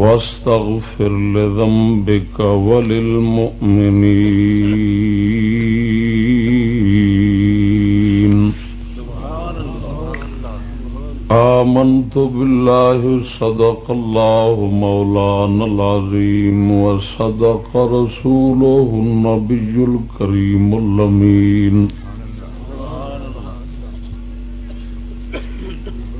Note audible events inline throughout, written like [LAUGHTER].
واستغفر لذنبك وللمؤمنين. آمنت بالله صدق الله مولانا العظيم وصدق رسوله النبي الكريم اللمين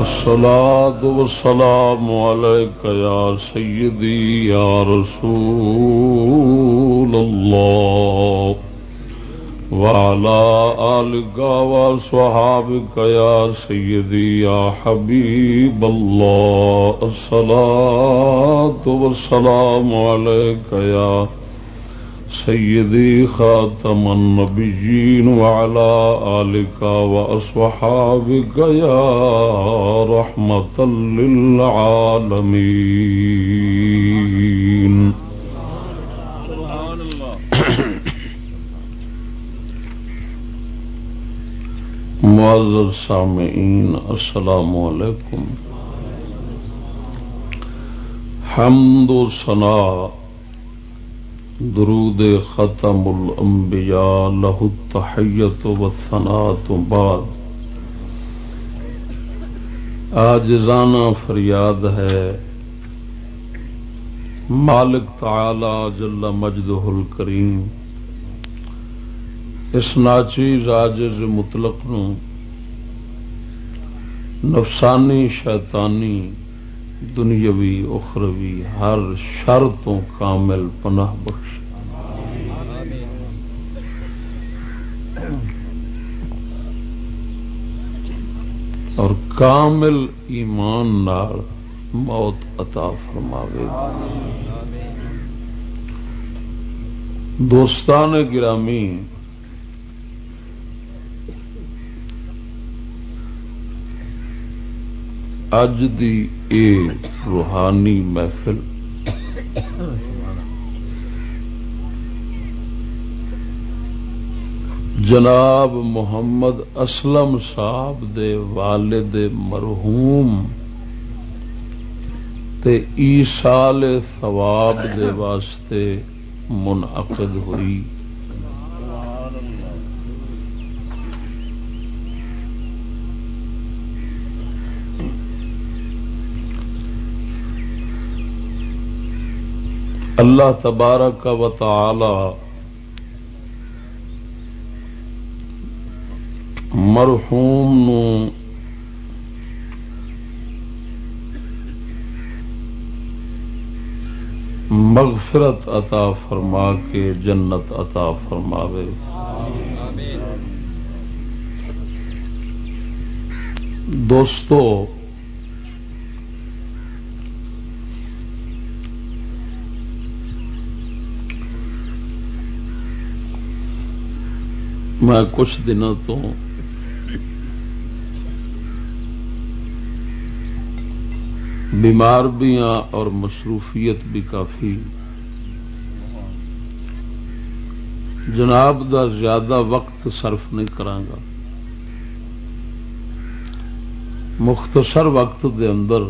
الصلاة والسلام عليك يا سيدي يا رسول الله وعلى آلك وصحابك يا سيدي يا حبيب الله الصلاة والسلام عليك يا سيدي خاتم النبيين وعلى آلك وأصحابك يا رحمة للعالمين سبحان الله سامعین، السلام علیکم۔ حمد و ثنا درود ختم الانبیاء لہ التحیت و تو بعد۔ آجزانہ فریاد ہے۔ مالک تعالی جل مجدہ الکریم۔ اس ناچیز آجز مطلق نو نفسانی شیطانی دنیاوی، اخروی، ہر شر تو کامل پناہ بخش۔ اور کامل ایمان نال موت عطا فرماوے۔ دوستان گرامی اج دی اے روحانی محفل۔ جناب محمد اسلم صاحب دے والد مرحوم تے ایسال ثواب دے واسطے منعقد ہوئی۔ اللہ تبارک و تعالی مرحوم نو مغفرت عطا فرما کے جنت عطا فرماوے۔ دوستو میں کچھ دنوں تو بیمار بھی ہاں اور مصروفیت بھی کافی۔ جناب دا زیادہ وقت صرف نہیں کرانگا مختصر وقت دے اندر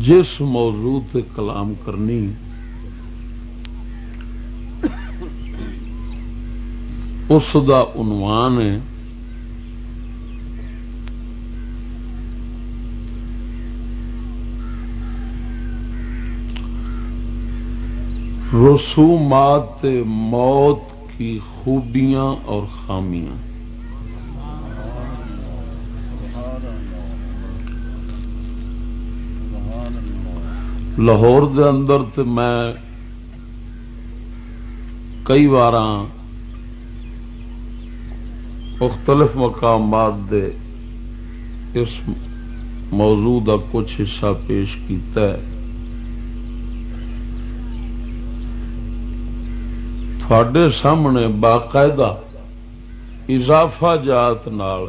جس موضوع تے کلام کرنی اس دا عنوان ہے۔ رسومات موت کی خوبیاں اور خامیاں۔ لاہور دے اندر تے میں کئی بار مختلف مقامات دے اس موضوع کا کچھ حصہ پیش کیتا ہے۔ تھوڑے سامنے باقاعدہ اضافہ جات نال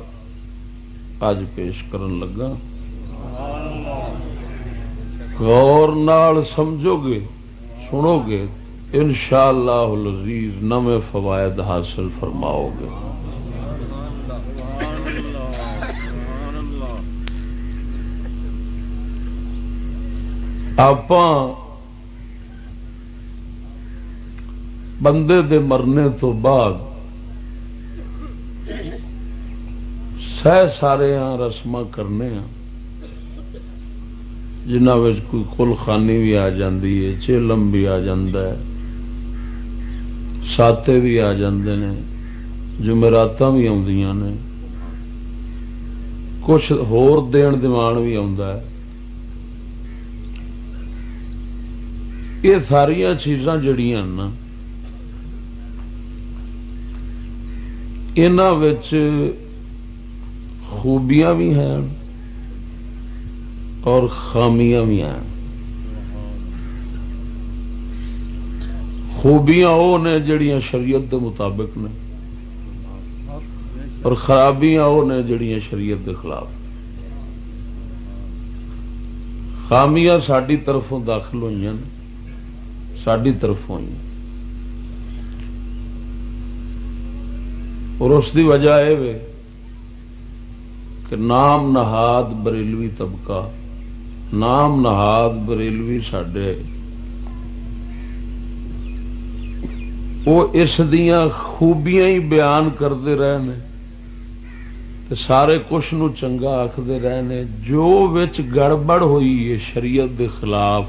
اج پیش کرن لگا۔ غور نال سمجھو گے، سنو گے ان شاء اللہ لذیذ نمے فوائد حاصل فرماؤ گے۔ آپ بندے دے مرنے تو بعد سہ سارے ہاں رسم کرنے ہاں جنہ کوئی کل خانی بھی آ جاندی ہے، چیلم بھی آ ہے، ساتے بھی آ جاندے نے جمعرات بھی آدی نے، کچھ ہور دین دیوان بھی ہے۔ یہ ساریا چیزاں جڑیاں نا ان خوبیاں بھی ہیں اور خامیاں بھی ہیں۔ خوبیاں وہ نے جڑیاں شریعت دے مطابق نے، اور خرابیاں وہ نے جڑیاں شریعت دے خلاف۔ خامیاں ساری طرفوں داخل ہوئی ساری طرف ہوئی۔ اور اس دی وجہ یہ کہ نام نہاد بریلوی طبقہ، نام نہاد بریلوی سڈے وہ اس خوبیاں ہی بیان کرتے رہے سارے کچھ نو چنگا آخر رہے جو گڑبڑ ہوئی ہے شریعت دے خلاف۔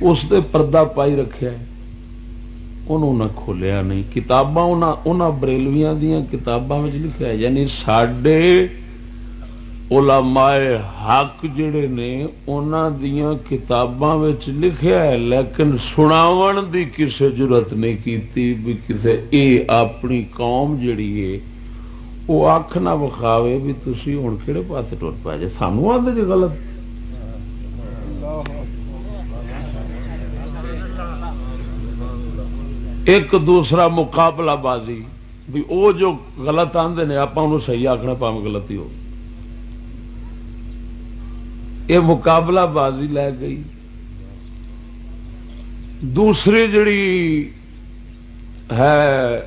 اس دے پردہ پائی رکھا انہوں نے کھولیا نہیں۔ کتاباں بریلویاں دیا کتاباں لکھا یعنی سڈے علماء حق جڑے نے دیاں کتاباں لکھیا ہے، لیکن سناون دی کسے ضرورت نہیں کیتی بھی کسے اے اپنی قوم جڑی ہے وہ اکھ نہ بخاوے بھی تھی ہوں کہڑے پاس ٹر پائے جی سانو آدھے جی غلط۔ ایک دوسرا مقابلہ بازی بھی وہ جو غلط آتے ہیں آپ صحیح آخنا پاؤں غلطی ہو۔ یہ مقابلہ بازی لے گئی۔ دوسری جڑی ہے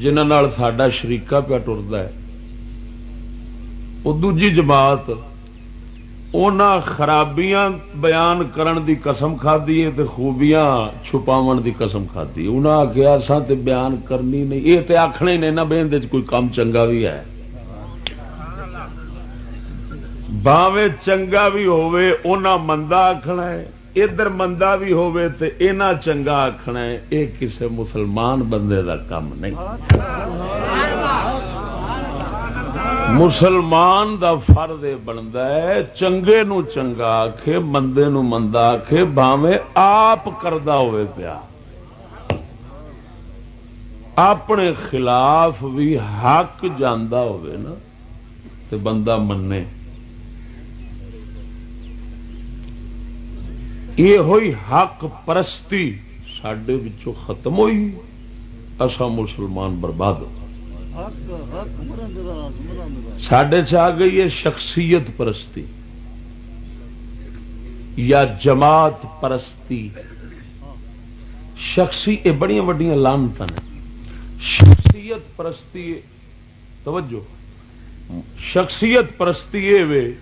جنہ سڈا شریقہ پہ ٹرتا ہے، وہ دوجی جماعت ان خرابیاں بیان کرن دی قسم کھدی ہے خوبیاں چھپاو دی قسم کھدی انہیں آخیا سا تے بیان کرنی نہیں۔ یہ تو آخنے نہیں نہ بہن کوئی کام چنگا بھی ہے۔ باوے چنگا بھی ہوے ہونا مندا آخنا ہے۔ ادھر مندا بھی ہوے تے اینا چنگا آخنا ہے۔ یہ کسے مسلمان بندے دا کام نہیں۔ مسلمان دا فرد بنتا ہے، چنگے نو چنگا آخ مندے نو مندا آخ باوے آپ کردہ ہوئے پیا۔ اپنے خلاف بھی حق جانا ہوئے نا، تے بندہ منے۔ یہ ہوئی حق پرستی سڈے ختم ہوئی اصا مسلمان برباد سڈے چ گئی ہے شخصیت پرستی یا جماعت پرستی۔ شخصی، یہ بڑی وڈیا لانت نے۔ شخصیت پرستی، توجہ۔ شخصیت پرستی یہ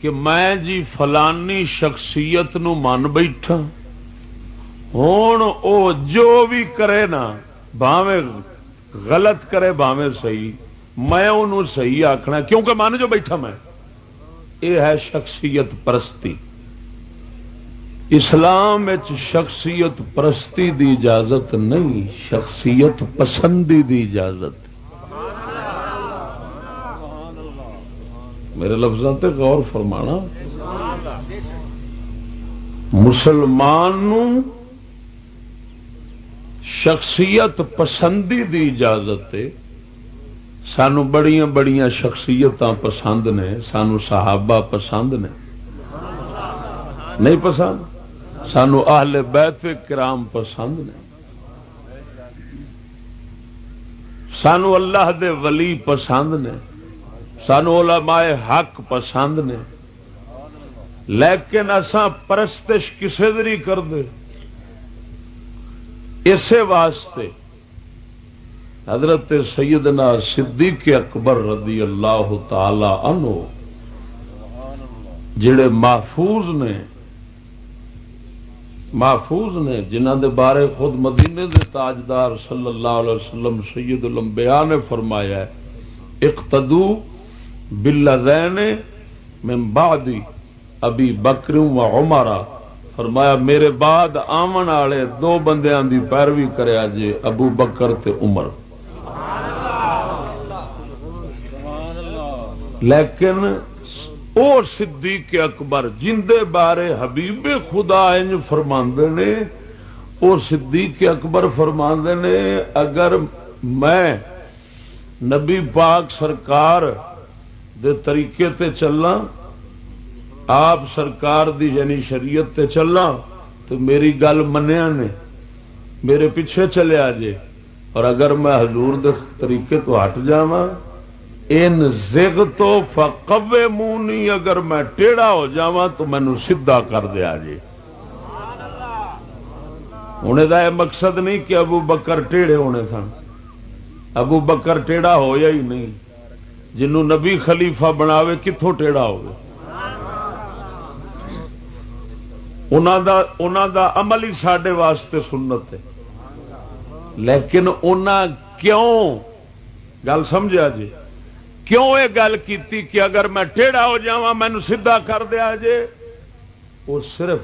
کہ میں جی فلانی شخصیت نو من بیٹھا ہوں او جو بھی کرے نا باوے غلط کرے باوے صحیح، میں انہوں صحیح آخنا کیونکہ من جو بیٹھا میں یہ ہے شخصیت پرستی۔ اسلام شخصیت پرستی دی اجازت نہیں، شخصیت پسندی دی اجازت۔ میرے لفظوں تے غور فرمانا۔ مسلمان شخصیت پسندی دی اجازت سانو بڑی بڑی شخصیت پسند نے، سانو صحابہ پسند نے۔ نہیں پسند؟ سانو اہل بیت کرام پسند نے۔ سانو اللہ دے ولی پسند نے۔ سانو علماء حق پسند نے۔ لیکن اسان پرستش کسی دری کر دے اسی واسطے حضرت سیدنا صدیق اکبر رضی اللہ تعالی عنہ، جڑے محفوظ نے محفوظ نے جنہ دے بارے خود مدینے دے تاجدار صلی اللہ علیہ وسلم سید الانبیاء نے فرمایا ہے، اقتدو بالذین من بعدی ابی بکر و عمرہ فرمایا، میرے بعد آمن والے دو بندیاں دی پیروی کریا جے ابو بکر تے عمر۔ لیکن او صدیق اکبر جندے بارے حبیب خدا انج فرما نے، او صدیق اکبر فرما نے، اگر میں نبی پاک سرکار دے طریقے تے چلنا آپ سرکار دی یعنی شریعت تے چلنا تو میری گل منیا نے، میرے پیچھے چلے آجے اور اگر میں حضور دے طریقے تو ہٹ جا ان زگ تو فقوے مونی اگر میں ٹیڑا ہو جا تو مینو سیدا کر دیا جی ہوں یہ مقصد نہیں کہ ابو بکر ٹیڑے ہونے سن۔ ابو بکر ٹیڑا ہویا ہی نہیں۔ جنوں نبی خلیفہ بناوے کتوں ٹیڑا ہوگا دا عمل ہی سڈے واسطے سنت ہے۔ لیکن کیوں گل سمجھا جی؟ کیوں یہ گل کی کہ اگر میں ٹھیڑا ہو جا مینو سیدا کر دیا جے؟ وہ صرف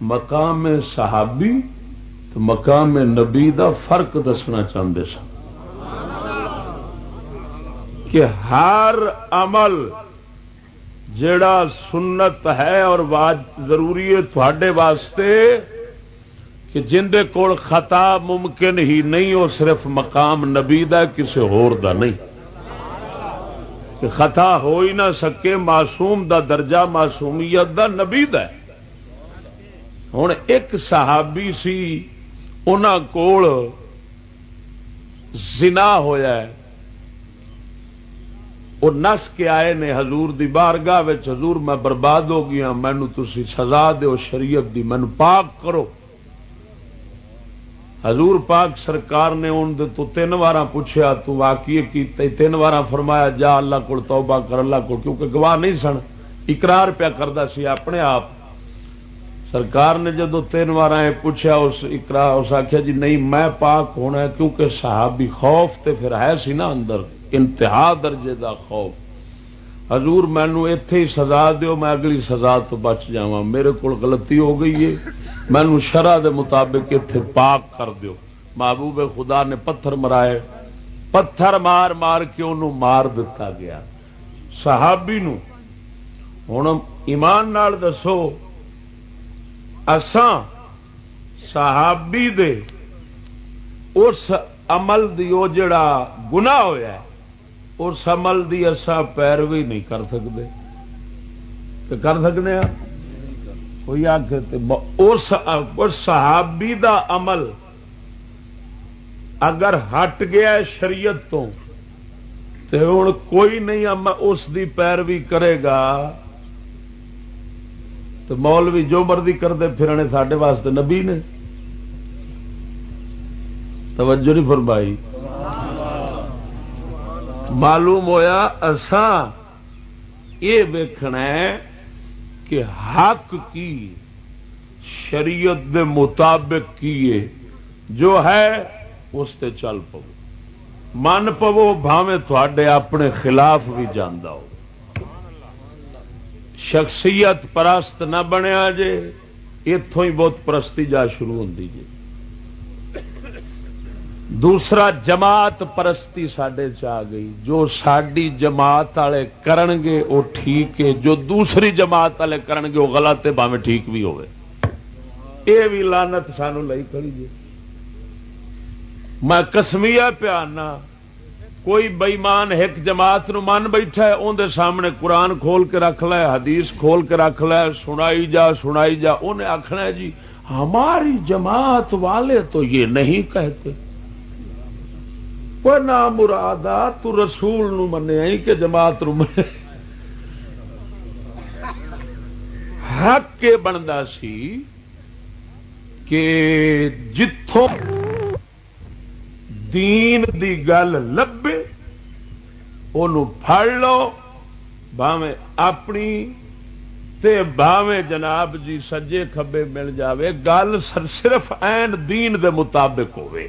مقام صحابی تو مقام نبی دا فرق دسنا چاہتے سن۔ کہ ہر عمل جڑا سنت ہے اور ضروری ہے تھوڑے واسطے کہ جندے کول خطا ممکن ہی نہیں، وہ صرف مقام نبی دا کسی ہور دا نہیں۔ کہ خطا ہو ہی نہ سکے، معصوم دا درجہ معصومیت دا نبی دا۔ ہوں ایک صحابی سی ان کول زنا ہویا ہے۔ وہ نس کے آئے نے حضور دی بارگاہ حضور میں برباد ہو گیا مینو تھی سزا دو شریعت دی مینو پاک کرو۔ حضور پاک سرکار نے ان دے تو تین وار پوچھا تو واقعی کی تین وار فرمایا، جا اللہ کو توبہ کر، اللہ کو کیونکہ گواہ نہیں سن، اقرار پیا کرتا سی اپنے آپ۔ سرکار نے جدو تین وار پوچھا اس اقرار، اس آخیا جی نہیں، میں پاک ہونا ہے، کیونکہ صحابی خوف تے پھر ہے سی نا اندر۔ انتہا درجے دا خوف۔ حضور مینو اتے ہی سزا دیو، میں اگلی سزا تو بچ جا میرے کو غلطی ہو گئی ہے۔ مینو شرح دے مطابق اتے پاک کر دیو۔ محبوب خدا نے پتھر مرائے پتھر مار مار کے انہوں مار دتا گیا۔ صحابی نو ہوں ایمان نال دسو اسان صحابی دے اس عمل دی وہ جڑا گنا ہوا اس عمل دی اصا پیروی نہیں کر سکتے۔ کر سکتے ہیں کوئی آ کے صحابی دا عمل اگر ہٹ گیا شریعت تو ہوں کوئی نہیں اس دی پیروی کرے گا۔ تو مولوی جو مرضی کرتے پھرنے سڈے واسطے نبی نے۔ توجہ نہیں فرمائی۔ معلوم ہویا اساں یہ ویکھنا ہے کہ حق کی شریعت دے مطابق کیے جو ہے، اس تے چل پو۔ من پو بھاوے تھوڑے اپنے خلاف بھی جانا ہو۔ شخصیت پرست نہ بنیا جے اتوں ہی بہت پرستی جا شروع ہوتی جی دوسرا جماعت پرستی سڈے چ گئی۔ جو ساری جماعت والے کرن گے وہ ٹھیک ہے۔ جو دوسری جماعت والے کرن گے وہ غلط ہے باوے ٹھیک بھی ہوئے یہ بھی لانت سانو لئی کری جی میں کسمیا پیانا کوئی بئیمان ایک جماعت نو من بیٹھا ہے اندر سامنے قرآن کھول کے رکھ لے، حدیث کھول کے رکھ لے، سنائی جا سنائی جا۔ انہیں آخنا جی ہماری جماعت والے تو یہ نہیں کہتے۔ کوئی نام مراد تو رسول نو منیا کہ جماعت نو من حق کے بنتا سی کہ جتوں دین دی گل لبے ان پڑ لو باویں اپنی تے باویں جناب جی سجے کھبے مل جاوے گل صرف این دین دے مطابق ہوئے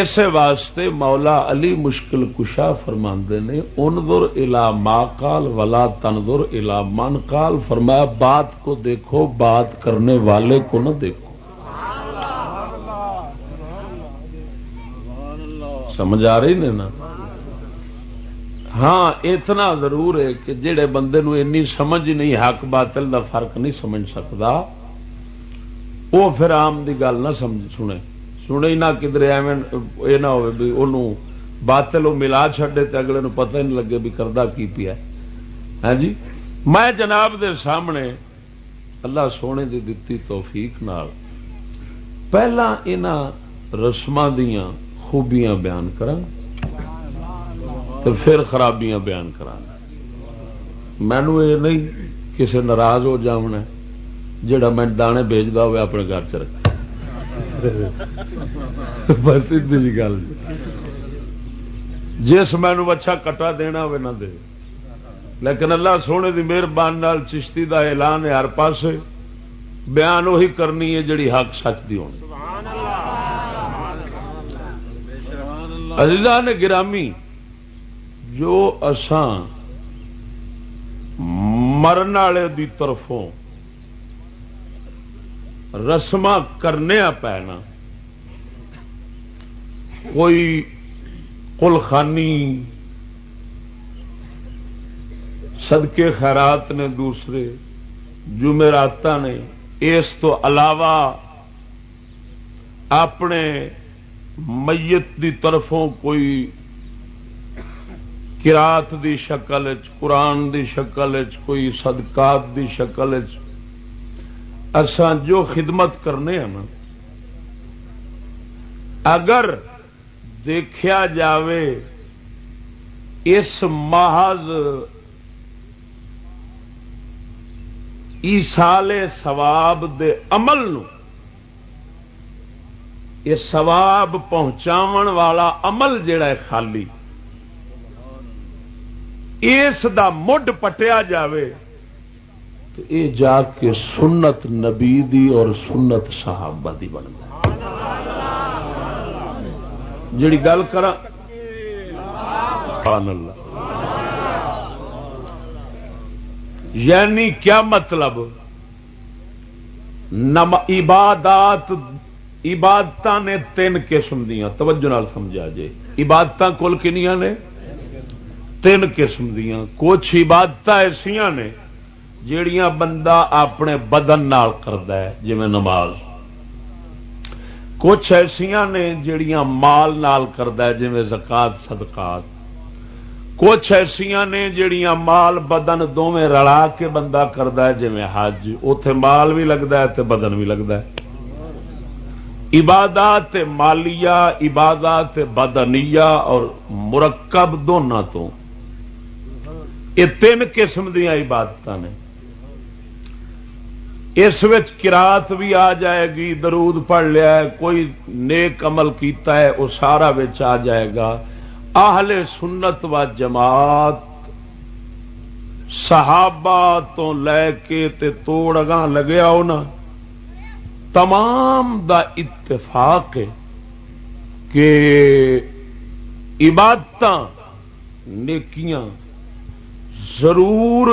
اس واسطے مولا علی مشکل کشا فرماندے نے اندر الا ما کال ولا تن در الا من کال فرمایا بات کو دیکھو، بات کرنے والے کو نہ دیکھو۔ سمجھ آ رہی نے نا؟ ہاں اتنا ضرور ہے کہ جڑے بندے نو اینی سمجھ نہیں، حق باطل دا فرق نہیں سمجھ سکتا وہ پھر آم دی گل نہ سمجھ سنے۔ سنے نہ کدھر ایویں یہ نہ ہو باطل وہ ملا چڈے تو اگلے نو پتہ نہیں لگے بھی کردہ کی پیا ہاں جی میں جناب دے سامنے اللہ سونے دی دتی توفیق نال پہلا انہاں رسم دیاں خوبیاں بیان تو پھر خرابیاں بیان مینو یہ نہیں کسی ناراض ہو جانا جڑا میں دانے بیچتا ہوا اپنے گھر چ رکھ بس جی گل۔ جس مینو اچھا کٹا دینا ہوے نہ دے۔ لیکن اللہ سونے کی مہربانی چشتی دا اعلان ہے ہر پاس بیان وہی کرنی ہے جڑی حق سچ دی ہونی۔ عزیزہ نے گرامی، جو اسان مرن والے دی طرفوں رسم کرنے پینا۔ کوئی کلخانی، صدقے خیرات نے دوسرے جمعرات نے، اس تو علاوہ اپنے میت دی طرفوں کوئی کراط دی شکل قرآن دی شکل کوئی صدقات دی شکل چ اسان جو خدمت کرنے ہیں نا اگر دیکھا جاوے اس محض ایسال سواب دے عمل نو، یہ سواب پہنچاو والا عمل جڑا ہے خالی، اس دا مڈ پٹیا جاوے۔ تو یہ جا کے سنت نبی دی اور سنت صحابہ دی بن جڑی گل کر یعنی کیا مطلب؟ نم عبادات عبادت نے تین قسم دیا توجہ نال سمجھا جے۔ عبادت کل کنیا نے؟ تین قسم دیا کچھ عبادت ایسا نے جیڑیاں بندہ اپنے بدن نال کرتا ہے جی نماز۔ کچھ ایسا نے جیڑیاں مال نال کرتا ہے جی زکات، صدقات۔ کچھ ایسا نے جیڑیاں مال بدن دونیں رلا کے بندہ کرتا ہے جی حج۔ اتے مال بھی لگتا ہے بدن بھی لگتا ہے۔ عبادات مالیہ، عبادات بدنیا اور مرکب دونوں تو۔ یہ تین قسم دیا عبادت نے۔ اس کراط بھی آ جائے گی، درود پڑھ لیا ہے، کوئی نیک عمل کیتا ہے وہ سارا آ جائے گا۔ اہل سنت و جماعت صحابہ تو لے کے تے توڑ اگاں لگیا ہونا تمام دا اتفاق ہے کہ عبادت نیکیاں ضرور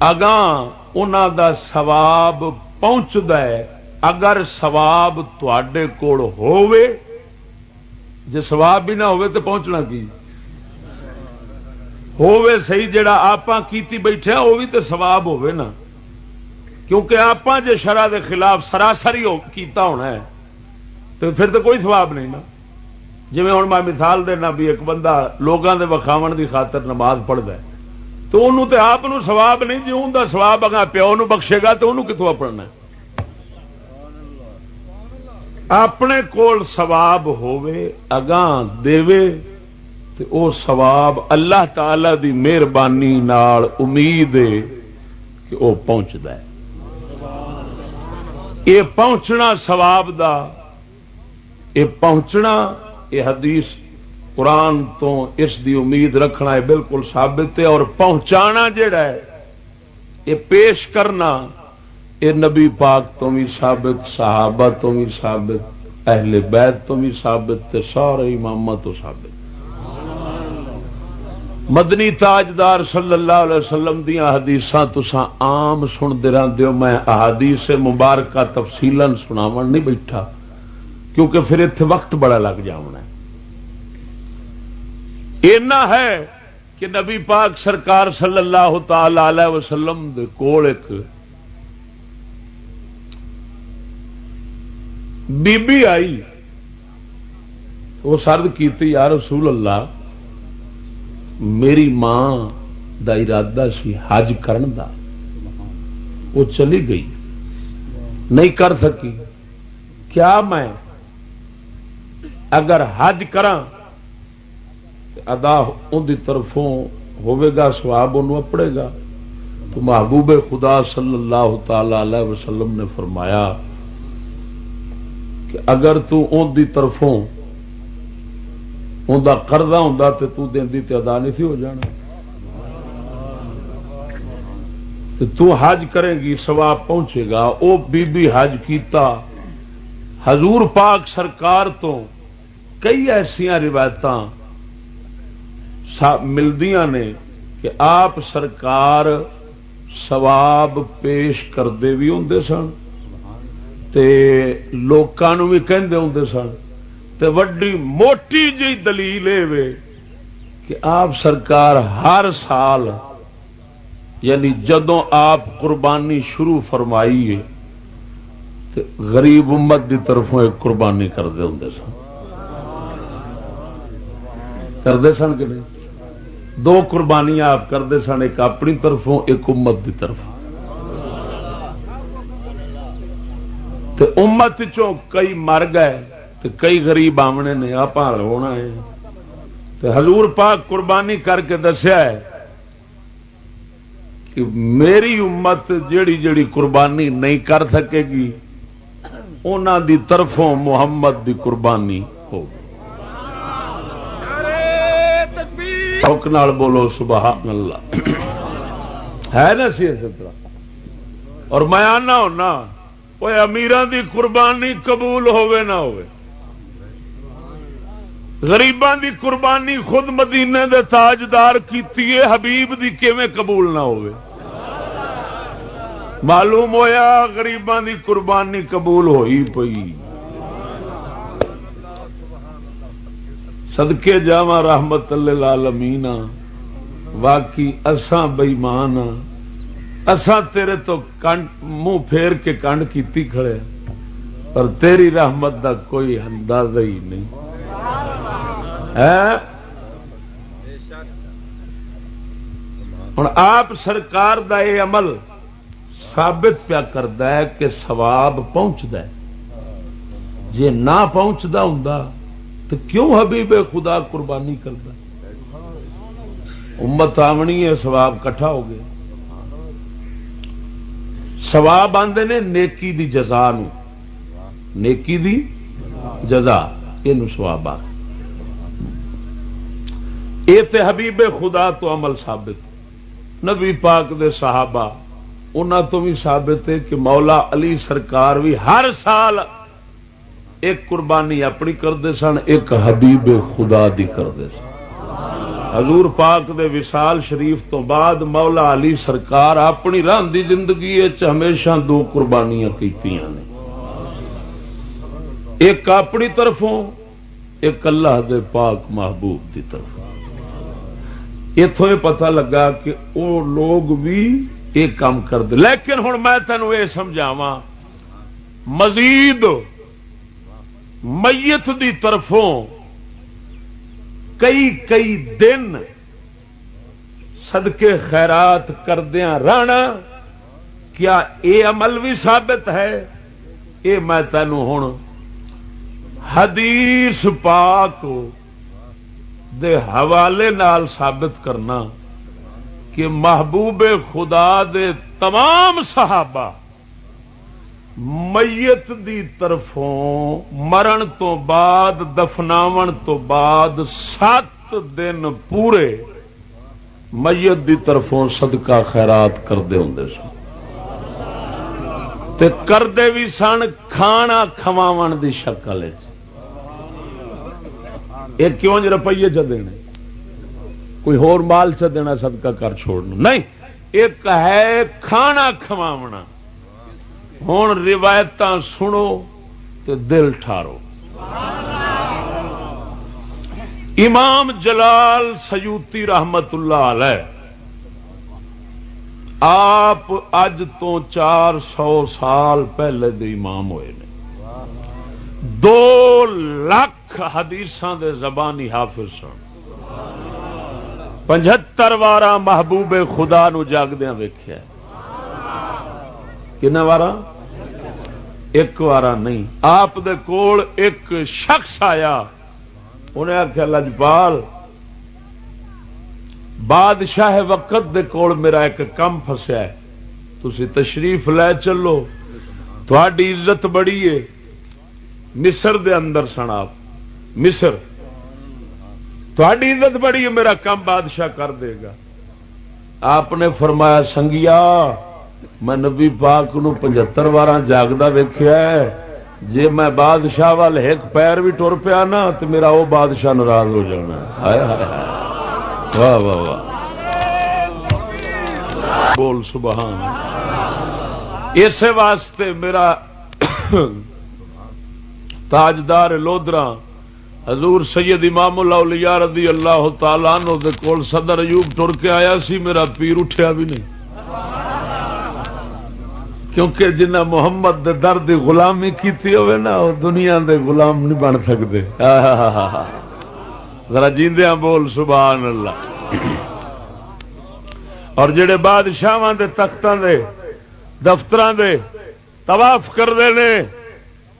اگاں ان دا سواب پہنچتا ہے۔ اگر سواب تے کول ہووے، جے سواب بھی نہ ہوئے تو پہنچنا کی؟ ہووے صحیح جڑا آپ کیتی بیٹھے وہ بھی تو سواب ہوئے نا۔ کیونکہ آپ جے شرح دے خلاف سراسری کیتا ہونا ہے تو پھر تو کوئی سواب نہیں نا۔ جی ہوں میں مثال دینا بھی ایک بندہ لوگوں کے وکھاو کی خاطر نماز پڑھتا ہے۔ تو انہوں تے آپ سواب نہیں جی ان کا سواب اگا پیو نو بخشے گا تو انہوں کتوں پڑھنا اپنے کول سواب ہوے اگاں دے تے او سواب اللہ تعالی دی مہربانی امید ہے کہ وہ پہنچتا ہے۔ یہ پہنچنا سواب دا یہ پہنچنا یہ حدیث قرآن تو اس دی امید رکھنا ہے بالکل ثابت ہے اور پہنچانا جڑا ہے، یہ پیش کرنا، یہ نبی پاک تو بھی ثابت، صحابہ تو بھی ثابت، اہل بیت تو بھی ثابت سارے امام تو ثابت۔ مدنی تاجدار صلی اللہ علیہ وسلم دیا حدیث تسا آم سنتے رہتے ہو۔ میں احادیث مبارکہ تفصیل سناو نہیں بیٹھا، کیونکہ پھر اتنے وقت بڑا لگ جانا اینا ہے کہ نبی پاک سرکار صلی اللہ تعالی علیہ وسلم دے کول ایک بی بی آئی، وہ سرد کی یا رسول اللہ، میری ماں دا ارادہ سی حج کرن دا، وہ چلی گئی۔ نہیں کر سکی۔ کیا میں اگر حج ادا ان دی طرفوں ہوئے گا سواب ان اپڑے گا۔ تو محبوب خدا صلی اللہ تعالی علیہ وسلم نے فرمایا کہ اگر تو ان دی طرفوں ان کا قرضہ ہوں تو دینی تے ادا نہیں ہو جانا۔ تو حج کرے گی سواب پہنچے گا۔ وہ بی بی حج کیتا۔ حضور پاک سرکار تو کئی ایسا روایت ملدیاں نے کہ آپ سرکار سواب پیش کرتے بھی ہوں سن لوگوں بھی کہندے ہوں سن تے وڈی موٹی جی دلیل کہ آپ سرکار ہر سال یعنی جدوں آپ قربانی شروع فرمائی ہے غریب امت دی طرفوں ایک قربانی کرتے ہوں سن۔ کرتے سن کہ نہیں؟ دو قربانیاں آپ کرتے سن، ایک اپنی طرفوں، ایک امت دی طرف۔ امت چوں کئی مر گئے تو کئی غریب آمنے نے آپ ہونا ہے۔ تو حضور پاک قربانی کر کے دسیا ہے کہ میری امت جیڑی جیڑی قربانی نہیں کر سکے گی انہوں دی طرفوں محمد دی قربانی ہوگی۔ نال بولو سبحان اللہ ہے نا سی طرح؟ اور میں آنا ہونا وہ امیران دی قربانی قبول ہوئے نہ ہوئے غریبان دی قربانی خود مدینے دے تاجدار کیتی حبیب دی کیویں قبول نہ ہوئے معلوم ہویا غریبان دی قربانی قبول ہوئی پئی۔ سدکے جا رحمت اللہ واقعی اسان بئیمان اسان تیرے تو منہ پھیر کے کنڈ کیتی کھڑے پر تیری رحمت دا کوئی اندازہ ہی نہیں۔ ہوں آپ سرکار دا یہ عمل ثابت پیا کرتا ہے کہ سواب پہنچتا ہے۔ جی نہ پہنچتا ہوں تو کیوں حبیب خدا قربانی کرتا؟ امت آمنی ہے سواب کٹھا ہو گیا۔ سواب آدھے نے نیکی دی جزا نو۔ نیکی دی جزا یہ سواب آ۔ یہ حبیب خدا تو عمل ثابت۔ نبی پاک دے صحابہ انہوں تو بھی ثابت ہے کہ مولا علی سرکار بھی ہر سال ایک قربانی اپنی کرتے سن، ایک حبیب خدا دی کرتے سن۔ حضور پاک دے وصال شریف تو بعد مولا علی سرکار اپنی راندی زندگی ہمیشہ دو قربانیاں کی ایک اپنی طرفوں، ایک اللہ دے پاک محبوب دی طرف اتوں یہ پتا لگا کہ وہ لوگ بھی یہ کام کرتے لیکن ہوں میں تینوں یہ سمجھاوا مزید میت دی طرفوں کئی کئی دن سدکے خیرات کردیا رہنا، کیا یہ عمل بھی ثابت ہے؟ یہ میں تینوں ہوں۔ حدیث پاک دے حوالے نال ثابت کرنا کہ محبوب خدا دے تمام صحابہ میت دی طرفوں مرن تو بعد دفناو تو بعد سات دن پورے میت دی طرفوں صدقہ خیرات کرتے ہوں سن۔ کرتے بھی سن، کھانا کھواو دی شکل یہ کیوں روپیے چ دینے؟ کوئی ہور مال چ دینا صدقہ کر چھوڑنا۔ نہیں، ایک ہے کھانا کھواونا۔ ہوں روایت سنو تو دل ٹھارو۔ امام جلال سیوتی رحمت اللہ علیہ، آپ اج تو چار سو سال پہلے دے امام ہوئے نے۔ دو لاکھ حدیث دے زبانی حافظ سن۔ پچہتر وارا محبوب خدا نو جاگدیا ویخیا کن وار ایک وار نہیں۔ آپ دے کول ایک شخص آیا۔ انہیں آخیا لجپال، بادشاہ وقت دے کول میرا ایک کم فسیا تھی تشریف لے چلو۔ تھوڑی عزت بڑی ہے۔ مصر دے اندر سن آپ۔ مصر۔ تھوڑی عزت بڑی ہے، میرا کم بادشاہ کر دے گا۔ آپ نے فرمایا، سنگیا میں نبی پاک نو پچہتر بار جاگتا ویخیا جی میں بادشاہ وال ایک پیر بھی ٹر پیا نا تو میرا وہ بادشاہ ناراض ہو جانا۔ واہ واہ واہ۔ بول سبحان اسی واسطے میرا [COUGHS] تاجدار لودرا، حضور سید امام اللہ رضی اللہ تعالیٰ دے کول صدر ایوب ٹر کے آیا سی، میرا پیر اٹھیا بھی نہیں۔ کیونکہ جنہ محمد دے درد غلامی کیتی ہوئے نا، وہ دنیا دے غلام نہیں بن سکتے۔ [LAUGHS] ذرا جیندیا بول، سبحان اللہ۔ اور جڑے بادشاہ دے تختوں دے دفتر دے طواف کرتے ہیں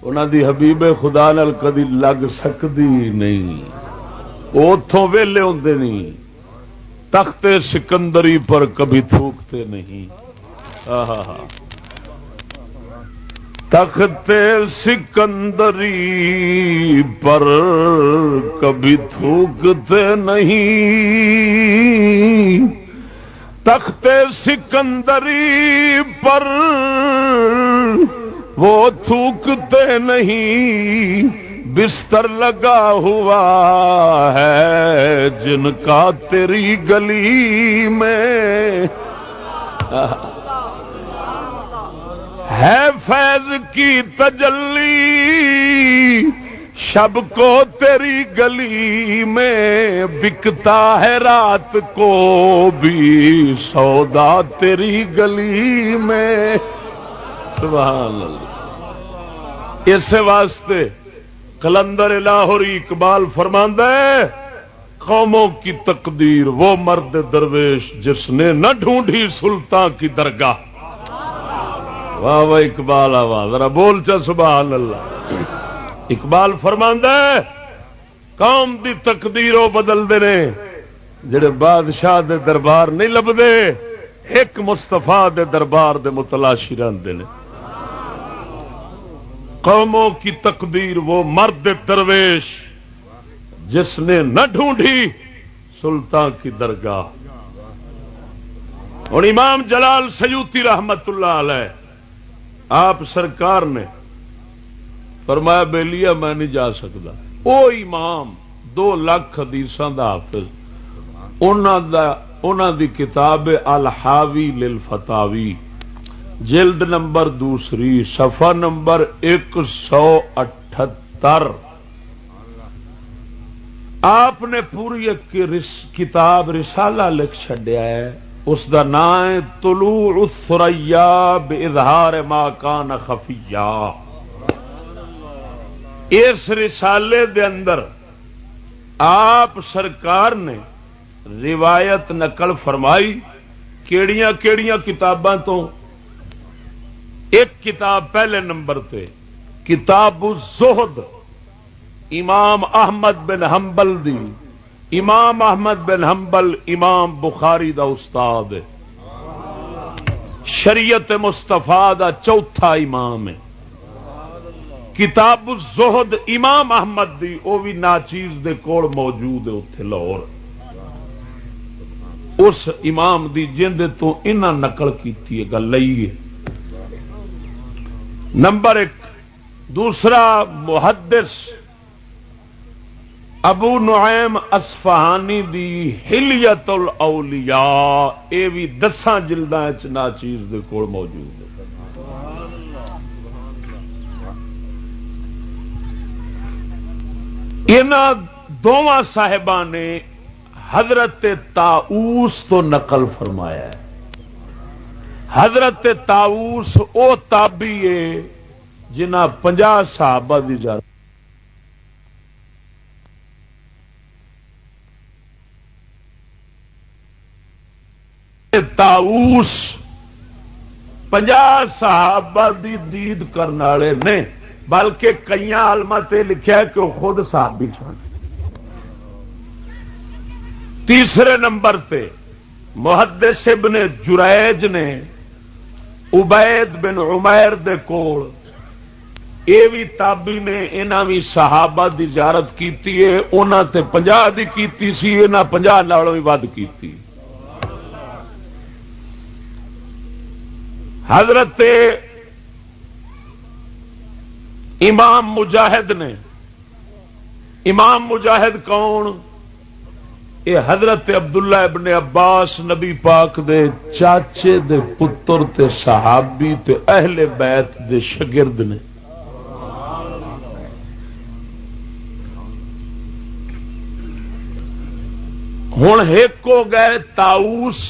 انہوں دی حبیب خدا نال کدی لگ سکتی نہیں۔ اتوں ویلے ہوں نہیں۔ تخت سکندری پر کبھی تھوکتے نہیں۔ ہاں ہاں ہاں تخت سکندری پر کبھی تھوکتے نہیں۔ تخت سکندری پر وہ تھوکتے نہیں۔ بستر لگا ہوا ہے جن کا تیری گلی میں۔ ہے فیض کی تجلی، شب کو تیری گلی میں بکتا ہے، رات کو بھی سودا تیری گلی میں۔ سبحان اللہ۔ اس واسطے کلندر لاہوری اقبال فرماندہ ہے، قوموں کی تقدیر، وہ مرد درویش جس نے نہ ڈھونڈی سلطان کی درگاہ۔ واہ واہ اقبال آواز، ذرا بول چا سبحان اللہ۔ اقبال فرماندہ قوم دی تقدیر وہ بدلتے ہیں جڑے بادشاہ دے دربار نہیں لبتے ایک مستفا دے دربار دے متلاشی رہتے ہیں قوموں کی تقدیر وہ مرد درویش، جس نے نہ ڈھونڈی سلطان کی درگاہ۔ اور امام جلال سیوتی رحمت اللہ علیہ آپ سرکار نے فرمایا بے لیا میں نہیں جا سکتا۔ او امام، دو لاکھ حدیث دا حافظ۔ انہوں دی کتاب الحاوی للفتاوی۔ جلد نمبر دوسری، صفحہ نمبر ایک سو اٹھتر۔ آپ نے پوری ایک کتاب رسالہ لکھ چڈیا ہے۔ اس دا نام ہے طلوع الثریا باظہار ما کان خفیا اس رسالے دے اندر آپ سرکار نے روایت نقل فرمائی کیڑیاں کیڑیاں کتاباں تو۔ ایک کتاب پہلے نمبر تے، کتاب الزہد، امام احمد بن حنبل دی۔ امام احمد بن حنبل، امام بخاری دا استاد شریعت مستفا دا چوتھا امام ہے۔ کتاب الزہد، امام احمد دی وہ بھی ناچیز دے کوڑ موجود ہے اتے لاہور۔ اس امام دی جند تو انہ نقل کی گل لئیے نمبر ایک، دوسرا محدث ابو نعیم اسفہانی دی ہلیت الاولیاء اے بھی دساں جلداں چنا چیز دے کول موجود ہے۔ ان دونوں صاحبان نے حضرت تاؤس تو نقل فرمایا ہے۔ حضرت تاؤس او تابی ہے جنہ پنجا صحابہ دی جا تاؤس پنجا صحابہ دی دید کرنے والے نے، بلکہ کئی آلما لکھا کہ وہ خود صحابی سن۔ تیسرے نمبر تے محدث ابن جریج نے عبید بن عمیر دے کول اے بھی تابی نے انہاں بھی صحابہ دی زیارت کیتی ہے، انہاں تے پنجاہ دی کیتی سی، انہاں پنجاہ نالوں بھی ود کیتی۔ حضرت امام مجاہد نے، امام مجاہد کون؟ یہ حضرت عبداللہ ابن عباس نبی پاک دے چاچے دے پتر تے صحابی تے اہل بیت دے شگرد نے۔ ہوں ایک ہو گئے تاؤس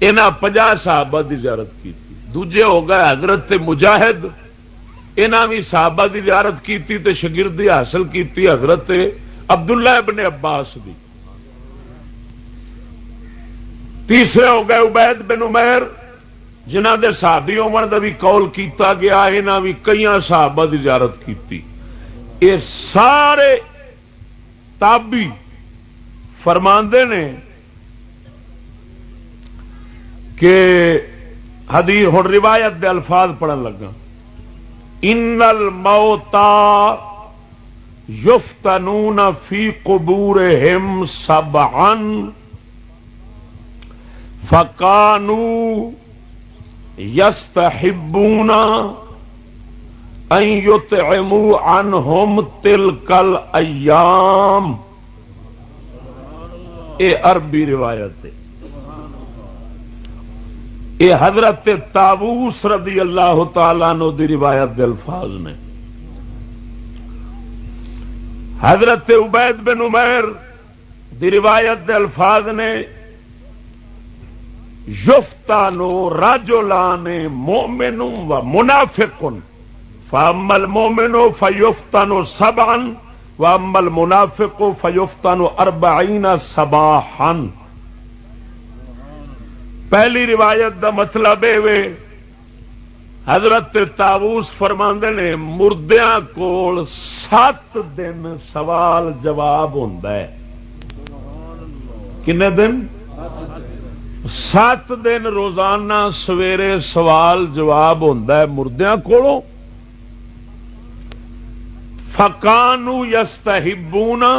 یہاں پناہ صحابہ کی زیارت کی دوجے ہو گئے حضرت مجاہد۔ یہاں بھی صحابہ کی زیارت کی شگردی حاصل کی حضرت عبداللہ ابن عباس دی۔ تیسرے ہو گئے عبید بن عمیر جنہ دے صحابی عمر دا بھی کول کیتا گیا یہاں بھی کئی صحابہ کی زیارت کی یہ سارے تابی فرماندے نے کہ حدیث ہوں روایت دے الفاظ پڑھن لگا۔ ان الموتا یفتنون فی قبور ہم سب فکانو یست ہبونا ان ہوم تل کل ایام اے عربی روایت ہے۔ یہ حضرت تابوس رضی اللہ تعالی نو دی روایت دے الفاظ نے۔ حضرت عبید بن عمیر دی روایت دے الفاظ نے، یفتانو راجو لانے مومن و منافقن فامل مومنو فیفتانو سبعن و امل منافقو فیفتانو اربعین سباحن پہلی روایت دا مطلب یہ حضرت تاوس فرما نے مردیا کول سات دن سوال جواب ہوں کن دن؟ سات دن روزانہ سویرے سوال جواب ہوں مردیا کو فکانو یستہبونا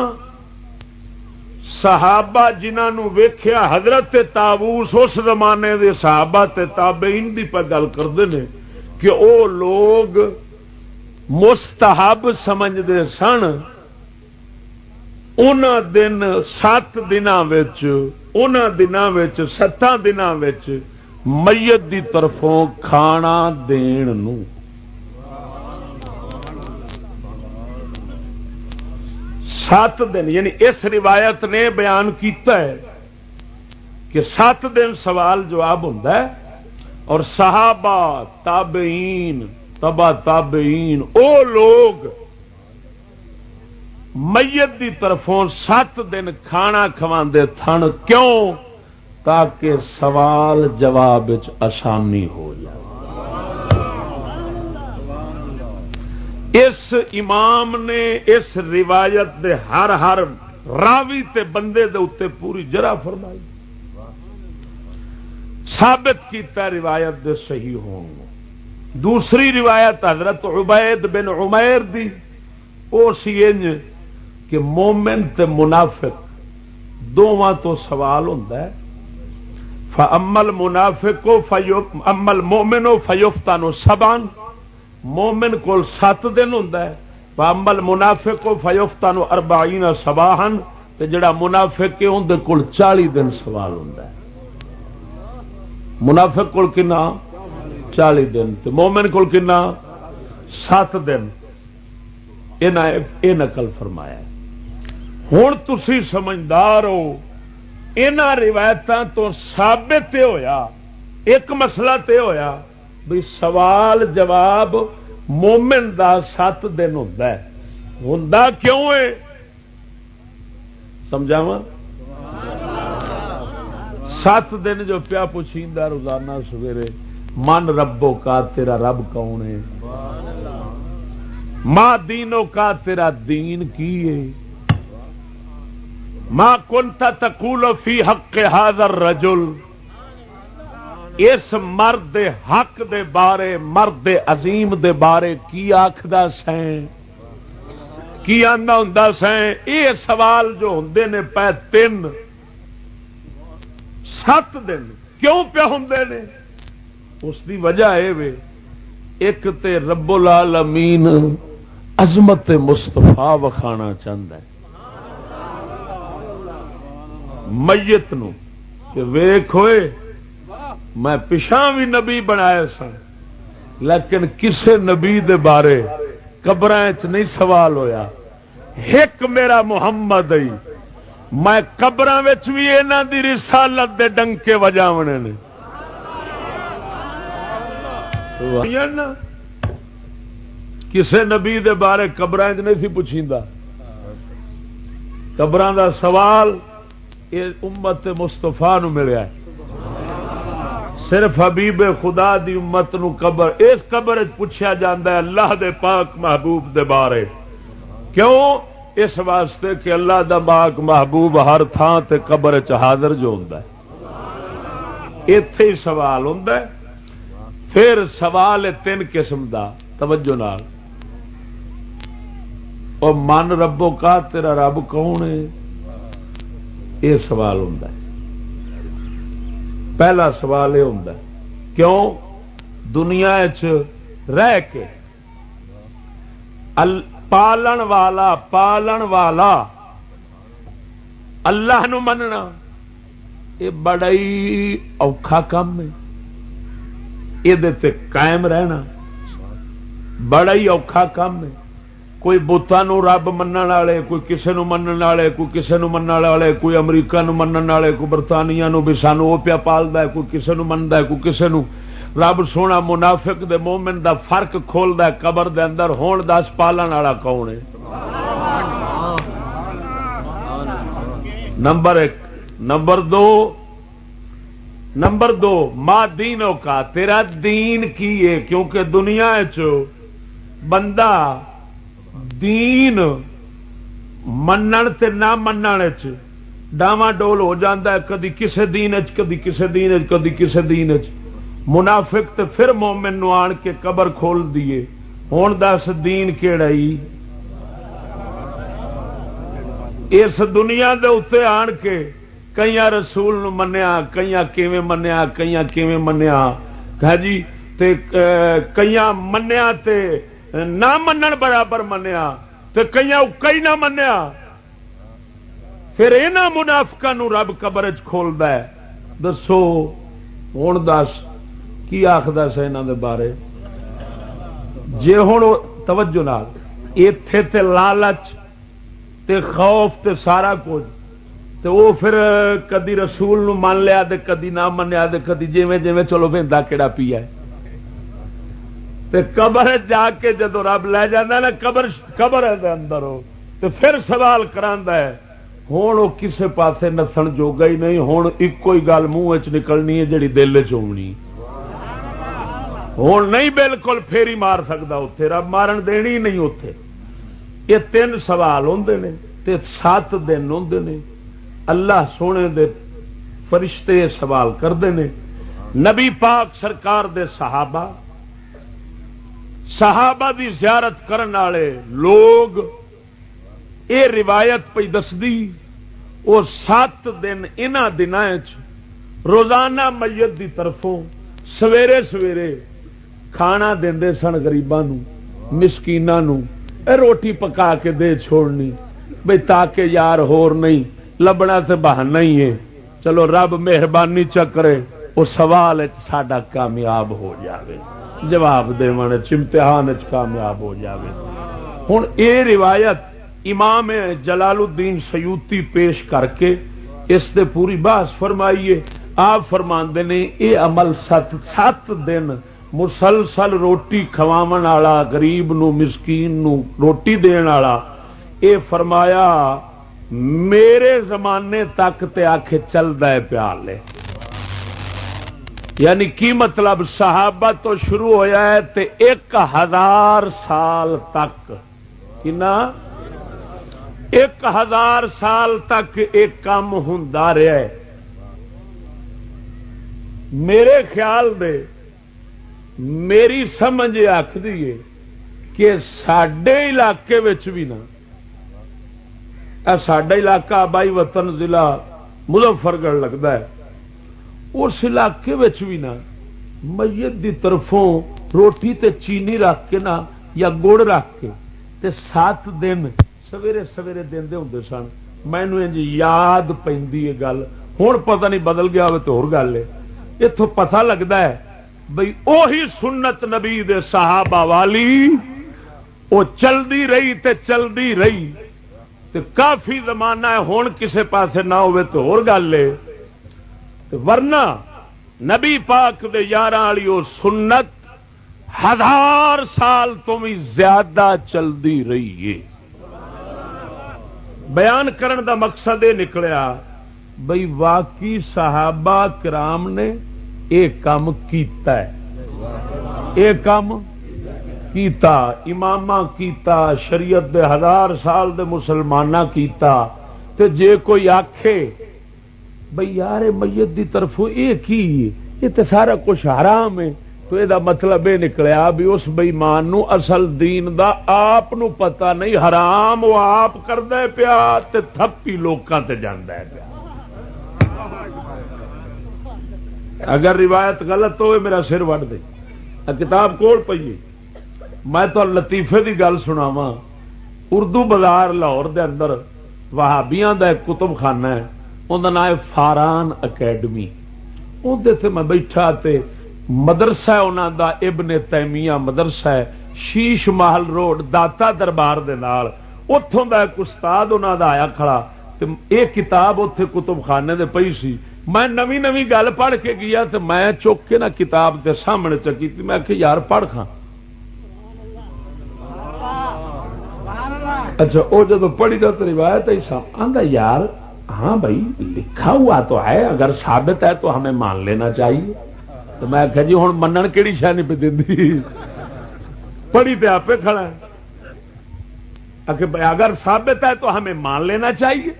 صحابہ جنہوں ویخیا حضرت تابوس اس زمانے دے صحابہ تے تابعین دی پر گل کرتے ہیں کہ او لوگ مستحب سمجھتے سن ان دن سات دن دنوں ستان دنوں میت دی طرفوں کھانا دین نو۔ سات دن یعنی اس روایت نے بیان کیتا ہے کہ سات دن سوال جواب ہوں اور صحابہ، تابعین، تبا تابعین، او لوگ میت دی طرفوں سات دن کھانا کھوا تھن کیوں؟ تاکہ سوال جواب آسانی ہو جائے۔ اس امام نے اس روایت دے ہر ہر راوی تے بندے دے اتنے پوری جرا فرمائی۔ ثابت کیتا روایت دے صحیح ہون دوسری روایت حضرت عبید بن عمیر دی۔ او سی انج کہ مومن تے منافق دونوں تو سوال ہوتا ہے۔ فمل منافق امل مومنو فیوفتانو سبان مومن کول سات دن ہوں امل منافع کو فیوفتا نو اربائی سباہن جڑا منافق اندر کول چالی دن سوال ہوں منافق کول کنا؟ چالی دن۔ تے مومن کول کنا؟ سات دن۔ یہ نقل فرمایا ہوں تھی سمجھدار ہو یہاں روایتوں تو ثابت ہویا، ایک مسئلہ تے ہویا بھی سوال جواب مومن دا سات دن ہوں ہوں کیوں ہے؟ سمجھاوا سات دن جو پیا پوچھا روزانہ سویرے، من ربو کا تیرا رب کون ہے؟ ماں دینوں کا تیرا دین کی ہے؟ ماں کنتا تقول فی حق حاضر رجل اس مرد حق دے بارے، مرد عظیم دے بارے کی آخد سیں؟ کی آدھا ہوں سیں؟ یہ سوال جو ہوں نے پہ تین، سات دن۔ کیوں پہ ہوں نے؟ اس دی وجہ یہ ایک تے رب العالمین عظمت مستفا وکھانا چاہتا ہے۔ میت نو، کہ ویخ ہوئے میں پچھا بھی نبی بنایا سن، لیکن کسے نبی دے بارے قبر نہیں سوال ہویا۔ ایک میرا محمد آئی میں قبر بھی یہاں دی رسالت دے ڈنکے وجاونے نے۔ کسے نبی دے بارے قبر نہیں سی پوچھی قبر دا سوال یہ امت مستفا ملیا ہے۔ صرف حبیب خدا دی امت نو قبر، اس قبر پوچھا جا اللہ دے پاک محبوب دے بارے۔ کیوں؟ اس واسطے کہ اللہ دا پاک محبوب ہر تھان تے قبر حاضر جو ہوں اتے ہی سوال ہوں پھر سوال تین قسم دا، توجہ نال۔ اور من ربو کا تیرا رب کون ہے؟ یہ سوال ہوں پہلا سوال یہ ہوں کیوں دنیا رہ کے پالن والا پالن والا اللہ نو مننا یہ بڑا ہی اوکھا کام ہے یہ قائم رہنا بڑا ہی اوکھا کام ہے کوئی بتان رب من والے، کوئی کسی من والے، کوئی کسی من والے، کوئی امریکہ نو من والے، کوئی برطانیہ نو بھی سانو وہ پیا پالتا ہے، کوئی کسی نو منتا ہے، کوئی کسی نو رب سونا منافق دے مومن دا فرق کھولتا ہے، قبر دے اندر ہون دس پالن والا کون ہے؟ نمبر ایک، نمبر دو نمبر دو ماں دینوں کا، تیرا دین کی ہے؟ کیونکہ دنیا چ بندہ دین منن تے نہ منن ڈاواں ڈول ہو جاتا ہے، کدی کسے دین کدی کسے دین کدی کسے دین منافق تے پھر مومن نو آن کے قبر کھول دیے ہوں دس دین کیڑا اس دنیا دے اتنے آن کے کئی رسول نو منیا کئی کیویں منیا کئی کیویں منیا۔ ہے جی تے کئی منیا تے نہ منن برابر منیا تے کئی کئی نہ منیا۔ پھر یہاں منافقا رب قبر کھولد دسو ہوں دس، کی آخر سا یہاں دے بارے؟ جے ہوں توجہ نال اتے تے لالچ تے خوف تے سارا کچھ۔ تے وہ پھر کدی رسول نو من لیا تے کدی نہ منیا تے کدی جیویں جیویں چلو بہتا کہڑا پیا تے قبر جا کے جدو رب لے جانا نا، قبر قبر اندر ہو تے پھر سوال کرا ہے ہوں وہ کسے پاسے نسن جوگا ہی نہیں ہوں ایک ہی گل منہ چ نکلنی ہے جڑی دل چنی ہوں نہیں بالکل پھیری مار سکتا اتے رب مارن دینی نہیں اتے یہ تین سوال ہوں نے، تے سات دن ہوں نے۔ اللہ سونے دے فرشتے سوال کرتے ہیں نبی پاک سرکار دے صحابہ صحابہ دی زیارت کرن والے لوگ اے روایت پہ دسدی وہ سات دن ان دن روزانہ میت دی طرفوں سویرے سویرے کھانا دے سن گریبان مسکین روٹی پکا کے دے چھوڑنی بھائی تاکہ یار ہور نہیں، لبنا تو بہانا ہی ہے۔ چلو رب مہربانی چکرے وہ سوال ساڈا کامیاب ہو جاوے۔ جواب دے امتحان کامیاب ہو جاوے۔ ہوں اے روایت امام جلال الدین سیوتی پیش کر کے اس دے پوری بحث فرمائیے۔ آپ فرما نے یہ عمل سات سات دن مسلسل روٹی کھوا گریب نو، مسکین نو روٹی دن والا یہ فرمایا، میرے زمانے تک تے آخ چلتا ہے پیار لے یعنی کی مطلب صحابہ تو شروع ہویا ہے تے ایک ہزار سال تک کنا؟ ایک ہزار سال تک ایک کام ہوں رہا ہے۔ میرے خیال دے میری سمجھ آخری کہ سڈے علاقے بھی نا سڈا علاقہ بائی وطن ضلع مظفر گڑھ لگتا ہے۔ اس علاقے بھی نا، میت دی طرفوں روٹی تے چینی رکھ کے نا، یا گڑ رکھ کے، تے سات دن سویرے سویرے دے ہوں سن۔ مینو یاد پہ گل۔ ہوں پتہ نہیں بدل گیا ہو تو گل ہے اتوں پتا لگتا ہے بھائی اوہی سنت نبی دے صحابہ والی وہ چلتی رہی تے چلتی رہی۔ تے کافی زمانہ ہے ہوں کسے پاسے نہ ہوئے تو ہو گل ہے ورنہ نبی پاک دے یار والی وہ سنت ہزار سال تو بھی زیادہ چلتی رہی ہے۔ بیان کرن دا مقصد یہ نکلیا بھائی واقعی صحابہ کرام نے یہ کام کیتا ہے۔ یہ کام کیتا امام کیتا، شریعت دے ہزار سال دے مسلمان کیتا۔ تے جے کوئی آکھے بھائی یار میت دی طرف یہ کی یہ تو سارا کچھ حرام ہے۔ تو یہ مطلب یہ نکلیا بھی اس بئیمان اصل دین دا آپ پتا نہیں، حرام وہ آپ کردہ پیا تھپی لوکاں تے جاندہ ہے پیا۔ اگر روایت غلط ہوئے میرا سر وڈ دے۔ کتاب کول پی میں تو لطیفے کی گل سناوا اردو بازار لاہور دے اندر وہابیاں دا ایک کتب خانہ ہے۔ نام ہے فاران اکیڈمی اندر میں بیٹھا تے مدرسہ انہوں دا ابن تیمیہ مدرسہ ہے شیش محل روڈ داتا دربار دے نال اتوں دا ایک استاد انہوں دا آیا کھڑا یہ کتاب اتے کتب خانے دے پئی سی میں نوی نوی گل پڑھ کے گیا تو میں چک کے نا کتاب کے سامنے چکی میں کہ یار پڑھ خا اچھا وہ جب پڑھی تو روایت آدھا یار ہاں بھائی، لکھا ہوا تو ہے، اگر ثابت ہے تو ہمیں مان لینا چاہیے۔ تو میں آخیا جی ہوں من کہڑی شہ نہیں پہ دینی؟ پڑھی پہ آپ کھڑا ہے۔ اگر ثابت ہے تو ہمیں مان لینا چاہیے۔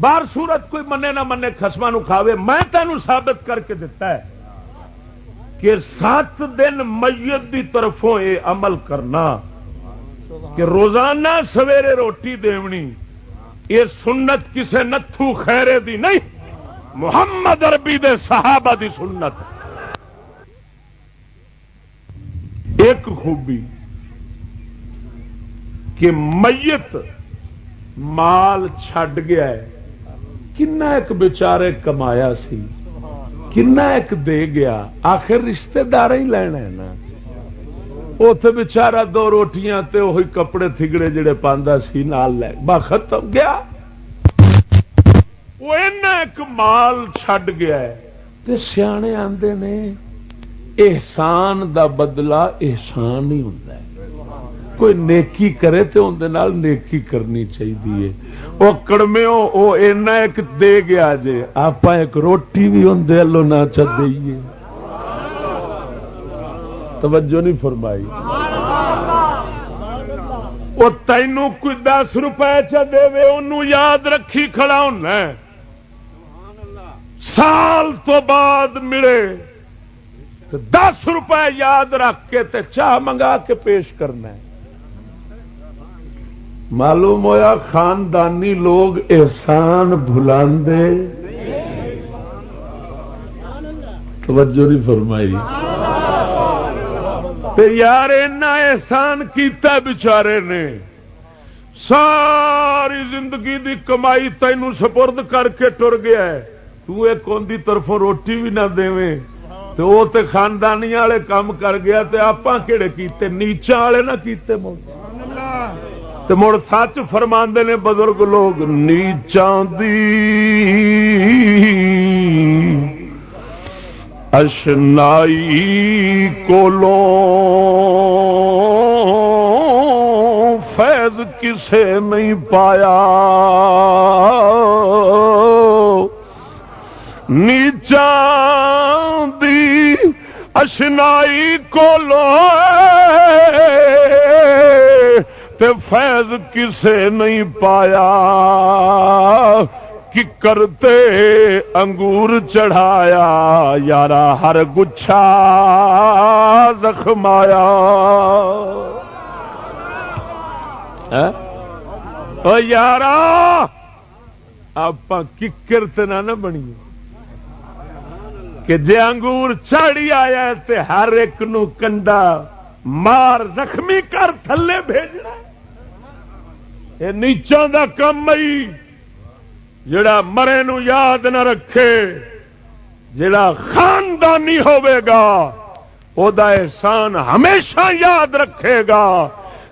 باہر سورت کوئی منے نہ منے خسما نو کھاوے، میں تینوں ثابت کر کے ہے کہ سات دن میت دی طرفوں یہ عمل کرنا، کہ روزانہ سویرے روٹی دیونی یہ سنت کسے نتھو خیرے دی نہیں، محمد عربی دے صحابہ دی سنت۔ ایک خوبی کہ میت مال چھڈ گیا ہے، کنا ایک بچارے کمایا سی، کنا ایک دے گیا، آخر رشتے دار ہی لینا ہے نا۔ اتے بچارا دو روٹیاں تے وہی کپڑے تھگڑے جڑے پاندا سی، نال لے۔ با ختم گیا۔ وہ ایک مال چھڈ گیا ہے۔ تے سیانے آندے نے، احسان دا بدلہ احسان ہی ہوتا ہے۔ کوئی نیکی کرے تو اندر نیکی کرنی چاہیے وہ کڑمے وہ اینا ایک دے گیا جے۔ آپ ایک روٹی بھی اندر لو نہ چاہیے توجہ نہیں فرمائی۔ وہ تینوں کوئی دس روپئے چ دے انہوں یاد رکھی کھڑا ہونا سال تو بعد ملے۔ تو دس روپے یاد رکھ کے تے چاہ منگا کے پیش کرنا ہے۔ معلوم ہویا خاندانی لوگ احسان بھلا توجہ نہیں فرمائی۔ یار اینا احسان کیتا بچارے نے۔ ساری زندگی دی کمائی تینوں سپرد کر کے ٹر گیا ہے۔ تو ایک اندی طرفوں روٹی بھی نہ دے تو وہ تے خاندانی والے کام کر گیا تے آپ کہڑے کیتے؟ نیچا والے نہ کیتے مڑ تے مڑ سچ فرما نے بزرگ لوگ نیچا دی اشنائی کولو فیض کسے نہیں پایا۔ نیچا دی اشنائی کو لو تے فیض کسے نہیں پایا۔ کہ کرتے انگور چڑھایا، یارا ہر گچھا زخمایا۔ ہاں؟ یارا آپ ککر نہ بنی۔ کہ جے انگور چاڑی آیا تے ہر ایک نو کنڈا مار زخمی کر تھلے بھیجنا یہ نیچوں دا کم آئی جڑا مرے نو یاد نہ رکھے، جڑا خاندانی ہوے گا، او دا احسان ہمیشہ یاد رکھے گا۔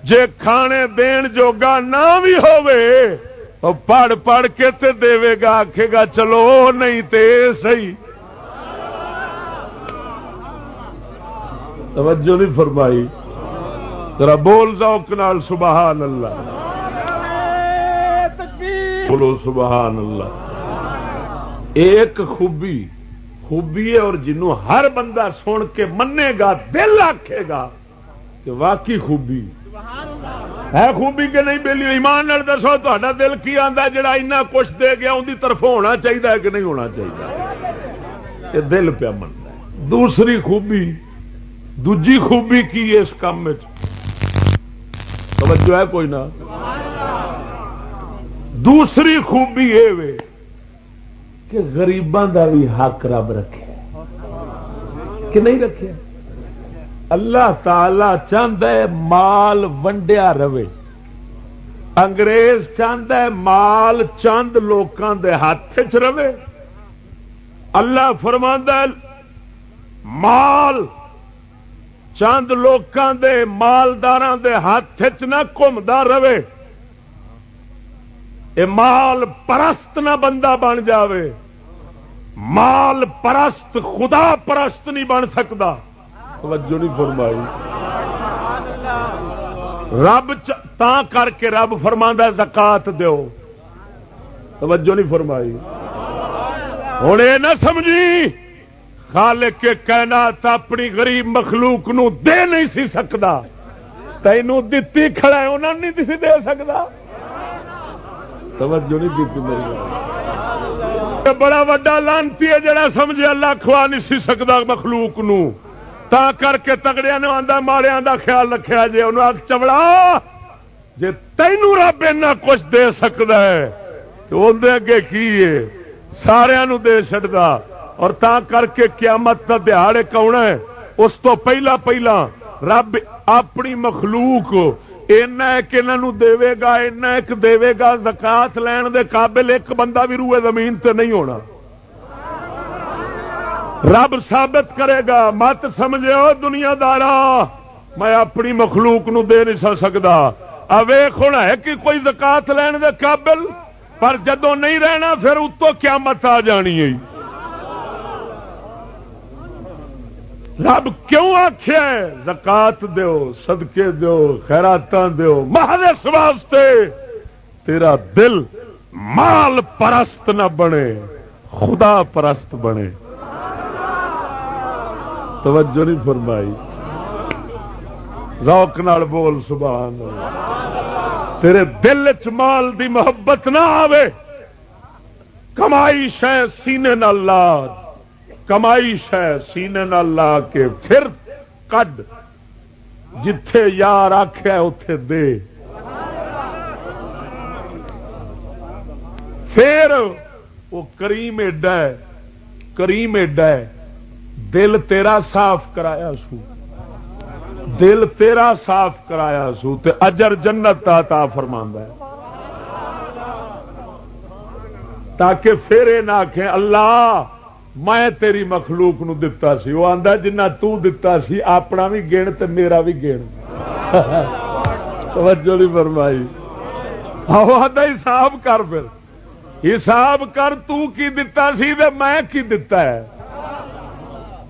جے کھانے دین جوگا نہ بھی ہوے پڑھ پڑھ کے تے دے گا، آکھے گا، چلو نہیں تے صحیح۔ توجہ نہیں فرمائی۔ ذرا بول ذوق نال، سبحان اللہ۔ بولو سبحان اللہ۔ ایک خوبی خوبی ہے اور جنوں ہر بندہ سن کے منے گا، دل آکھے گا کہ واقعی خوبی۔ ہے خوبی کہ نہیں بہلی ایمان دسو تا دل کی آتا جڑا اینا کچھ دے گیا، ان کی طرف ہونا چاہیے کہ نہیں ہونا چاہیے یہ دل پیا منتا دوسری خوبی دجی خوبی کی اس کام توجہ ہے کوئی نہ؟ دوسری خوبی یہ کہ گریبان کا بھی حق رب رکھے۔ کہ نہیں رکھے؟ اللہ تعالی چاہتا ہے مال ونڈیا رہے۔ انگریز چاہتا ہے مال چند لوگوں کے ہاتھ چ رہے۔ اللہ فرما مال چند لوگوں دے مالدار دے ہاتھ چ نہ گھومتا رہے۔ اے مال پرست نہ بندہ بن جاوے۔ مال پرست خدا پرست نہیں بن سکتا۔ توجہ نہیں فرمائی۔ رب تا کر کے رب فرما زکات دو توجہ نہیں فرمائی۔ ہوں یہ نہ سمجھی، خالق کے کائنات اپنی غریب مخلوق نو دے نہیں سی سکتا۔ تینوں دتی کھڑا انہوں نہیں دے سکتا۔ توجہ نہیں دیتی میری بڑا وا لانتی ہے جڑا سمجھے اللہ کھوا نہیں سی سکتا مخلوق نو۔ تا کر کے تگڑیا نے آدھا ماڑیا کا خیال رکھا جی انہوں آ چوڑا جی تینوں رب اینا کچھ دے سکتا ہے، تو اندر اگے کی ہے؟ سارا دے چڑتا اور تا کر کے قیامت کا دہاڑ کون ہے، اس تو پہلا پہلا رب اپنی مخلوق ایک انہوں دے گا، اینا ایک دے گا زکات لین دے قابل ایک بندہ بھی روئے زمین تے نہیں ہونا۔ رب ثابت کرے گا، مت سمجھے ہو دنیا دارا، میں اپنی مخلوق نو دے نہیں سکتا۔ اویخ ہونا ہے کہ کوئی زکات لین دے قابل، پر جدو نہیں رہنا، پھر اتو کیا مت آ جانی ہے۔ رب کیوں آخیا زکات دو سدکے دو خیرات دو مہادس واسطے تیرا دل مال پرست نہ بنے، خدا پرست بنے۔ توجہ نہیں فرمائی۔ روک نال بول، سبحان تیرے دل چ مال دی محبت نہ آوے، کمائی شہ سینے نال لا کمائی شہ سینے نال لا کے، پھر کڈ۔ جتھے یار آخیا اتے دے۔ پھر وہ کریم ایڈا کریم ایڈا دل تیرا صاف کرایا سو۔ دل تیرا صاف کرایا سو، تے اجر جنت تا تا فرما تاکہ پھر یہ نہ آخ اللہ میں تیری مخلوق نو دتا سی۔ وہ آندا جنہ تو دتا سی اپنا بھی گن تے میرا بھی گن [LAUGHS] توجہ نہیں فرمائی۔ آتا حساب کر پھر۔ حساب کر تو کی دتا سی تے میں کی دتا ہے۔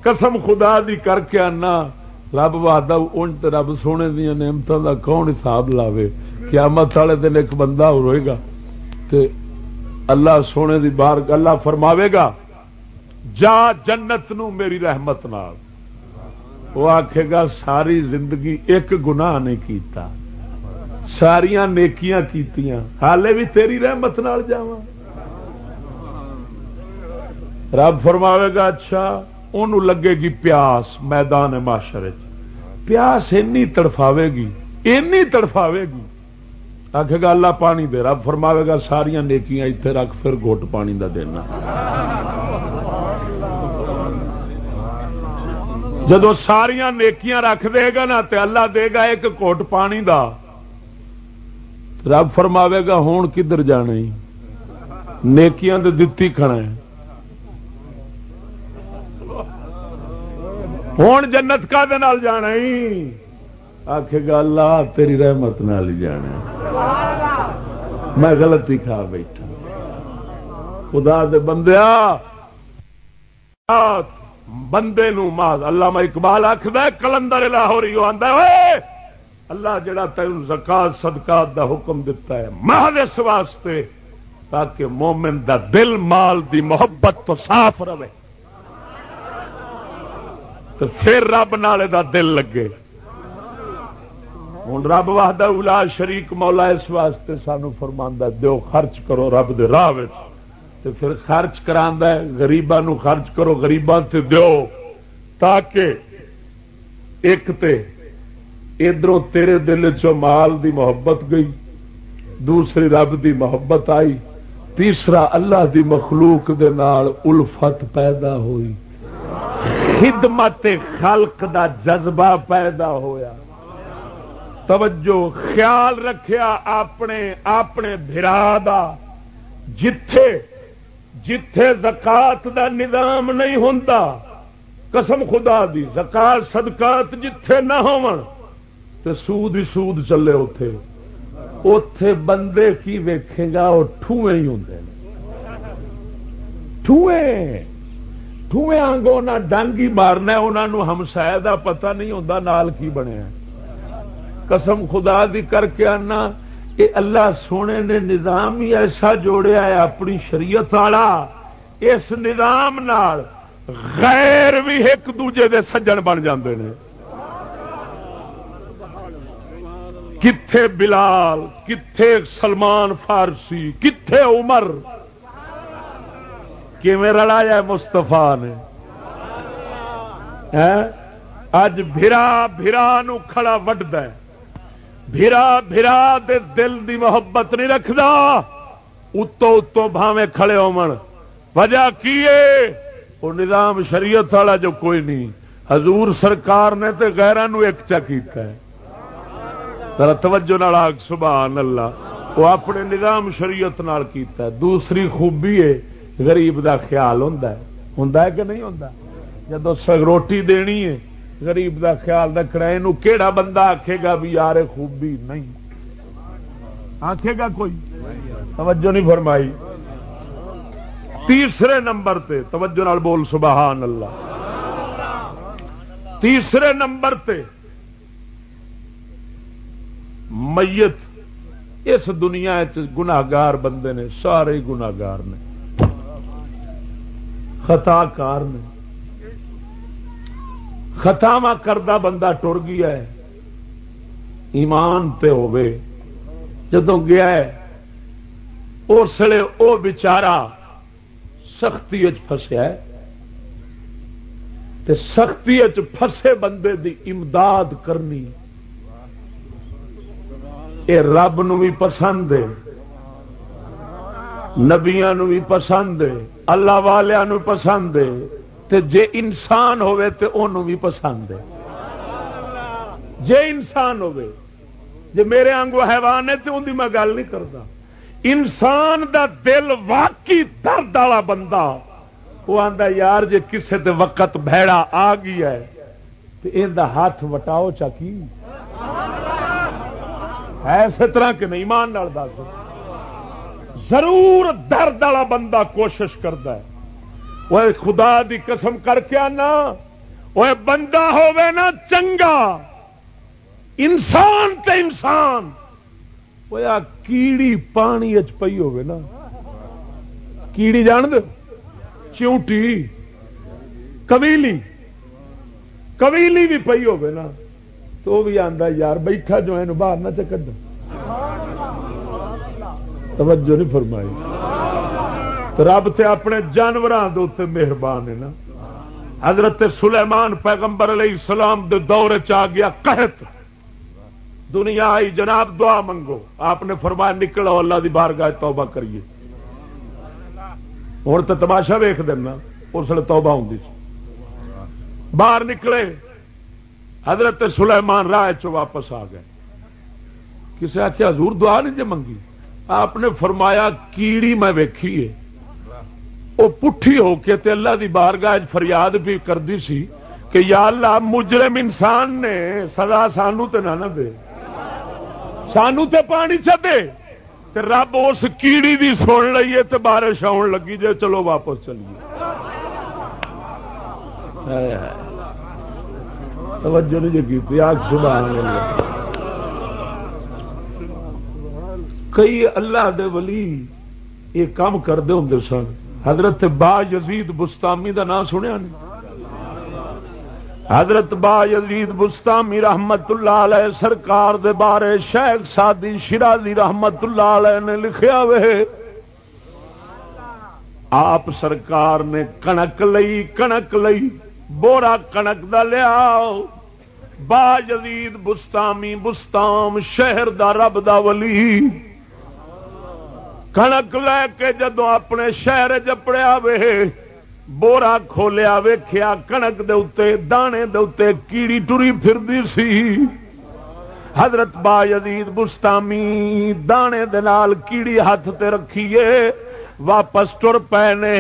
قسم خدا دی کر کے آنا۔ رب واد رب سونے دیا نعمتوں کا کون حساب لاوے؟ قیامت والے دن ایک بندہ ہوئے گا تے اللہ سونے دی بار اللہ فرماوے گا۔ جا جنت نو میری رحمت نال۔ وہ آکھے گا، ساری زندگی ایک گناہ نہیں کیتا۔ ساریا نیکیاں کیتیاں۔ حالے بھی تیری رحمت نال جاواں۔ رب فرماوے گا اچھا ان لگے گی پیاس میدان معاشر پیاس اینی تڑفاوے گی، اینی تڑفاوے گی۔ آخ گا اللہ پانی دے، رب فرماوے گا ساریا نیکیاں اتنے رکھ، پھر گوٹ پانی دا دینا جدو ساریا نیکیاں رکھ دے گا نا تے اللہ دے گا ایک کوٹ پانی دا۔ رب فرماوے گا ہون کدھر جانا نیکیاں دے دتی کھڑا ہے۔ ہوں جنت کا جانا ہی آخ گا، اللہ، تیری رحمت نال ہی جانا میں غلطی کھا بیٹھا۔ خدا دے بندیا بندے نو ماض اللہ میں اقبال آخد کلندر لاہور ہی آتا اللہ جڑا تین زکات، صدقات دا حکم دتا ہے ماہ اس واسطے تاکہ مومن دا دل، مال دی محبت تو صاف رہے۔ تو پھر رب نالے دا دل لگے۔ ہوں رب واہدہ الا شریک مولا اس واسطے سانو فرما دو خرچ کرو رب دے راہ تو پھر خرچ کرا گریبان خرچ کرو گریبان سے دو تاکہ ایک تے ادھر تیرے دل چ مال دی محبت گئی، دوسری رب دی محبت آئی، تیسرا اللہ دی مخلوق دے نال الفت پیدا ہوئی۔ خدمت خلق دا جذبہ پیدا ہویا۔ توجہ خیال رکھیا اپنے اپنے برا دا، جتھے جتھے زکات دا نظام نہیں ہوندا، قسم خدا دی، زکات، صدقات جتھے نہ ہون، تے سود ہی سود چلے اتے اتے بندے کی ویکھے گا وہ ٹھوئے ہی ہوں ٹھوئے ٹوئے آنگو نہ ڈنگ ہی مارنا انہوں ہمسایا کا پتا نہیں ہوتا نال کی بنیا۔ قسم خدا دی کر کے آنا یہ اللہ سونے نے نظام ہی ایسا جوڑیا ہے اپنی شریعت والا، اس نظام نال غیر بھی ایک دوجے دے سجن بن جاندے نے۔ کتھے بلال، کتھے سلمان فارسی، کتھے عمر۔ رلایا مستفا نے؟ ہاں؟ اج برا برا نو کھڑا وڈد برا برا دے دل دی محبت نہیں رکھدا۔ اتو اتو بھاوے کھڑے ہون وجہ کی وہ نظام شریعت والا جو کوئی نہیں۔ حضور سرکار نے تو گہران ایک چا کیتا ہے۔ ذرا توجہ نال آگ، سبحان اللہ۔ وہ اپنے نظام شریعت نال کیتا ہے۔ دوسری خوبی ہے، غریب دا خیال ہوندا ہے۔ ہوندا ہے کہ نہیں ہوندا؟ جدو روٹی دینی ہے غریب دا خیال رکھنا یہ بندہ آکھے گا بھی یار خوبی نہیں۔ آکھے گا کوئی؟ توجہ نہیں فرمائی۔ تیسرے نمبر تے، توجہ نال بول سبحان اللہ۔ تیسرے نمبر تے، میت، اس دنیا گناگار بندے نے، سارے گناگار نے۔ خطا کار نے۔ خطاوا کردہ بندہ ٹر گیا ہے۔ ایمان تے ہوے جدو گیا ہے، اس لیے وہ بچارا سختی فسیا سختی فسے بندے دی امداد کرنی۔ یہ رب نو بھی پسند ہے۔ نبیا بھی پسند ہے۔ اللہ والوں پسند ہے۔ تے جے انسان ہوے تے انہوں بھی پسند ہے۔ جے انسان ہوے جے میرے آنگو حیوان ہے تے ان دی میں گل نہیں کرتا انسان دا دل واقعی درد والا بندہ۔ وہ آندا یار، جے کسے تے وقت بھڑا آ گیا ہے تے ان دا ہاتھ وٹاؤ چاکی ہے اسی طرح کہ نہیں؟ مان دس۔ ضرور درد والا بندہ کوشش کرتا ہے۔ وہ خدا دی قسم کر کے آنا وہ بندہ ہوے نا چنگا انسان تے انسان وہ کیڑی پانی اچ پئی ہوے نا کیڑی جان دو چیوٹی کویلی کویلی بھی پئی ہوے نا تو بھی آتا یار بیٹھا جو ہے باہر نہ چکر توجہ نہیں فرمائی رب تے اپنے جانوروں کے مہربان ہے نا۔ حضرت سلیمان پیغمبر علیہ السلام دے دور چ گیا، قحط۔ دنیا آئی، جناب دعا منگو۔ آپ نے فرمایا، نکلو، اللہ دی بارگاہ توبہ کریے۔ ہوں تو تماشا ویخ دینا اس لیے توبہ ہوں جی۔ باہر نکلے، حضرت سلیمان راہ چ واپس آ گئے۔ کسی آخیا حضور دعا نہیں جی منگی؟ آپ نے فرمایا، کیڑی میں ویکھی ہے۔ وہ پٹھی ہو کے تے اللہ دی بارگاہ فریاد بھی کرتی سی کہ یا اللہ مجرم انسان نے سزا سانو تے نہ دے۔ سانو تے پانی چدے تے رب اس کیڑی دی سن لیے تے بارش آن لگی جے، چلو واپس چلیے۔ توجہ نہیں جی کی آگ سبحان اللہ۔ کئی اللہ دے ولی یہ کام کرتے ہوں سن۔ حضرت با یزید بستامی دا نام سنیا نہیں حضرت با یزید بستامی رحمت اللہ علیہ سرکار دے بارے شیخ سادی شرازی رحمت اللہ علیہ نے لکھیا وے۔ آپ سرکار نے کنک لئی کنک لئی، بورا کنک دا لیا با یزید بستامی بستام شہر دا رب دا ولی۔ کنک لے کے جدو اپنے شہر چپڑیا وے بورا کھولیا ویخیا کنک دے اتے دانے دے اتے کیڑی ٹری پھر سی حضرت با یزید بستامی دانے دے نال کیڑی ہاتھ تے رکھیے واپس ٹر پے نے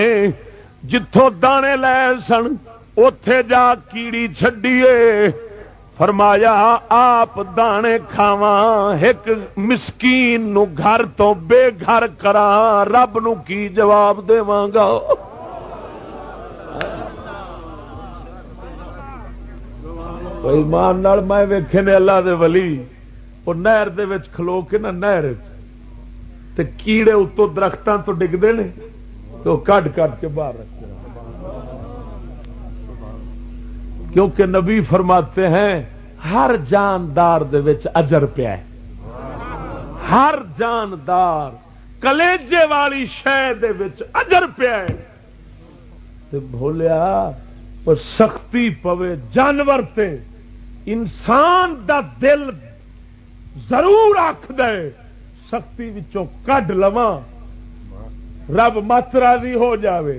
جتوں دانے لے سن اتے جا کیڑی چڈیے فرمایا ہاں, آپ دانے کھاوا ایک مسکین نو گھر تو بے گھر کرا رب نو کی جواب گا؟ ایمان میں ویکھے نے اللہ دے ولی، وہ نہر دے وچ کھلو کے نا نہر تے کیڑے اتو درختوں تو ڈگتے ہیں تو کٹ کٹ کے باہر رکھتے کیونکہ نبی فرماتے ہیں، ہر جاندار اجر پیا ہر جاندار کلیجے والی شہ اجر پیا بولیا سختی پوے جانور تے۔ انسان دا دل ضرور آخ دے سختی کڈ لوا رب مت راضی ہو جاوے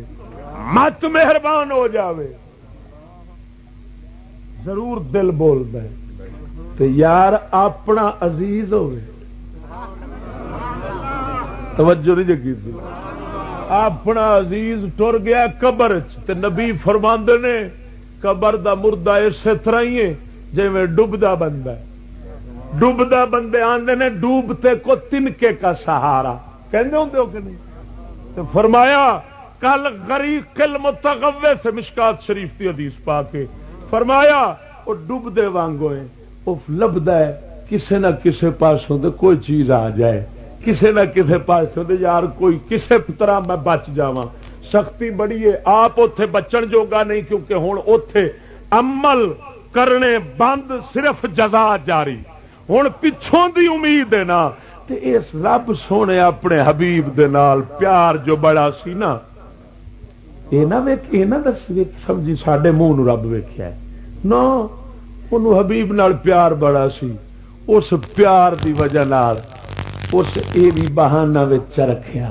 مت مہربان ہو جاوے۔ ضرور دل بولتا ہے۔ یار اپنا عزیز ہوئے۔ توجہ نہیں جگی تھی۔ اپنا عزیز ٹر گیا قبر نبی فرماند نے، قبر دا مردہ اسی طرح ہی ہے جی میں ڈبدا بندہ ڈبدا بندے آدھے نے، ڈوبتے کو تنکے کا سہارا۔ کہنے ہوں کہ نہیں؟ تو فرمایا، کل غریب کل سے مشکات شریف کی حدیث پا کے فرمایا وہ ڈبدے وانگو ہے وہ لبدا ہے، کسے نہ کسے پاسوں دے کوئی چیز آ جائے۔ کسے نہ کسے پاسوں دے، یار، کوئی کسے طرح میں بچ جاواں۔ سختی بڑی ہے، آپ اتے بچن جوگا نہیں، کیونکہ ہوں اتے عمل کرنے بند صرف جزا جاری۔ ہوں پچھوں دی امید ہے نا، تے اس رب سونے اپنے حبیب دے نال پیار جو بڑا سی نا یہ نہ دس سمجھی سڈے منہ رب ویخیا نہ ان حبیب نال پیار بڑا سی اس پیار دی وجہ نال اس یہ بھی بہانہ رکھیا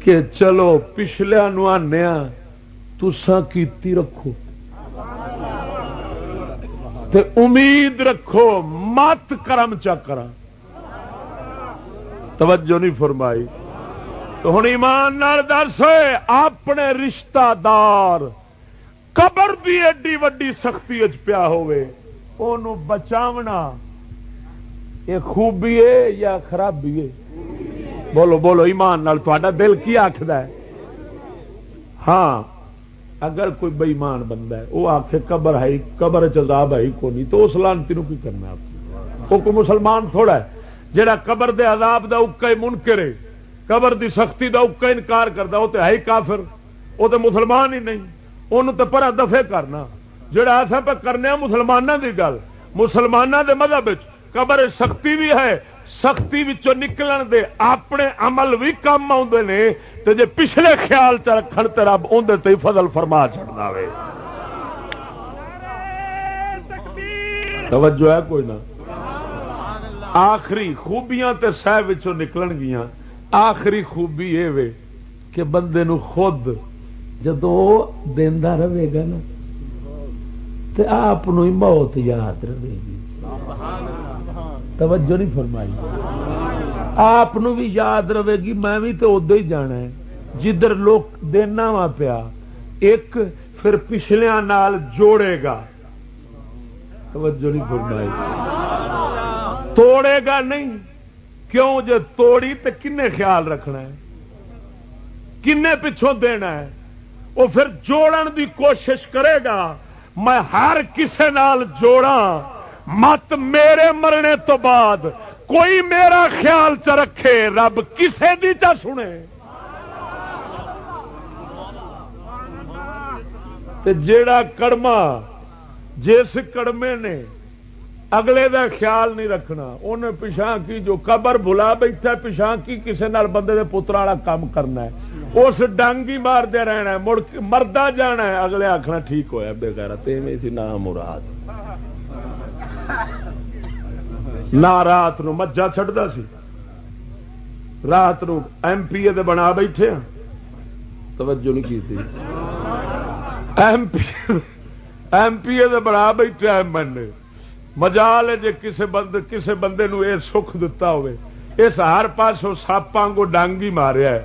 کہ چلو پچھلیا نو آنے تسا کیتی رکھو تے امید رکھو مت کرم چا چکر توجہ نہیں فرمائی تو ہوں ایمان دس اپنے رشتہ دار، قبر بھی ایڈی وڈی سختی پیا بچاونا یہ خوبی ہے یا خرابی ہے بولو بولو، ایمان نال دل کی آخد ہاں اگر کوئی بئیمان بندہ ہے وہ آخ قبر ہے، قبر چزاب ہے کو نہیں، تو اس لانتی کی کرنا وہ کوئی مسلمان تھوڑا ہے جہاں قبر دے عذاب دا اکا منکر ہے۔ قبر دی سختی دا اکا انکار کرتا وہ تو ہے ہی کافر وہ تو مسلمان ہی نہیں۔ انہوں تو پرا دفے کرنا۔ جڑا ایسا پہ کرنے مسلمانوں کی گل۔ مسلمانوں دے مذہب قبر سختی بھی ہے، سختی نکلن دے اپنے عمل بھی کم آدھے تو جے پچھلے خیال چ رکھ رب اندر فضل فرما چڑھنا توجہ ہے کوئی نہ؟ آخری خوبیاں تے سہ نکلن گیا آخری خوبی یہ کہ بندے نو خود جدو دینا رہے گا نا تو آپ موت یاد رہے گی۔ توجہ نہیں فرمائی۔ آپ بھی یاد رہے گی، میں بھی تو ادو ہی جانا ہے۔ جدھر لوگ دینا وا پیا، ایک پھر پچھلیا نال جوڑے گا۔ توجہ نہیں فرمائی۔ توڑے گا نہیں۔ کیوں جو توڑی تو کن خیال رکھنا ہے؟ کن پچھوں دینا ہے؟ وہ پھر جوڑن دی کوشش کرے گا، میں ہر کسے نال جوڑا مت میرے مرنے تو بعد کوئی میرا خیال چ رکھے، رب کسے دی چا سنے۔ جیڑا کڑما، جس کڑمے نے اگلے دا خیال نہیں رکھنا۔ انہیں پچھا کی جو قبر بلا بیٹھا پچھا کی کسی نال بندے دے پترا والا کام کرنا ہے۔ اس ڈانگی مار دے رہنا ہے، مڑ مردا جانا ہے۔ اگلے آخنا ٹھیک ہوا بے گھر سی نہ مراد۔ نہ رات نو مجھا چڑھتا سی۔ رات نو ایم پی اے بنا بیٹھے ہاں۔ توجہ نہیں کی ایم پی ایم پی اے بنا بیٹھے ہاں ایم ایل اے۔ مجال جی کسی بند کسی بندے نو اے سکھ دتا ہوئے۔ اس ہر پاسوں ساپاں کو ڈانگی ماریا ہے۔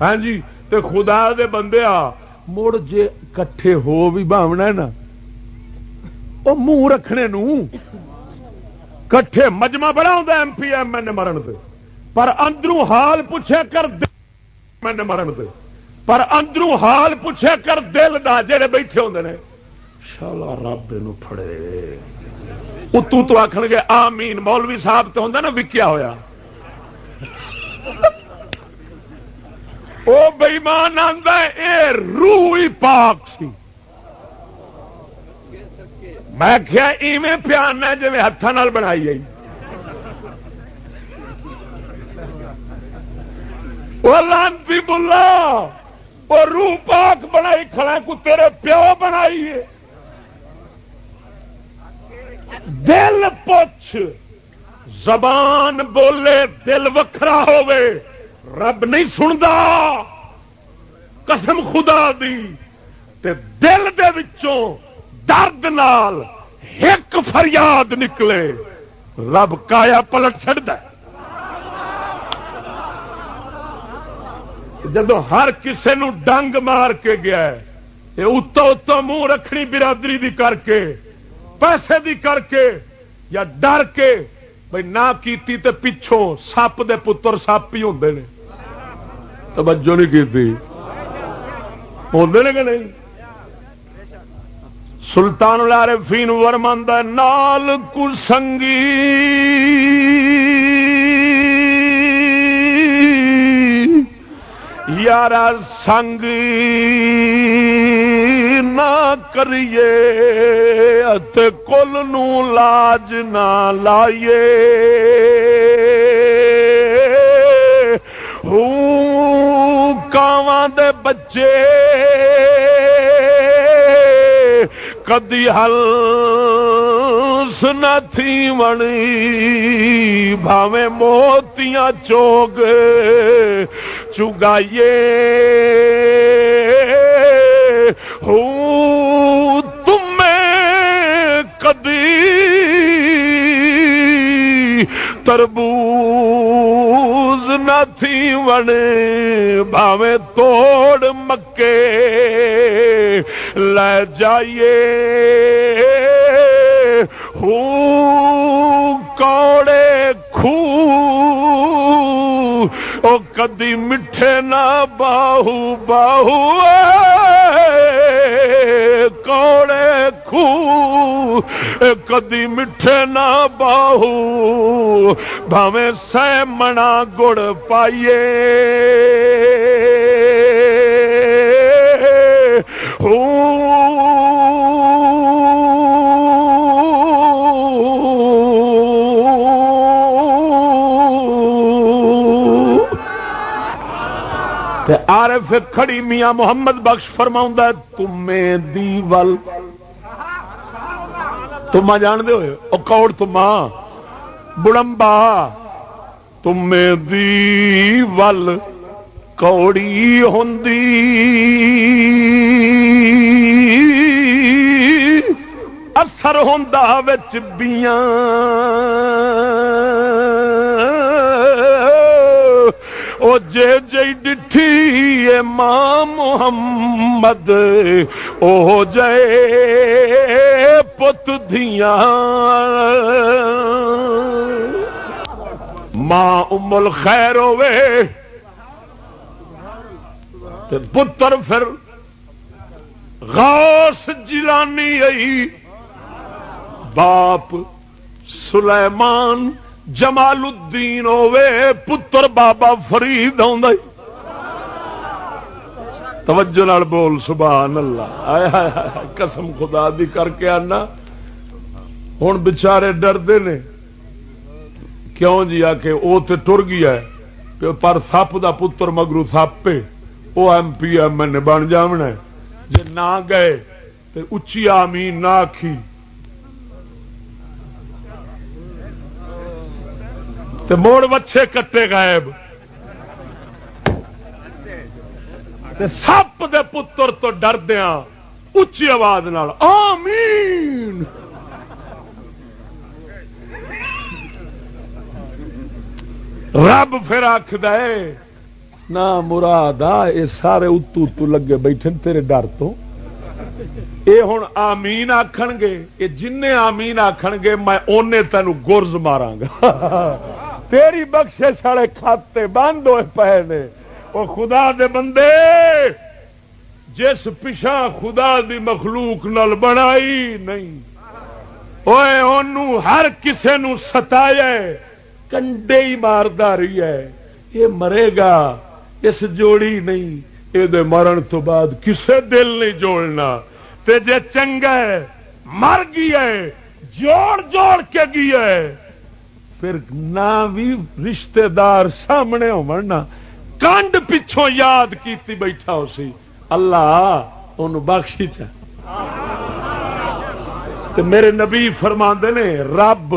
ہاں جی تے خدا دے بندے آ، مڑ جے کٹھے ہو بھی باونا ہے نا۔ وہ منہ رکھنے نو۔ کٹھے مجمع بڑا ہوتا ایم پی ایم ایل مرن دے پر اندروں حال پوچھے کر دل مرن دے پر اندروں حال پوچھے کر دل دا جڑے بیٹھے ہوندے نے۔ شالا رب نو پھڑے۔ اتو تو آخ گے، آمین، مولوی صاحب تو ہوں نا وکیا ہوا وہ بئیمان آتا اے روح ہی پاک سی۔ میں کیا ایویں پیانا جی ہاتھوں بنائی آئی۔ وہ لانتی بلا وہ روح پاک بنائی، کھڑا کو تیرے پیو بنائی ہے۔ دل پوچھ، زبان بولے، دل وکھرا ہوے رب نہیں سنتا قسم خدا دی، تے دل دے وچوں درد نال ایک فریاد نکلے، رب کایا پلٹ چڑھتا جب ہر کسے نو ڈنگ مار کے گیا اتو اتو منہ رکھنی برادری دی کر کے پیسے دی کر کے یا ڈر کے بھائی نہ کیتی تے پچھوں سپ دے پتر سپ ہی ہوں توجہ نہیں کی کہ نہیں؟ سلطان العارفین ورمند نال کسنگی یار سنگ نہ کریے کل نو لاج نہ لائیے۔ کاواں دے بچے، کدی ہل سنا تھی منی بھاویں موتیاں چوگ چگائیے۔ ہوں تربوز نہ تھی ونے بھاویں توڑ مکے لے جائیے کوڑے خو او کدی میٹھے نہ باہو باہو کوڑے خو کدی میٹھے نہ باہو بھاویں سہ منا گڑ پائیے۔ آرف کھڑی میاں محمد بخش فرما تمے دی ول تما جانتے ہوئے؟ او کوڑ تما بڑمبا۔ تمے دی ول کوڑی ہوں اثر ہوں بیاں۔ او جے جے ڈٹھی ماں محمد، او جے پت دیا ماں امل خیر ہوے پتر پھر غوث جلانی آئی باپ سلیمان جمال الدین ہوے پتر بابا فرید توجہ نال بول، سبحان اللہ۔ قسم خدا دی کر کے آنا۔ ہوں بچارے ڈردے نے۔ کیوں جی؟ آ کے وہ تو ٹر گیا پر سپ دا پتر مگرو سپ وہ ایم پی ایم ایل بن جامنا جی نہ گئے تو اچھی آمین نہ آخی تو موڑ وچھے کٹے غائب۔ سپ دے پتر تو ڈردیا اچھی آواز نال، آمین۔ رب پھر آخد نہ مراد آ یہ سارے اتو اتو لگے بیٹھے تیرے ڈر تو۔ یہ ہوں آمین آخ گے۔ یہ جن آمین آخ گے، میں اونے تین گرز مارا گا۔ [LAUGHS] تیری بخش والے کھاتے بند ہوئے پے نے۔ وہ خدا دے بندے، جس پچھا خدا دی مخلوق نل بنائی نہیں۔ ہر کسے نو ستایا کنڈے ہی مارداری ہے۔ یہ مرے گا، اس جوڑی نہیں۔ یہ مرن تو بعد کسے دل نہیں جوڑنا۔ تے جے چنگا ہے، مر گیا ہے، جوڑ جوڑ کے گیا ہے۔ پھر نہ بھی رشتے دار سامنے کنڈ پچھوں یاد کیتی بیٹھا ہو سی۔ اللہ ان بخشی چ میرے نبی فرما نے، رب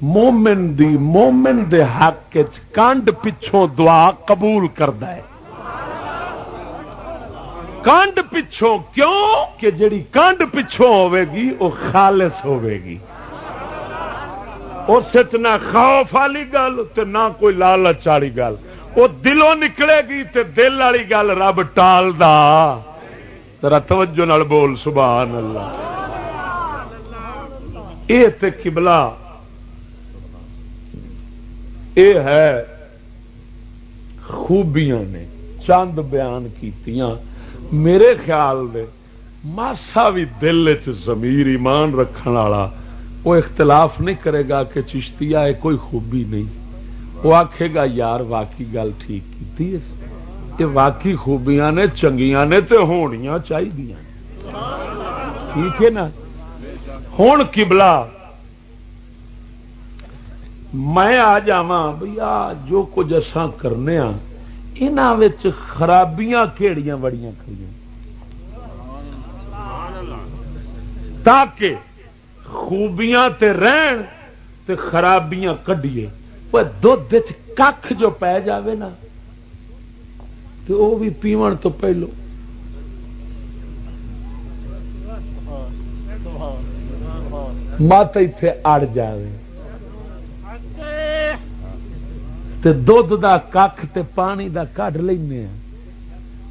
مومن دی، مومن دے حق کانڈ پچھوں دعا قبول کرتا ہے۔ کانڈ پچھوں کیوں؟ کہ جڑی کانڈ پچھوں ہوے گی وہ خالص ہوے گی۔ اس نہ خوف والی گل تے نہ کوئی لالچ والی گل۔ وہ دلوں نکلے گی تے دل والی گل رب ٹال ذرا توجہ نال بول، سبحان اللہ۔ یہ تے قبلہ اے ہے خوبیاں نے چند بیان کیتیاں۔ میرے خیال دے، ماسا بھی دل چمیر ایمان رکھنے والا وہ اختلاف نہیں کرے گا کہ چشتی ہے، کوئی خوبی نہیں۔ وہ آخے گا، یار، واقعی گل ٹھیک کی یہ واقعی خوبیاں نے، چنگیاں نے تے ہونیاں چاہیے ٹھیک ہے نا؟ ہوں کبلا میں آ جا بھیا جو کچھ اصا کرنے ہاں یہاں خرابیاں کہڑیاں بڑی کھڑی تاکہ خوبیاں تے رہن تے خرابیاں کڈیے۔ وہ دھد کھ جو پی جاوے نا تو وہ بھی پیو تو پہلو۔ مت اتے اڑ جائے تے دھد دا کھ تے پانی دا کڈ لینا ہاں۔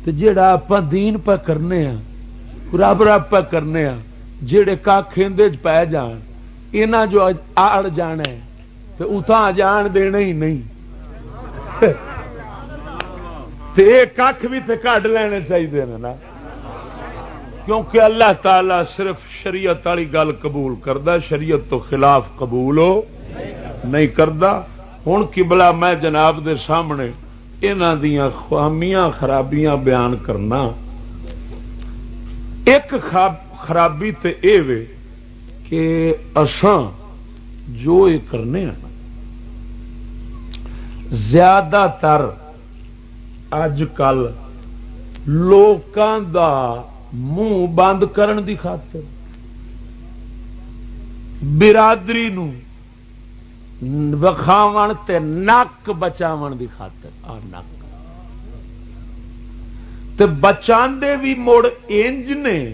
تے جیڑا آپ دین پہ کرنے ہاں رب رب پہ کرنے ہاں جہے کھ پی جان یہاں جو آڑ جانا تے اتنا جان دینا ہی نہیں۔ [LAUGHS] تے کھ بھی تے کڈ لینے چاہیے نا۔ کیونکہ اللہ تعالی صرف شریعت والی گل قبول کرتا شریعت تو خلاف قبول ہو نہیں کرتا ہوں کبلا میں جناب دے سامنے یہاں خامیاں خرابیاں بیان کرنا۔ ایک خرابی تے اے وے کہ اساں جو یہ کرنے ہیں زیادہ تر اج کل دا منہ بند کرن دی خاطر، برادری نو وکھاو نک بچاو دی خاطر، آ نک۔ بچا بھی مڑ انج نے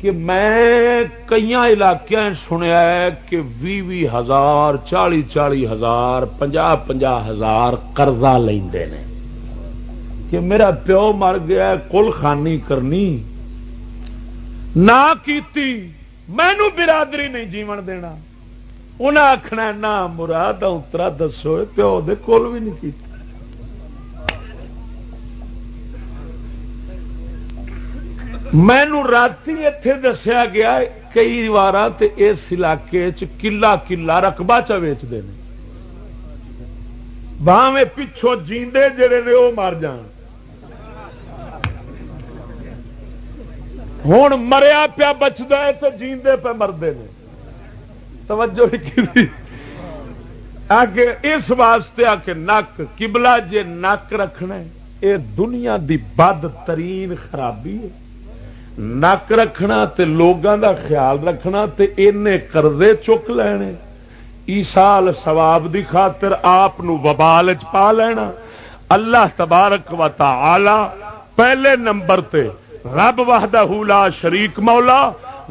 کہ میں کئی علاقے سنیا ہے کہ بھی بھی ہزار، چالی چالی ہزار پنجا پنجا ہزار قرضہ لیندے نے۔ کہ میرا پیو مر گیا کل خانی کرنی۔ نہ کیتی، مینو برادری نہیں جیون دینا۔ انہیں آخنا نہ مراد اترا دسو، پیو دے کول بھی نہیں کی مینو رات اتے دسیا گیا کئی بار اس علاقے کلا کلا رقبہ چ ویچتے ہیں باہیں پچھوں جیندے جڑے نے وہ مر جان۔ ہوں مریا پیا بچتا ہے تو جیندے پہ مرتے ہیں توجہ اس واسطے آ کے نک کبلا جے نک رکھنا یہ دنیا دی بد ترین خرابی ہے۔ نک رکھنا تے لوگوں دا خیال رکھنا تے اینے قرضے چک لینے۔ ایسال سواب دی خاطر آپ وبال چ پا لینا۔ اللہ تبارک و تعالی پہلے نمبر تے رب وحدہ لا شریک مولا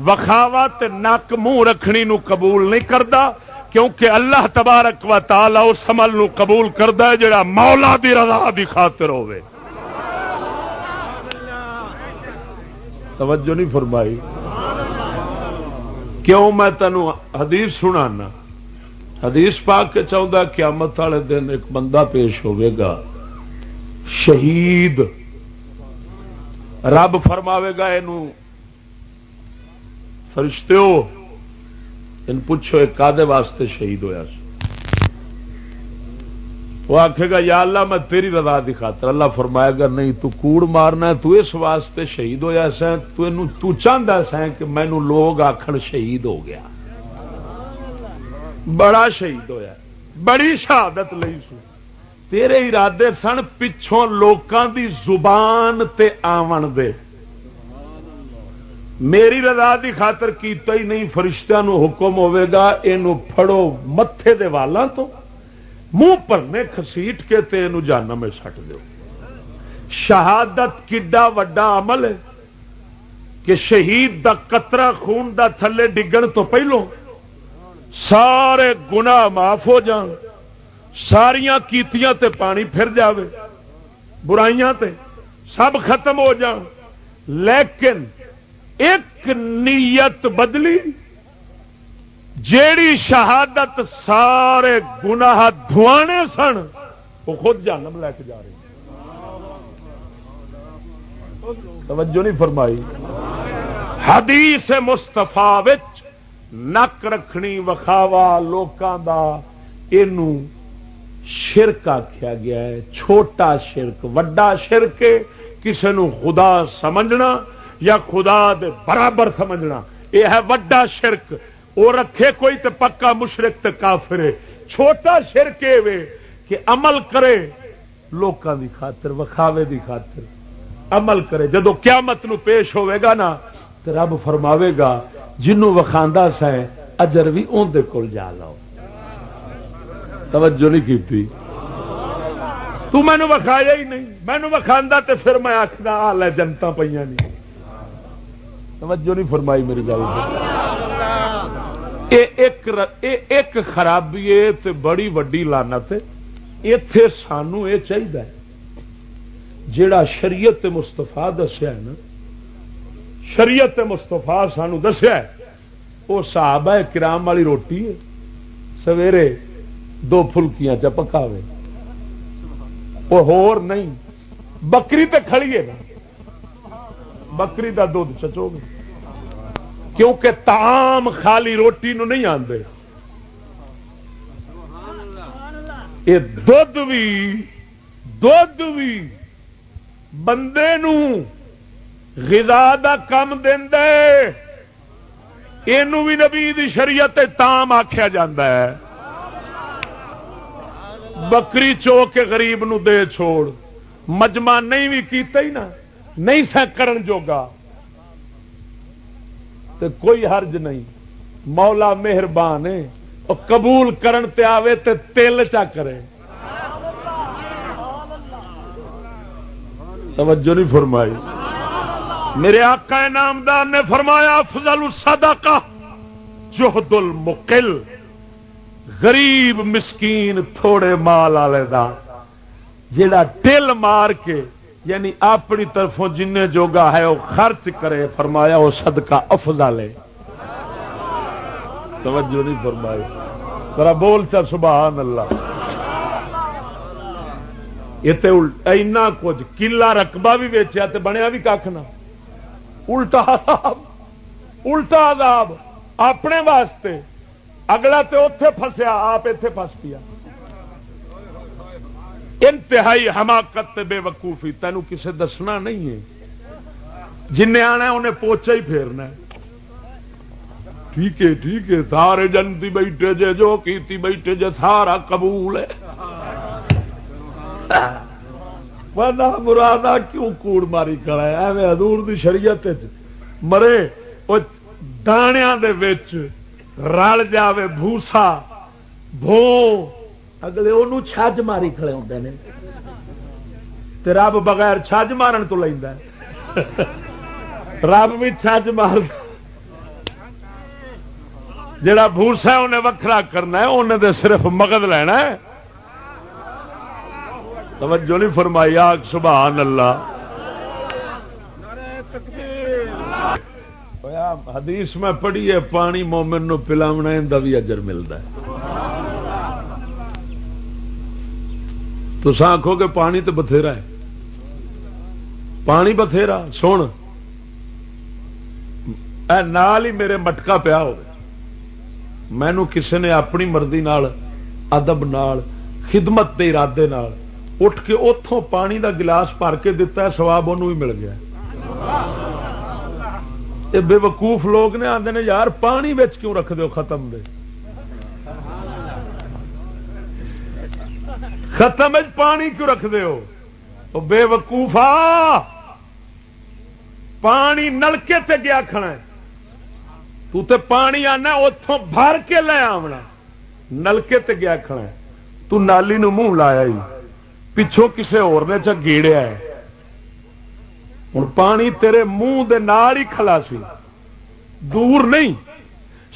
وکھاوا نک منہ رکھنی نو قبول نہیں کرتا کیونکہ اللہ تبارک و تعالی اس عمل نو قبول کرتا ہے جڑا مولا دی رضا دی خاطر ہوے توجہ نہیں فرمائی۔ کیوں میں تینوں حدیث سنانا؟ حدیث پا کے چاہتا قیامت والے دن ایک بندہ پیش ہوئے گا۔ شہید۔ رب فرماوے گا یہ فرشتے ہو ان پوچھو ایک کادے واسطے شہید ہوا وہ آخے گا، یا اللہ، میں تیری رضا دی خاطر اللہ فرمائے گا، نہیں، تو کوڑ مارنا تو اس واسطے شہید ہوا سا تو چاہتا سا کہ مینو لوگ آخر شہید ہو گیا۔ بڑا شہید ہویا بڑی شہادت لئی سو۔ تیرے ارادے سن پچھوں لوکاں دی زبان تے آون دے۔ میری رضا دی خاطر کیتا ہی نہیں فرشتہ نو حکم ہوے گا یہ فڑو متے دے والاں تو۔ منہ پرنے خسیٹ کے تے اینو میں سٹ دو شہادت کڈا وڈا عمل ہے کہ شہید دا قطرہ خون دا تھلے ڈگن تو پہلو سارے گناہ معاف ہو جان ساریا کیتیاں تے پانی پھر جاوے، برائیاں تے سب ختم ہو جان، لیکن ایک نیت بدلی جیڑی شہادت سارے گناہ دھوانے سن، وہ خود جانم لے کے جا رہی توجہ نہیں فرمائی۔ حدیث مستفا نک رکھنی وکھاوا لوکاں دا، اینو شرک آخیا گیا ہے۔ چھوٹا شرک، وڈا شرک کسی نو خدا سمجھنا یا خدا دے برابر سمجھنا، یہ ہے وڈا شرک۔ وہ رکھے کوئی تے پکا مشرک تے کافر ہے۔ چھوٹا شرک وے کہ عمل کرے لوکاں دی خاطر، وکھاوے دی خاطر۔ عمل کرے۔ جدو قیامت نو پیش ہوئے گا نا تو رب فرماوے گا، جنوں وکھاندا سا اجر بھی اون دے کول جا لو توجہ نہیں کی تو مینو وکھایا ہی نہیں۔ مینو وکھاندا تے پھر میں آخنا آ لے جنتا پہ نہیں توجہ نہیں فرمائی میری گل۔ ایک خرابی ہے بڑی وڈی لانت اتے سانو یہ چاہیے جڑا شریعت مستفا دسیا نا، شریعت مستفا سانو دسیا وہ صاحب ہے کرام والی روٹی ہے۔ سویرے دو فلکیاں چ پکاوے۔ وہ ہور نہیں، بکری تے کھڑی ہے نا۔ بکری دا دھد چچو گے کیونکہ تام خالی روٹی نو نہیں آتے یہ دھد بھی دھد بھی بندے نو غذا دا کم دے یہ بھی نبی دی شریعت تام آخیا جا بکری چو کے غریب نو دے چھوڑ۔ مجمع نہیں بھی کیتا ہی نا۔ نہیں سا کرن جوگا۔ تو کوئی حرج نہیں۔ مولا مہربان ہے۔ قبول کرن تے آوے تے تیل چا کرے۔ توجہ نہیں فرمائی۔ میرے آقا نامدار نے فرمایا، افضل الصدقہ، جہد المقل۔ غریب مسکین تھوڑے مال والے دا جڑا دل مار کے یعنی اپنی طرفوں جن جوگا ہے وہ خرچ کرے، فرمایا وہ صدقہ افضل ہے۔ توجہ نہیں فرمائی۔ ذرا بول چا سبحان اللہ اینا کچھ کلا رقبہ بھی ویچیا تو بنیا بھی کھ نہ۔ الٹا عذاب الٹا عذاب۔ اپنے واسطے۔ اگلا تو اتے فسیا آپ اتے فس پیا۔ انتہائی حماقت بے وقوفی تینوں کسے دسنا نہیں ہے۔ جن آنا انہیں پوچا ہی پھیرنا ٹھیک ہے ٹھیک ہے، سارے جنتی بیٹھے جے، جو کیتی بیٹھے جے، سارا قبول ہے۔ مرادا کیوں کوڑ ماری کرا ایویں ادور کی شریعت مرے وہ دانیا رل جاوے، بھوسا بھو اگلے وہ چھج ماری کھڑے ہوتے ہیں رب بغیر چھج مارن تو لینا رب بھی چھج مار جڑا بھوسا انہیں وکھرا کرنا ہے، انہیں دے صرف مگد لینا ہے۔ توجہ نہیں فرمائی آگ سبحان اللہ۔ حدیث میں پڑھی ہے پانی مومن نو پلاونا بھی اجر ملتا ہے۔ تو آخو گے پانی تو بتھیرا ہے۔ پانی بتھیرا، سن۔ اے نال ہی میرے مٹکا پیا ہو مینو کسی نے اپنی مرضی نال، ادب نال، خدمت کے ارادے نال اٹھ کے اتوں پانی دا گلاس بھر کے دتا ہے سواب ان مل گیا یہ بے وقوف لوگ نے آتے ہیں یار پانی کیوں رکھ دو ختم دے؟ ختم پانی کیوں رکھ دے ہو؟ بے وقوفا پانی نلکے تے گیا کھنا ہے۔ تو تے پانی آنا اتوں بھر کے لے آنا نلکے تے گیا کھنا ہے۔ تو نالی نو منہ لایا ہی۔ پچھوں کسے اور نے چا گیڑیا ہے۔ ہوں پانی تیرے منہ دے نال ہی کھلا سی۔ دور نہیں،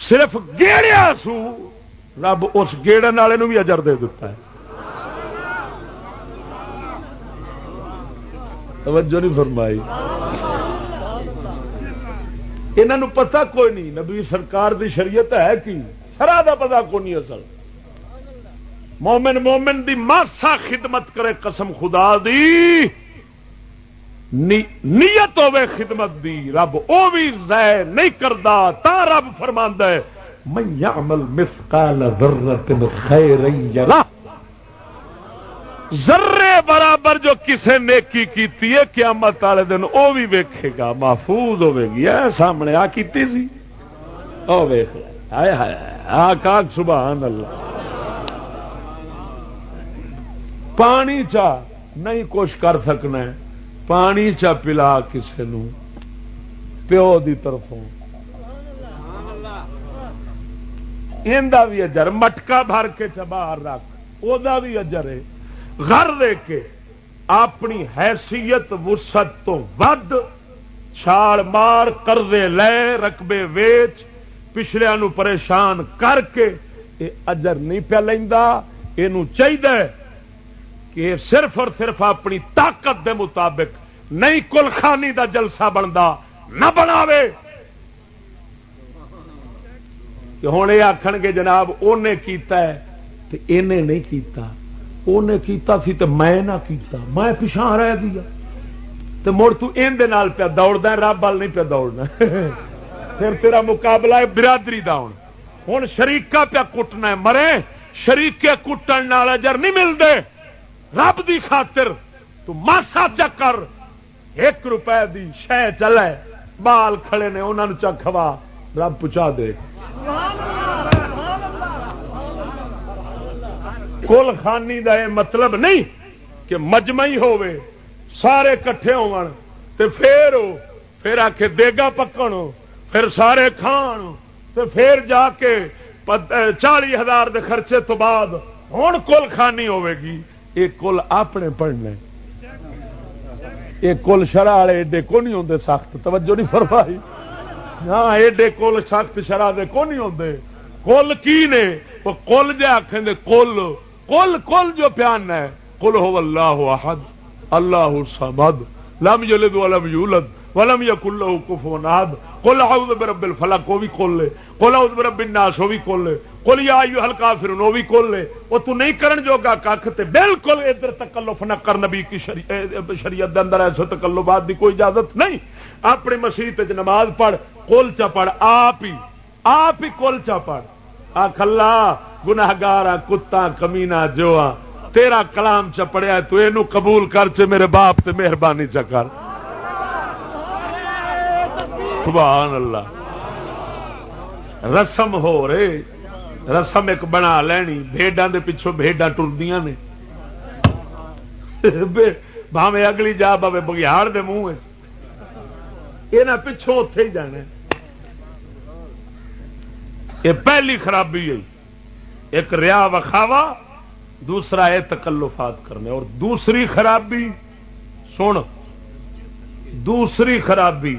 صرف گیڑیا سو۔ رب اس گیڑن والے بھی اجر دے دیتا ہے۔ توجہ نہیں فرمائی۔ انہوں پتا کوئی نہیں، نبی سرکار دی شریعت ہے کی؟ شرح کا پتا کو نہیں اصل۔ مومن مومن دی ماسا خدمت کرے قسم خدا دی۔ نی... نیت ہوے خدمت دی، رب او بھی زہ نہیں کرتا تا رب فرما ہے میں یعمل مثقال ذرت خیر یرا ذرے برابر جو کسے نیکی کیتی ہے، قیامت والے دن او بھی ویکھے گا، محفوظ ہوے گی۔ اے سامنے آ کیتی سی۔ او ویکھ ہائے ہائے آ سبحان اللہ۔ پانی چا نہیں کچھ کر سکنا پانی چا پلا کسی پیو دی طرفوں۔ بھی اجر۔ مٹکا بھر کے چبار رکھ۔ وہ بھی اجر ہے۔ گھر دے کے اپنی حیثیت وسط تو ود چھال مار کردے لے، رقبے ویچ پچھلیا پریشان کر کے اجر نہیں پیا لینا یہ چاہیے کہ صرف اور صرف اپنی طاقت دے مطابق نہیں کل خانی دا جلسہ بنتا نہ بناوے۔ ہوں یہ آخ گے جناب انہیں کیتا ہے تو انہیں نہیں کیتا۔ انہیں کیتا سی تو میں نہ کیتا، میں پچھا رہ دیا تو مڑ تال پیا دوڑتا رب وال نہیں پیا دوڑنا۔ [LAUGHS] پھر تیرا مقابلہ ہے برادری دا ہوں ہوں شریقہ پیا کٹنا مرے شریقے کٹن اجر نہیں ملتے رب دی خاطر تو ماسا چکر ایک روپے دی شہ چلے۔ بال کھڑے نے انہوں چکھوا رب پہنچا دے۔ سبحان اللہ۔ کل خانی دا یہ مطلب نہیں کہ مجمعی ہوے سارے کٹھے ہو پھر پھر آ کے دیگا پکن پھر سارے کھان تو پھر جا کے چالی ہزار دے خرچے تو بعد ہوں کل خانی ہوے گی۔ یہ کل اپنے پڑھنے۔ یہ کل شرح والے ایڈے کو نہیں ہوں سخت توجہ نہیں فرمائی۔ ہاں ایڈے کل سخت شرح دے کو نہیں ہوں کل کی نے؟ وہ کل جے آخیں کل کل کل جو پیان ہے کل ہو اللہ احد، اللہ سمد لم یلد ولم یولد، ولم یکن له کفوا احد، قل اعوذ برب الفلق کو بھی کھول لے، قل اعوذ برب الناس، وہ بھی کھول لے، قل یا ایھا الکافرون، وہ بھی کھول لے او تو نہیں کرن جوگا ککھ تے بالکل ادھر تکلف نہ کر نبی کی شریعت دے اندر ایسے تکلفات دی کوئی اجازت نہیں۔ اپنی مسجد وچ نماز پڑھ، قل چا پڑھ، آپ ہی آپ ہی قل چا پڑھ۔ آخ اللہ، گناہگار، کتا کمینا جو تیرا کلام چ پڑیا تو یہ قبول کر چ میرے باپ تے مہربانی چ کر۔ سبحان اللہ۔ رسم ہو رہے، رسم ایک بنا لینی بھیڈا دے پچھوں بھیڈا ٹردیاں نے۔ بھاوے اگلی جا بھاوے بگیاڑ دے منہ یہ پچھوں اتے ہی جانا یہ پہلی خرابی ہے۔ ایک ریا وکھاوا دوسرا ہے تکلفات کرنے۔ اور دوسری خرابی، سن، دوسری خرابی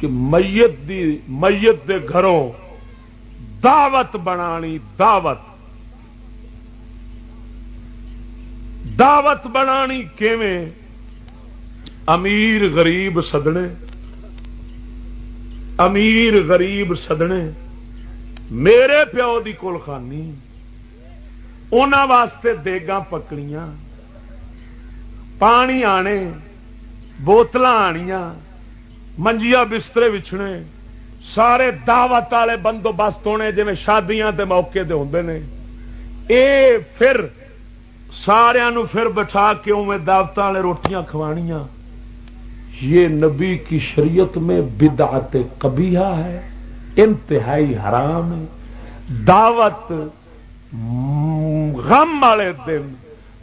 کہ میت دی، میت دے گھروں دعوت بنانی، دعوت۔ دعوت بنانی کیویں؟ امیر غریب سدنے۔ امیر غریب سدنے میرے پیو کی کول خانی ان واسطے دیگا پکڑیاں، پانی آنے بوتل آنیا منجیا بسترے وچھنے، سارے دعوت والے بندوبست ہونے جی شادیاں دے موقع دے ہوں نے۔ اے پھر سارا پھر بٹھا کے اوے دعوت والے روٹیاں کھوانیاں۔ یہ نبی کی شریعت میں بدعت کبیہ ہے، انتہائی حرام ہے۔ دعوت غم والے دن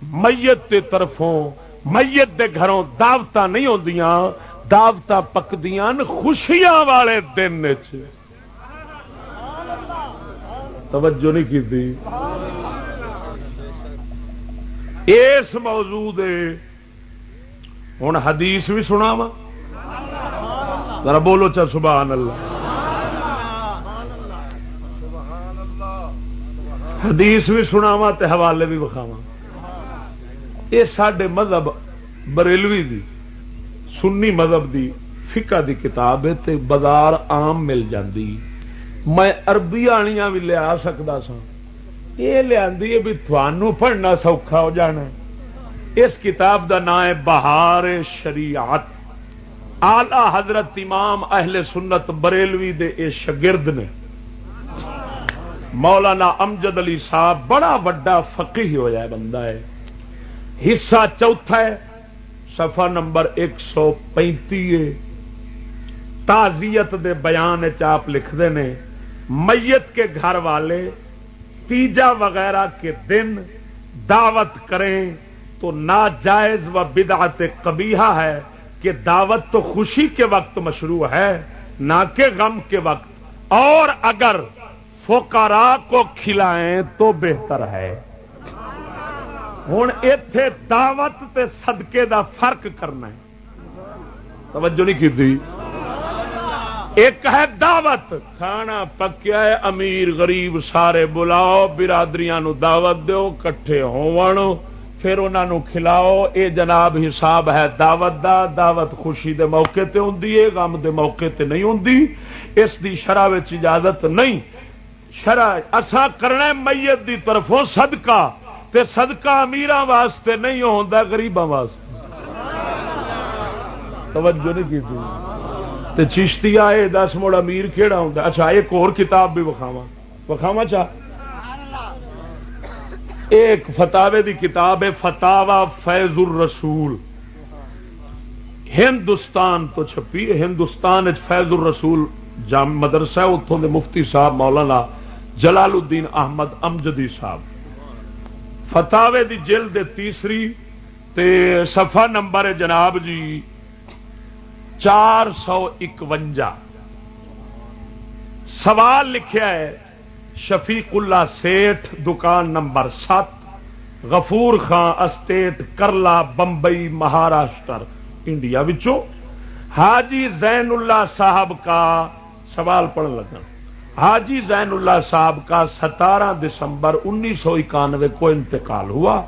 میت کے طرفوں، میت دے گھروں دعوت نہیں ہوندیاں دعوت پکدیاں خوشیاں والے دن توجہ نہیں کی اس موضوع دے ہوں حدیث بھی سنا وا ذرا بولو چا سبحان اللہ۔ حدیث بھی سناوا تے حوالے بھی وکھاوا یہ سڈے مذہب بریلوی دی، سنی مذہب دی فقہ دی کتاب ہے تے بازار عام مل جاندی۔ میں عربی آنیاں بھی لیا سکتا سا یہ لیا بھی تھانوں پڑھنا سوکھا ہو جانا۔ اس کتاب دا نام ہے بہار شریعت۔ آلہ حضرت امام اہل سنت بریلوی دے اے شگرد نے۔ مولانا امجد علی صاحب بڑا وڈا فقی ہو جائے بندہ ہے۔ حصہ چوتھا ہے سفا نمبر ایک سو پینتی تازیت دے بیان چاپ لکھتے ہیں میت کے گھر والے تیجا وغیرہ کے دن دعوت کریں۔ تو ناجائز و بدعت کبیہ ہے کہ دعوت تو خوشی کے وقت مشروع ہے، نہ کہ غم کے وقت۔ اور اگر فوکارا کو کھلائیں تو بہتر ہے۔ ہوں اتے دعوت تے صدقے دا فرق کرنا ہے۔ توجہ نہیں کی ایک ہے دعوت۔ کھانا پکیا ہے، امیر غریب سارے بلاؤ، برادریاں نو دعوت دو کٹھے ہو پھر انہوں کھلاؤ، اے جناب حساب ہے، دعوت دا، دعوت خوشی دے موقع تے ہوں غم دے موقع تے نہیں ہوں اس دی شرح اجازت نہیں۔ شرح اسا کرنا میت دی طرفوں صدقہ، تے صدقہ امیر واسطے نہیں ہوتا گریباں واسطے۔ توجہ نہیں کی تے چشتی آئے، دس مڑ امیر کہڑا ہوں اچھا ایک اور کتاب بھی وکھاوا وکھاوا چاہ ایک فتاوے دی کتاب ہے فتاوا فیض الرسول۔ ہندوستان تو چھپی ہندوستان فیض الرسول جام مدرسہ اتوں دے مفتی صاحب مولانا جلال الدین احمد امجدی صاحب۔ فتاوے دی جلد تیسری تے صفحہ نمبر جناب جی چار سو اکوجا۔ سوال لکھیا ہے شفیق اللہ سیٹھ، دکان نمبر سات، غفور خان اسٹیٹ، کرلا، بمبئی، مہاراشٹر، انڈیا وچوں۔ حاجی زین اللہ صاحب کا سوال پڑھنے لگا۔ حاجی زین اللہ صاحب کا ستارہ دسمبر انیس سو اکانوے کو انتقال ہوا۔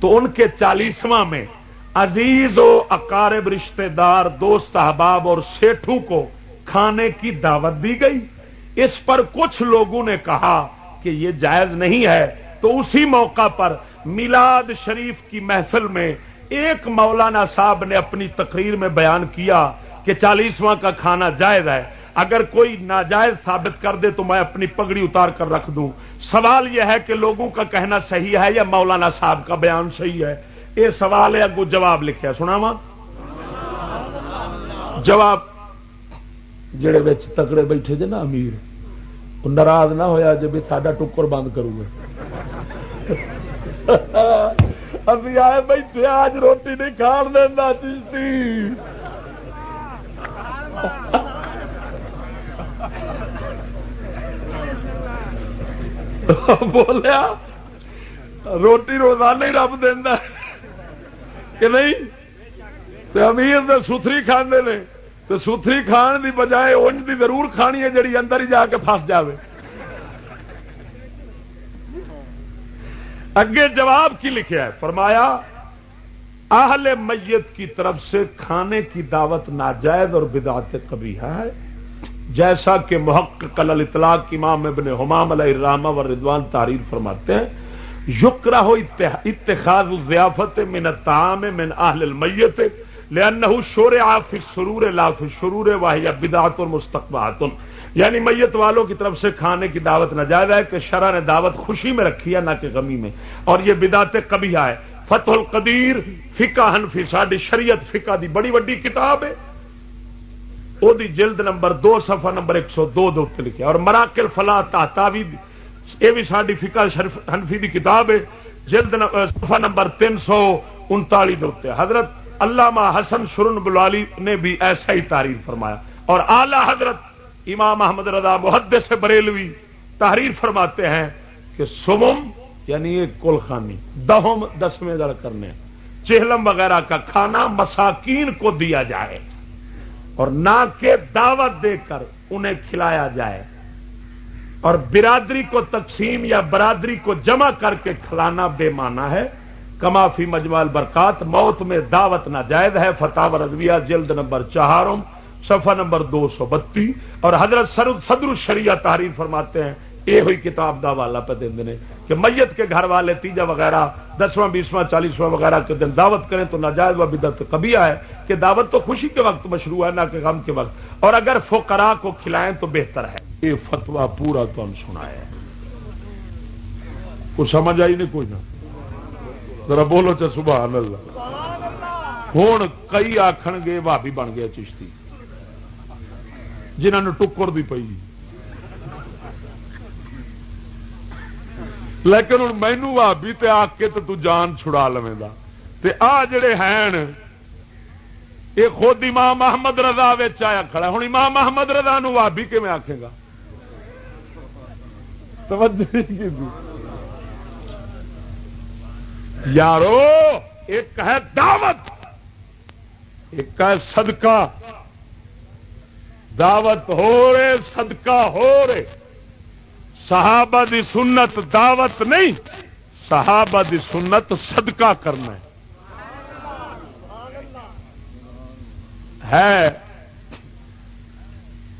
تو ان کے چالیسواں میں عزیز و اقارب رشتہ دار دوست احباب اور سیٹھوں کو کھانے کی دعوت دی گئی۔ اس پر کچھ لوگوں نے کہا کہ یہ جائز نہیں ہے تو اسی موقع پر میلاد شریف کی محفل میں ایک مولانا صاحب نے اپنی تقریر میں بیان کیا کہ چالیسواں کا کھانا جائز ہے۔ اگر کوئی ناجائز ثابت کر دے تو میں اپنی پگڑی اتار کر رکھ دوں۔ سوال یہ ہے کہ لوگوں کا کہنا صحیح ہے یا مولانا صاحب کا بیان صحیح ہے؟ یہ سوال ہے، اگو جواب لکھا سنا وا جواب جڑے بچ تکڑے بیٹھے جے نا امیر، وہ ناراض نہ ہوا جب ساڈا ٹکر بند کروں گا۔ [LAUGHS] ابھی آئے بیٹھے، آج روٹی نہیں کھان دینا چیشتی [LAUGHS] بولیا، روٹی روزانہ ہی رب دینا کہ نہیں؟ امیر تو ستری کھانے نے۔ تو ستری کھان دی بجائے انج دی ضرور کھانی ہے جڑی اندر ہی جا کے پھس جاوے۔ اگے جواب کی لکھا ہے؟ فرمایا، اہل میت کی طرف سے کھانے کی دعوت ناجائز اور بدعت کبھی ہے۔ جیسا کہ محقق الاطلاق امام ابن حمام علیہ الرحمہ و ردوان تعریر فرماتے ہیں یکرا ہو اتخاذ الضیافت من الطعام من اہل المیت لانه شورع فی السرور لا فی الشرور وهي بدعت مستقبحات یعنی میت والوں کی طرف سے کھانے کی دعوت ناجائز ہے کہ شرع نے دعوت خوشی میں رکھی ہے، نہ کہ غمی میں۔ اور یہ بدعت کبھی ہے۔ فتح القدیر فقہ حنفی ساڈی شریعت فقہ دی بڑی وڈی کتاب ہے۔ وہ جلد نمبر دو سفا نمبر ایک سو دو لکھا اور مراکل فلا تحتاوی یہ بھی ساری فکا حنفی کی کتاب ہے۔ جلد سفا نمبر تین سو انتالی حضرت علامہ حسن شرن بلالی نے بھی ایسا ہی تعریف فرمایا۔ اور اعلی حضرت امام احمد رضا محد سے بریلوی تحریر فرماتے ہیں کہ سمم یعنی ایک کل خانی دہم، دسویں در کرنے، چہلم وغیرہ کا کھانا مساکین کو دیا جائے اور نہ کہ دعوت دے کر انہیں کھلایا جائے۔ اور برادری کو تقسیم یا برادری کو جمع کر کے کھلانا بے مانا ہے۔ کمافی مجمال برکات موت میں دعوت ناجائز ہے، فتح رضویہ جلد نمبر چہارم، صفحہ نمبر دو سو بتی، اور حضرت صدر الشریعہ تحریر فرماتے ہیں، یہ ہوئی کتاب دا والا پہ دیں دنے، کہ میت کے گھر والے تیجا وغیرہ، دسواں، بیسواں، چالیسواں وغیرہ کے دن دعوت کریں تو ناجائز و بدت کبھی آئے کہ دعوت تو خوشی کے وقت مشروع ہے، نہ کہ غم کے وقت۔ اور اگر فقراء کو کھلائیں تو بہتر ہے۔ یہ فتوا پورا تم سنا ہے کچھ سمجھ آئی نہیں کوئی نہ ذرا بولو چا سبحان اللہ۔ ہوں کئی آخن گے بھابی بن گیا چشتی۔ جنہوں نے ٹکر دی پی لیکن ہوں مینو بھابی تے آ کے تو جان چھڑا لویں تے آ جڑے ہیں یہ خود امام محمد رضا آیا کھڑا ہوں امام محمد رضا نو بھابی کیون آخے گا؟ یارو، ایک ہے دعوت، ایک ہے صدقہ۔ دعوت ہو رہے، صدقہ ہو رہے۔ صحابہ دی سنت دعوت نہیں، صحابہ دی سنت صدقہ کرنا ہے۔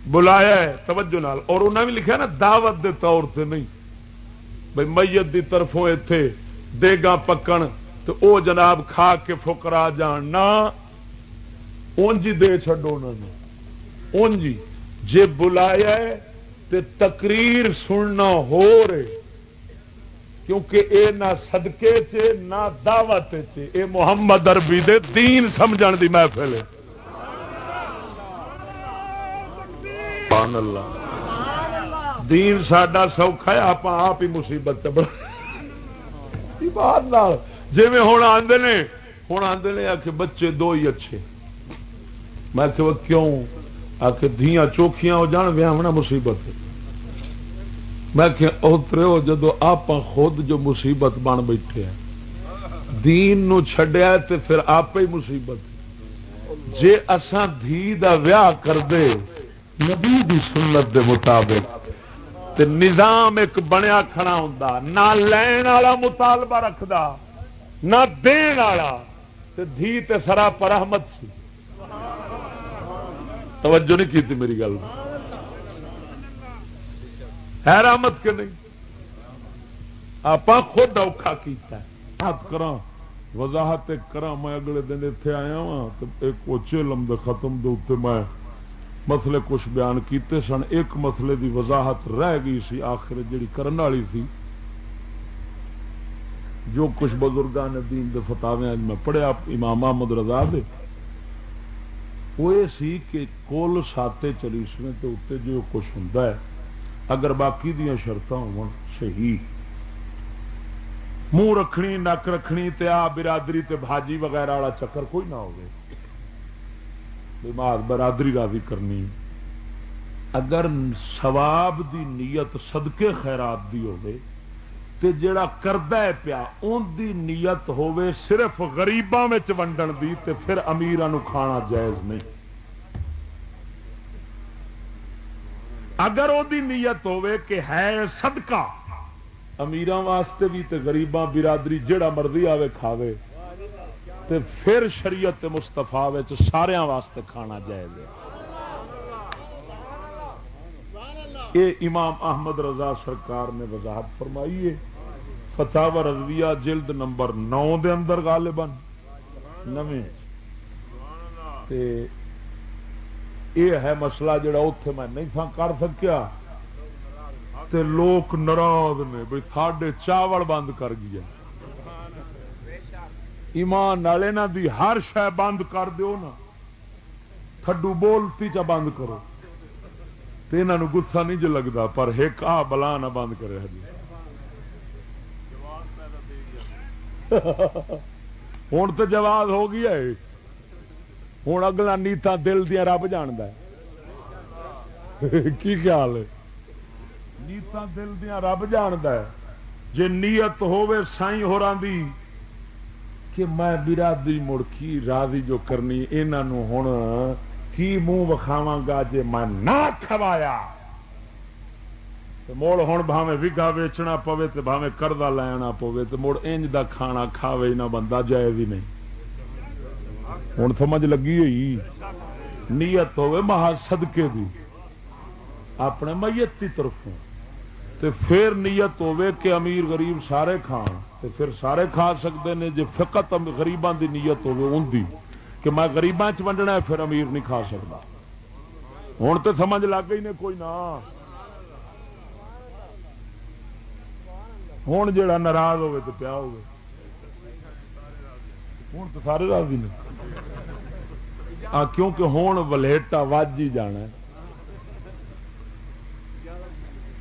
بلایا ہے، توجہ نال۔ اور انہیں بھی لکھا نا، دعوت دے طور سے نہیں۔ بھائی میت دی طرفوں اتے دے گا پکن تو او جناب کھا کے فکرا جان نہ اونجی دے چڈو انہوں اونجی۔ جے بلایا ہے تے تقریر سننا ہو رہے۔ کیونکہ اے نہ صدقے چے نہ دعوت چے۔ اے محمد اربی دے دین سمجھن دی محفل ہے۔ اللہ۔ دین ساڈا سوکھا ہے آپ آپ ہی مصیبت چبڑا جی ہوں آدھے نے ہوں آدھے نے آ کے بچے دو ہی اچھے۔ میں کہ کیوں آ کے دیا چوکھیاں ہو جان ویاونا مصیبت۔ میں کہ اترے ہو، جدو آپ خود جو مصیبت بن بیٹھے ہیں۔ دین نو چھڈیا تے پھر آپ ہی مصیبت۔ جے اساں دھی دا ویاہ کر دے نبی دی سنت دے مطابق تے نظام ایک بنیا کھڑا ہوں نہ لین والا مطالبہ رکھدا، نہ دین والا، تے دھی تے سرا پر احمد سی۔ توجہ نہیں کی میری گل۔ ہے رحمت کے نہیں؟ آپ خود اوکھا کیتا ہے۔ کرا وضاحت کرا میں اگلے دن اتنے آیا وا تو ایک اوچے لمبے ختم دے میں مسلے کچھ بیان کیتے سن، ایک مسئلے دی وضاحت رہ گئی سی آخر جڑی کرن والی سی، جو کچھ بزرگان نے دین دے فتاوے میں پڑھیا امام محمد رضا دے، وہ یہ سی کہ کول ساتے چلیسویں تو اتنے جو کچھ ہوں اگر باقی دیا شرط ہو منہ رکھنی، نک رکھنی تے آ برادری تے بھاجی وغیرہ والا چکر کوئی نہ ہوگی بیمار برادری راضی کرنی۔ اگر سواب دی نیت صدقے خیرات دی ہوے تے جڑا کردا ہے پیا ان دی نیت ہوے صرف غریباں وچ ونڈن دی، تے پھر امیراں نو کھانا جائز نہیں۔ اگر وہ نیت ہوے کہ ہے صدقہ، امیراں واسطے بھی تے غریباں برادری جڑا مرضی آوے کھاوے تے پھر شریعت مستفا سارا واسطے کھانا جائے گا یہ امام احمد رضا سرکار نے وضاحت فرمائی ہے۔ فتح رضویہ جلد نمبر نو دے اندر غالباً نویں۔ یہ ہے مسئلہ جڑا اتے میں نہیں تھا کر سکیا۔ تے لوگ ناراض نے بھائی ساڈے چاول بند کر گیا ایمان والے دی ہر شہ بند کر دیو نا۔ تھڈو بولتی چا بند کرو۔ تو یہاں گسا نہیں جو لگتا پر ایک آ بلا نہ بند کرے ہوں تو جواب ہو گیا ہے۔ ہوں اگلا نیتا دل دیا رب جاند کی خیال ہے؟ نیتا دل دیا رب جاند جی نیت ہوے سائی ہو کہ میں برادری مڑکی راضی جو کرنی انہوں ہوں کی منہ وکھاوا گا جی میں نہ کھوایا۔ مڑ ہوں بھاوے وگا ویچنا پوے تو بھاوے کردہ لینا پوے تو مڑ انج دا کھانا کھاوے نہ بندہ جائے بھی نہیں۔ ہوں سمجھ لگی ہوئی؟ نیت ہوے مہا صدقے دی۔ اپنے میت کی طرفوں تے پھر نیت ہوے کہ امیر غریب سارے کھان۔ تے پھر سارے کھا سکتے ہیں جی فقط غریبان دی نیت ہوے ان دی کہ میں گریباں ونڈنا ہے، پھر امیر نہیں کھا سکتا۔ ہوں تو سمجھ لگ گئی نے کوئی نہ ہوں جا ناراض ہوے تو پیا ہو ہوں تو سارے راضی نے۔ کیونکہ ہوں ولیٹا وج ہی جانا ہے۔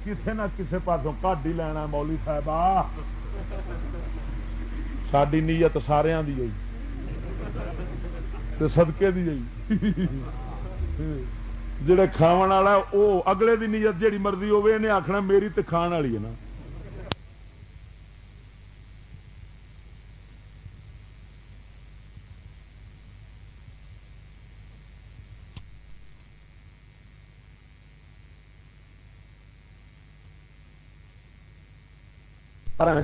کسے نہ کسے پاسوں کٹ ہی لینا مولی صاحب ساری نیت سارا دی ہوئی سدکے دی ہوئی جڑے کھاو والا وہ اگلے دی نیت جیڑی مرضی ہوے انہیں آخنا میری تو کھان والی ہے نا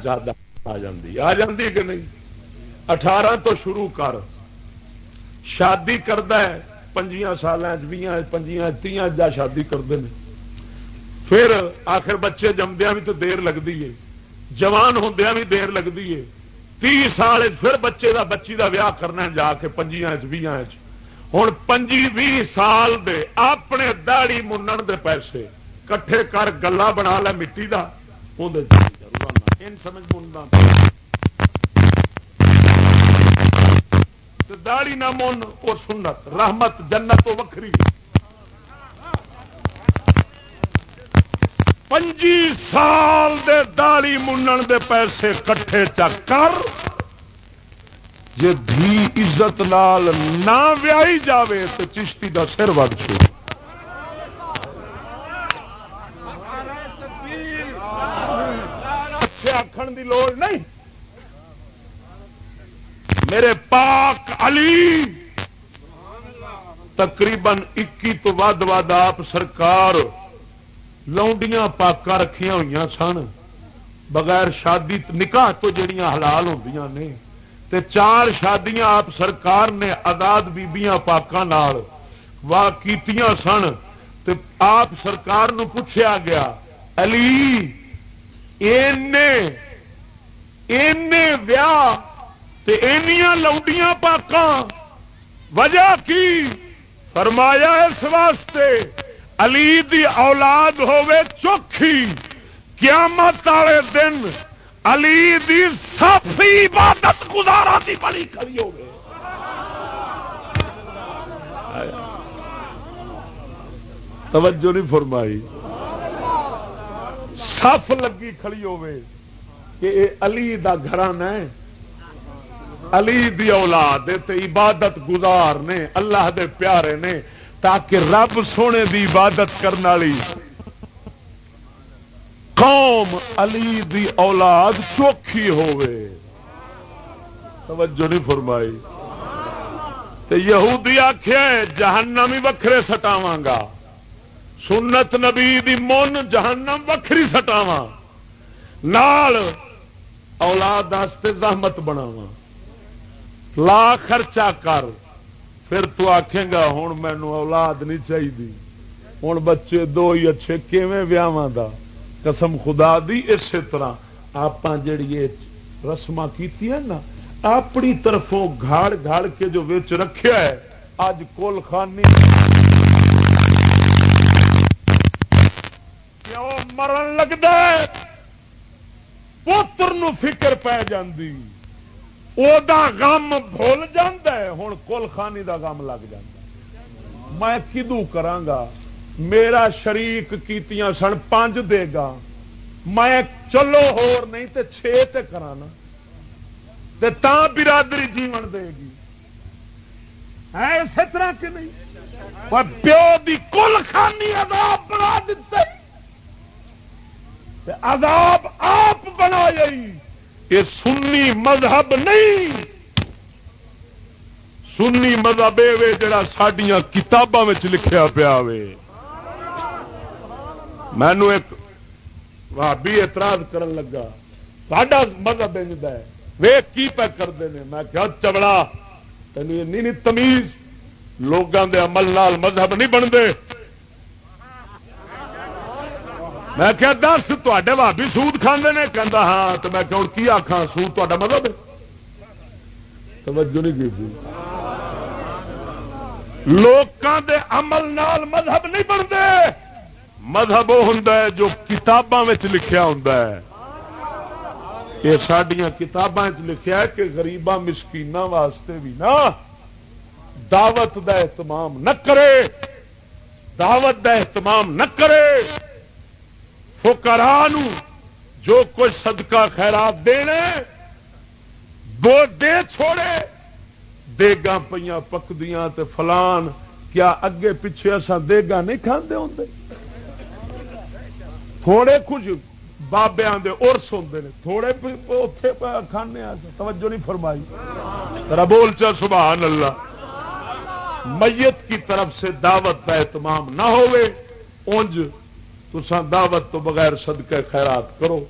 چاہتا آ جاندی آ جاندی کہ نہیں؟ اٹھارہ تو شروع کر۔ شادی کرد پنجیاں سال پنجیاں تیاں جا شادی کرتے ہیں۔ پھر آخر بچے جمدیا بھی تو دیر لگتی ہے۔ جوان ہوندیا بھی دیر لگتی ہے۔ تی سال پھر بچے دا، بچی دا ویاہ کرنا جا کے پنجیاں ہوں پنجی بھی سال دے اپنے داڑی منن دے پیسے۔ کٹھے کر، گلا بنا لے مٹی کا سمجھ داڑی نہ من اور سنت، رحمت جنت تو وکری۔ پنجی سال دے داڑی منن دے پیسے کٹھے چک کر جی عزت نال نہ ویائی جاوے تو چشتی دا سر وڈ چھوڑ۔ آخر دی لوڑ نہیں۔ میرے پاک علی، تقریباً اکی تو ود ود آپ سرکار لونڈیاں پاکا رکھیا ہوئی سن۔ بغیر شادی نکاح تو جڑیاں حلال ہوں نے۔ تے چار شادیاں آپ سرکار نے آزاد بیبیاں پاکوں واہ کیتیاں سن۔ تے آپ سرکار نو پوچھا گیا، علی ویا لوڈیاں پاک وجہ کی؟ فرمایا اس واسطے علی دی اولاد ہوے چوکھی۔ قیامت والے دن علی دی صافی عبادت گزارا دی بڑی کری ہوگی توجہ نہیں فرمائی۔ سف لگی کھڑی ہوے کہ اے علی دا گھرانہ ہے۔ علی دی اولاد تے عبادت گزار نے، اللہ دے پیارے نے، تاکہ رب سونے دی عبادت کرنے والی قوم علی دی اولاد چوکھی ہوے توجہ نہیں فرمائی۔ تے یہودی آخیا جہنم ہی وکھرے سٹاواں گا۔ سنت نبی دی من جہنم وکری سٹاوا نال اولاد واسطے زحمت بناوا لا خرچہ کر۔ پھر تو آخے گا ہوں مینو اولاد نہیں چاہیے ہوں بچے دو ہی اچھے، کیویں ویاواں دا؟ قسم خدا دی، اسی طرح آپ جڑی رسم کی نا، اپنی طرفوں گاڑ گاڑ کے جو وچ رکھیا ہے اج کول خانی پیو مرن لگتا پوتر فکر پی جی غم بھول ہے ہوں کل خانی دا غم لگ جا میں کدو کرانگا میرا شریک کیتیاں سن پانچ دے گا میں چلو ہور نہیں تے چھ تے کرانا تے تا برادری جیون دے گی ہے اسی طرح کہ نہیں پیو دی کل خانی عذاب بنا دیتے عذاب آپ بنا یہ سنی مذہب نہیں۔ سنی مذہب یہ جڑا سڈیا کتاباں لکھیا پیا مینو ایک بھابی اعتراض کرن لگا، ساڈا مذہب ہے۔ وے کی پہ کرتے ہیں میں کیا چبڑا تین تمیز لوگوں دے عمل نال مذہب نہیں بنتے میں کیا دس تے بھابی سود کھانے نے. کہہ ہاں. تو میں کہ کی آخا سود تا مذہب مطلب توجہ نہیں کی لوگوں دے عمل نال مذہب نہیں بنتے۔ مذہب وہ ہوں جو کتاباں لکھیا ہوں یہ سڈیا کتاباں لکھیا کہ گریباں مسکین واسطے بھی نا دعوت دا اہتمام نہ کرے۔ دعوت دا اہتمام نہ کرے۔ فکرا جو کچھ صدقہ خیرات دینے، دو دے چھوڑے دیگا پہ پکدیاں تے فلان، کیا اگے پیچھے اصا دیگا نہیں کھانے ہوں تھوڑے کچھ بابیا ارس ہوں تھوڑے اتے کھانے توجہ نہیں فرمائی۔ بول چا، سبحان اللہ۔ میت کی طرف سے دعوت کا اہتمام نہ ہوئے اونج تسا دعوت تو بغیر صدقے خیرات کرو۔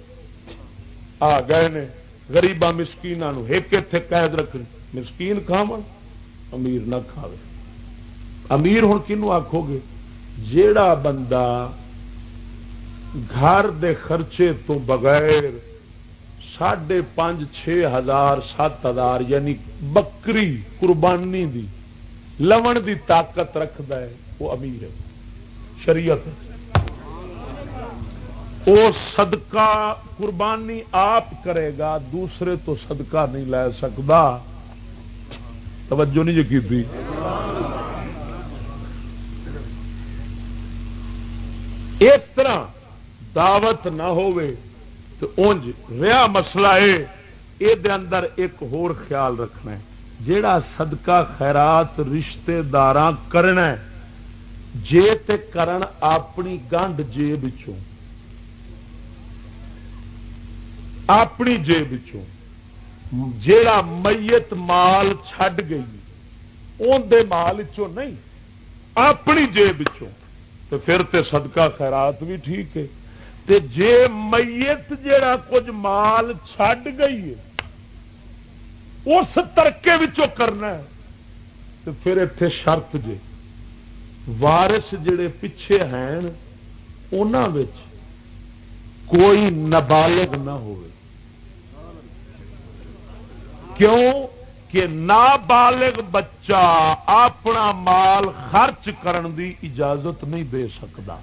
آ گئے نے گریباں مسکین ایک اتے قید رکھ مسکین کھاو امیر نہ کھاوے۔ امیر ہوں کنو آخو گے؟ جیڑا بندہ گھر دے خرچے تو بغیر ساڑھے پانچ چھ ہزار، سات ہزار یعنی بکری قربانی دی، لون دی طاقت رکھد ہے، وہ امیر ہے۔ شریعت ہے۔ وہ صدقہ قربانی آپ کرے گا، دوسرے تو صدقہ نہیں لے سکتا۔ توجہ نہیں جی کی اس طرح دعوت نہ تو انج رہا مسئلہ ہے۔ یہ اندر ایک ہور خیال رکھنا ہے۔ جیڑا صدقہ خیرات رشتے دار کرنا جے تے کرن اپنی گنڈ جیب اپنی جیب جیڑا میت مال چھڈ گئی اندر مال چو نہیں، اپنی جیب تو پھر تے صدقہ خیرات بھی ٹھیک ہے۔ تے جے میت جیڑا کچھ مال چھڈ گئی ہے، اس ترکے کرنا ہے۔ تو پھر اتے شرط جے وارس جڑے پیچھے ہیں ان کوئی نابالغ نہ ہو کیوں کہ نابالغ بچہ اپنا مال خرچ کرن دی اجازت نہیں دے سکتا۔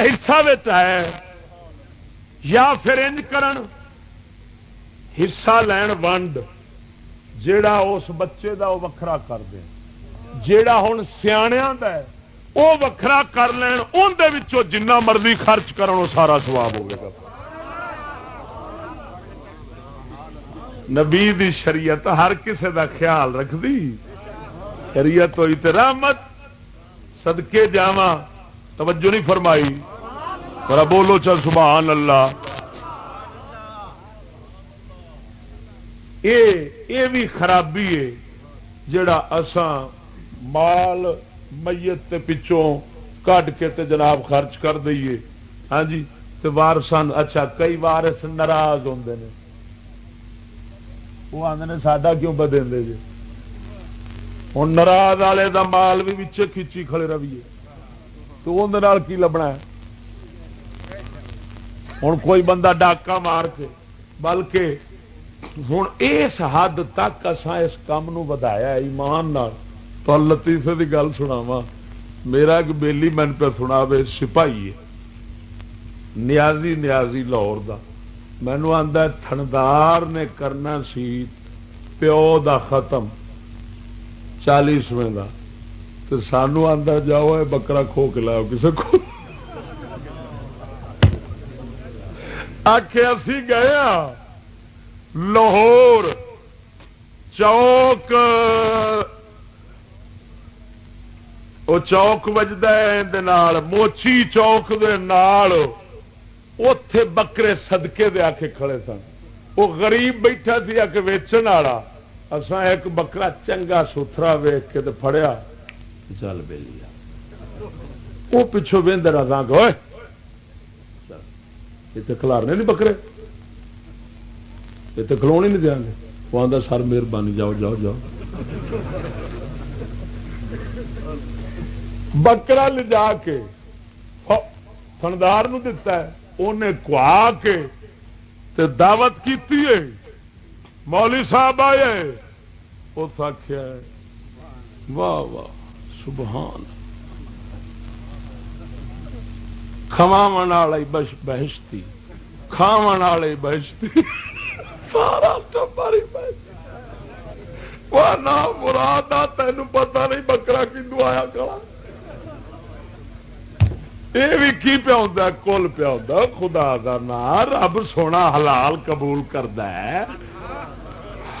حصہ ہے یا پھر انج کرن۔ حصہ لین ونڈ جیڑا اس بچے دا وہ وکھرا کر دیں جیڑا ہوں سیاح وہ وکھرا کر لین اندر جنہ مرضی خرچ کرن سارا سواب ہوگا نبی دی شریعت ہر کسے دا خیال رکھ دی شریعت ہوئی تو رحمت صدقے جاواں۔ توجہ نہیں فرمائی۔ ذرا بولو چل سبحان اللہ۔ اے بھی خرابی ہے، جڑا اساں مال میت تے پچھوں کٹ کے تے جناب خرچ کر دئیے۔ ہاں جی تے وارسان اچھا کئی وارس ناراض ہوندے نے۔ وہ آدھے نے، ساڈا کیوں بدے جی؟ ہوں ناراض والے دا مال بھی پچھے کھچی کھڑے رویے۔ تو اندر کی لبنا ہے؟ ہوں کوئی بندہ ڈاکا مار کے، بلکہ ہوں اس حد تک اصا اس کام ودایا ایمان تو لطیفے کی گل سناوا میرا ایک بےلی من پہ سنا سپاہی نیازی نیازی لاہور کا مینو آتا تھندار نے کرنا سی، پیو دا ختم۔ چالیسویں کا تو سانو آتا جاؤ بکرا کھو کے لاؤ کسی کو۔ آخ اسی گئے ہاں۔ لاہور چوک وہ چوک وجد موچی چوک دے نال اتے بکرے سدکے دے آ کے کھڑے سن وہ غریب بیٹھا سی آ کے ویچن والا اسا ایک بکرا چنگا ستھرا ویخ کے فڑیا چل بے لیا وہ پچھوں وہد رہا گوئے یہ کلارنے نہیں بکرے یہ تو کلو نہیں دیا گے وہ آتا سر مہربانی جاؤ جاؤ جاؤ بکرا لے جا کے فندار دتا ہے انہیں کوا کے تے دعوت کی مولی صاحب آئے اس آخیا واہ واہ، سبحان۔ کھوا والے بہشتی۔ کھاو والے بہشتی۔ سارا ٹبر نام مراد آ تین پتا نہیں بکرا کدو آیا کلا یہ بھی کی پیا ہوں کل پیا ہوں خدا کا نا رب سونا حلال قبول کرد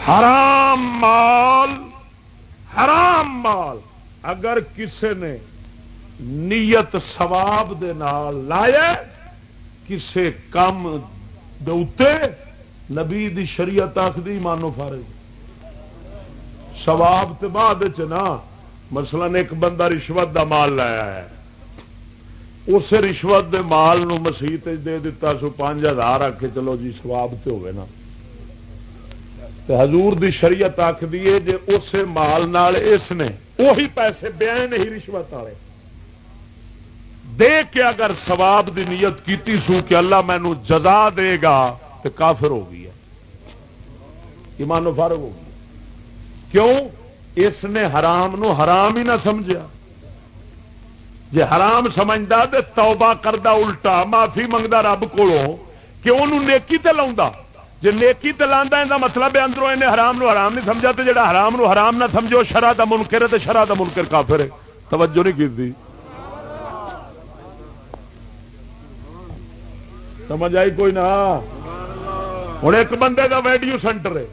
حرام مال حرام مال۔ اگر کسے نے نیت سواب دے نال لایا کسے کام دے نبی دی شریعت آخری مانو فارے سواب تو بعد چ مثلا ایک بندہ رشوت دا مال لایا ہے۔ اس رشوت دے مال نو مسیح دے دیتا سو پانچ ہزار آ کے چلو جی سواب تے ہوئے نا۔ تے حضور دی شریعت آخ دیے جے اسے مال نال اس نے وہی پیسے بین ہی رشوت والے۔ دے کے اگر سواب دی نیت کیتی سو کہ اللہ مینو جزا دے گا تو کافر ہو گئی ہے۔ ایمان و فارغ ہو گئی کیوں؟ اس نے حرام نو حرام ہی نہ سمجھا جی حرام سمجھتا تو توبہ کرتا الٹا، معافی منگتا رب کو کہ انہوں نیکی تے لا جی نیکی تے لا مطلب ہے اندروں انہیں حرام نو حرام نہیں سمجھا تو جڑا حرام نو حرام نہ سمجھو شرح کا منکر ہے تو شرح کا منکر کافر ہے۔ توجہ نہیں کی سمجھ آئی کوئی نہ؟ ہوں ایک بندے کا ویڈیو سینٹر ہے۔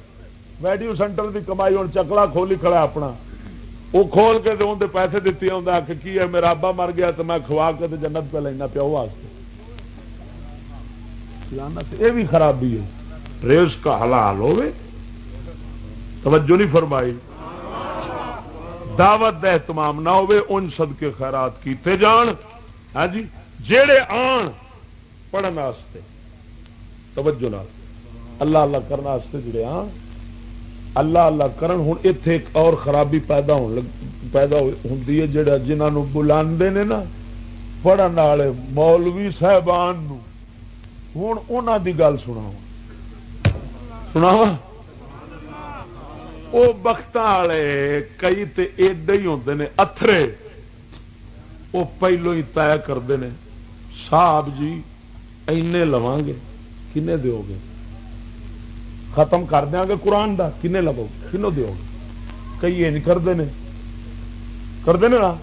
ویڈیو سینٹر کی کمائی ہوں چکلا کھولی کھڑا اپنا۔ وہ کھول کے تو اندر پیسے دیتی آ کی ہے، میرا آبا مر گیا تو میں کھوا کے تو جنت پہ لینا پیو واسطے یہ بھی خرابی ہے۔ ریس کا حلال ہوے توجہ نہیں فرمائی۔ دعوت دا اہتمام نہ ہوے ان سد کے خیرات کیتے جان۔ ہاں جی جڑے آن، پڑھن واسطے توجہ نہ اللہ اللہ کرنے جڑے آن۔ اللہ اللہ کرن ہوں اتے ایک اور خرابی پیدا پیدا ہوتی ہے جہاں جنہوں بلا نا، پڑھن والے مولوی صاحبان ہوں ان کی گل سنا سنا وہ بخت والے کئی تے ایڈے ہی ہوتے ہیں اترے وہ پہلو ہی طے کرتے ہیں صاحب جی اینے لوا گے، کنے دو گے؟ ختم کر دیا گے قرآن کا کنے لگو کنو دو گے؟ کئی یہ نہیں کرتے ہیں کرتے نا؟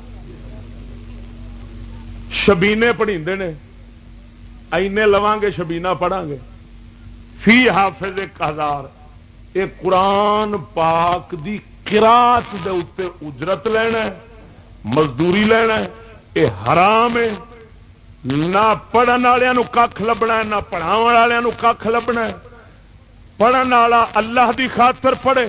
شبینے پڑھی نے. اینے لوا گے، شبینا پڑھا گے. فی حافظ ایک ہزار. یہ قرآن پاک دی کراط دے اتنے اجرت لینا ہے، مزدوری لینا ہے. یہ حرام ہے. نہ پڑھن والوں کھ لبنا نہ پڑھاو والوں کھ لبنا پڑھن والا اللہ دی خاطر پڑھے۔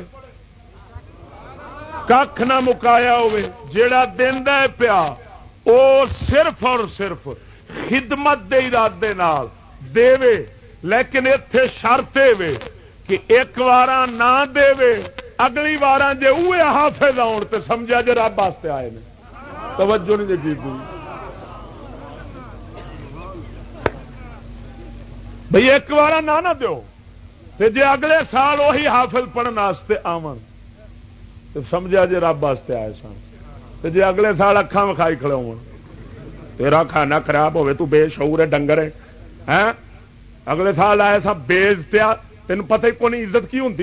کھ نہ مکایا ہوے جیڑا دینا پیا، او صرف اور صرف خدمت دے ارادے نال دے لیکن اتے شرط وے کہ ایک بار نہ دے اگلی بار جی وہ حافظ آن تو سمجھا جی رب واسطے آئے توجہ نہیں دیکھی بھئی ایک بار نہ نہ دیو۔ تے جے اگلے سال وہی حافظ پڑھنے آن تو سمجھا جی رب واسطے آئے سن۔ تے جے اگلے سال اکھان وکھائی کھڑے ہو تیرا کھانا خراب ہوے تو بے شعور ہے، ڈنگر ہے۔ ہاں؟ اگلے سال آئے سب بیچتے تین پتہ ہی کون عزت کی ہوں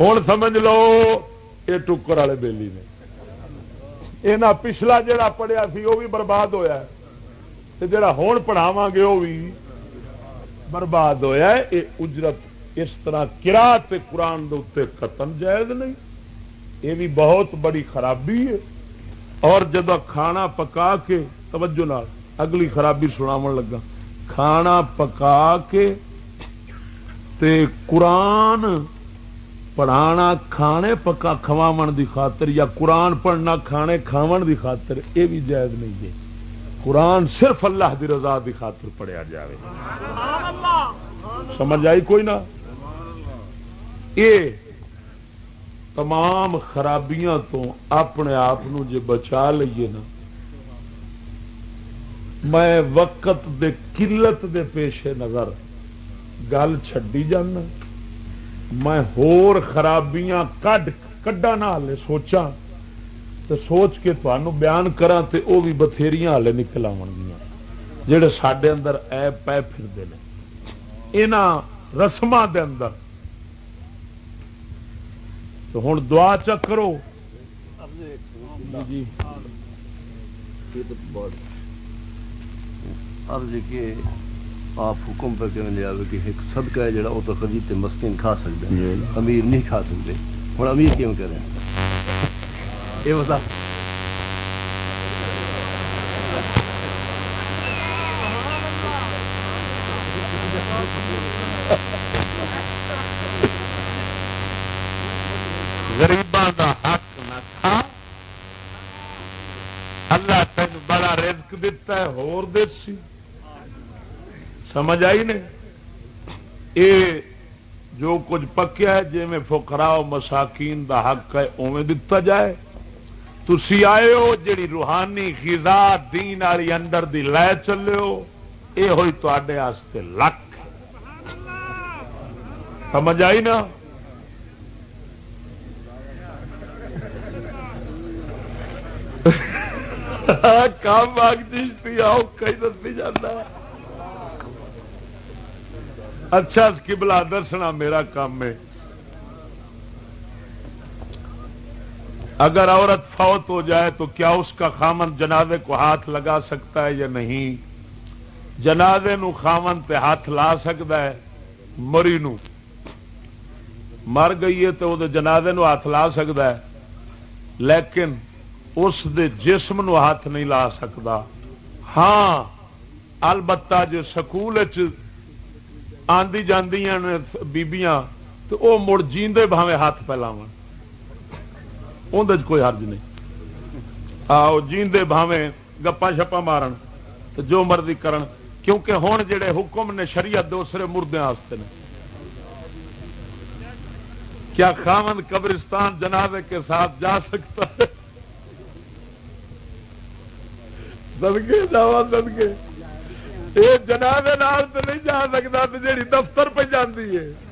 ہوں سمجھ لو یہ ٹکر والے بیلی نے۔ یہ پچھلا جڑا پڑھیا سی وہ بھی برباد ہویا ہے۔ جڑا ہوں پڑھاوا گے وہ بھی برباد ہویا ہے یہ اجرت اس طرح کرا قرآن دے قتل جائز نہیں۔ یہ بھی بہت بڑی خرابی ہے۔ اور جب کھانا پکا کے، توجہ نال، اگلی خرابی سناو لگا۔ کھانا پکا کے تے قرآن پڑھانا، کھانے پکا کھواو دی خاطر یا قرآن پڑھنا، کھانے کھاو دی خاطر، یہ بھی جائز نہیں ہے۔ قرآن صرف اللہ دی رضا دی خاطر پڑھیا جائے سمجھ آئی کوئی نہ؟ یہ تمام خرابیاں تو اپنے آپ جے بچا لیے نا، میں وقت دے قلت دے پیش نظر گل چڈی جانا۔ میں ہور خرابیاں کڈ کڈا نہ سوچا تو سوچ کے تمہوں بیان کرا تے او بھی بتھیریاں ہالے نکل آن گیا جڑے سڈے اندر ایپ پی پھرتے ہیں یہاں رسم دے اندر۔ تو ہوں دعا چکرو جی۔ عرض کہ آپ حکم پہ کیوں لیا کہ ایک صدقہ ہے جڑا وہ تو خرید مسکین کھا سکتے ہیں۔ امیر نہیں کھا سکتے ہوں امیر کیوں کریں یہ بتا غریباں دا حق نہ کھا۔ اللہ تین بڑا رزق دتا ہے، ہور دیسی۔ سمجھ آئی نے اے جو کچھ پکیا ہے جی میں فکراؤ مساکین دا حق ہے اوے دتا جائے۔ تھی آئے ہو، جڑی روحانی خزا دین والی اندر دی لے چلے ہو یہ ہوئی تے لک۔ سمجھ آئی نا؟ [LAUGHS] کام باغ چیشتی آؤ کئی دستی جانا۔ اچھا کبلا دسنا میرا کام ہے۔ اگر عورت فوت ہو جائے تو کیا اس کا خامن جنازے کو ہاتھ لگا سکتا ہے یا نہیں؟ جنازے نو خامن تے ہاتھ لا سکتا ہے، مری نو۔ مر گئی ہے تو وہ جنازے نو ہاتھ لا سکتا ہے، لیکن اس دے جسم نو ہاتھ نہیں لا سکتا۔ ہاں البتہ جو سکول آدی بیبیاں، تو وہ مڑ جیندے بھاوے ہاتھ پہلاو اندر کوئی حرج نہیں۔ آؤ، جیندے بھاوے گپا شپا مارن تو جو مرضی کرن، کیونکہ ہوں جڑے حکم نے شریعت دوسرے مردے آستے نے۔ کیا خامن قبرستان جنازے کے ساتھ جا سکتا ہے؟ سدگے جاوا سدگے یہ جنازے نال تو نہیں جا سکتا تو جیڑی دفتر پہ جاتی ہے۔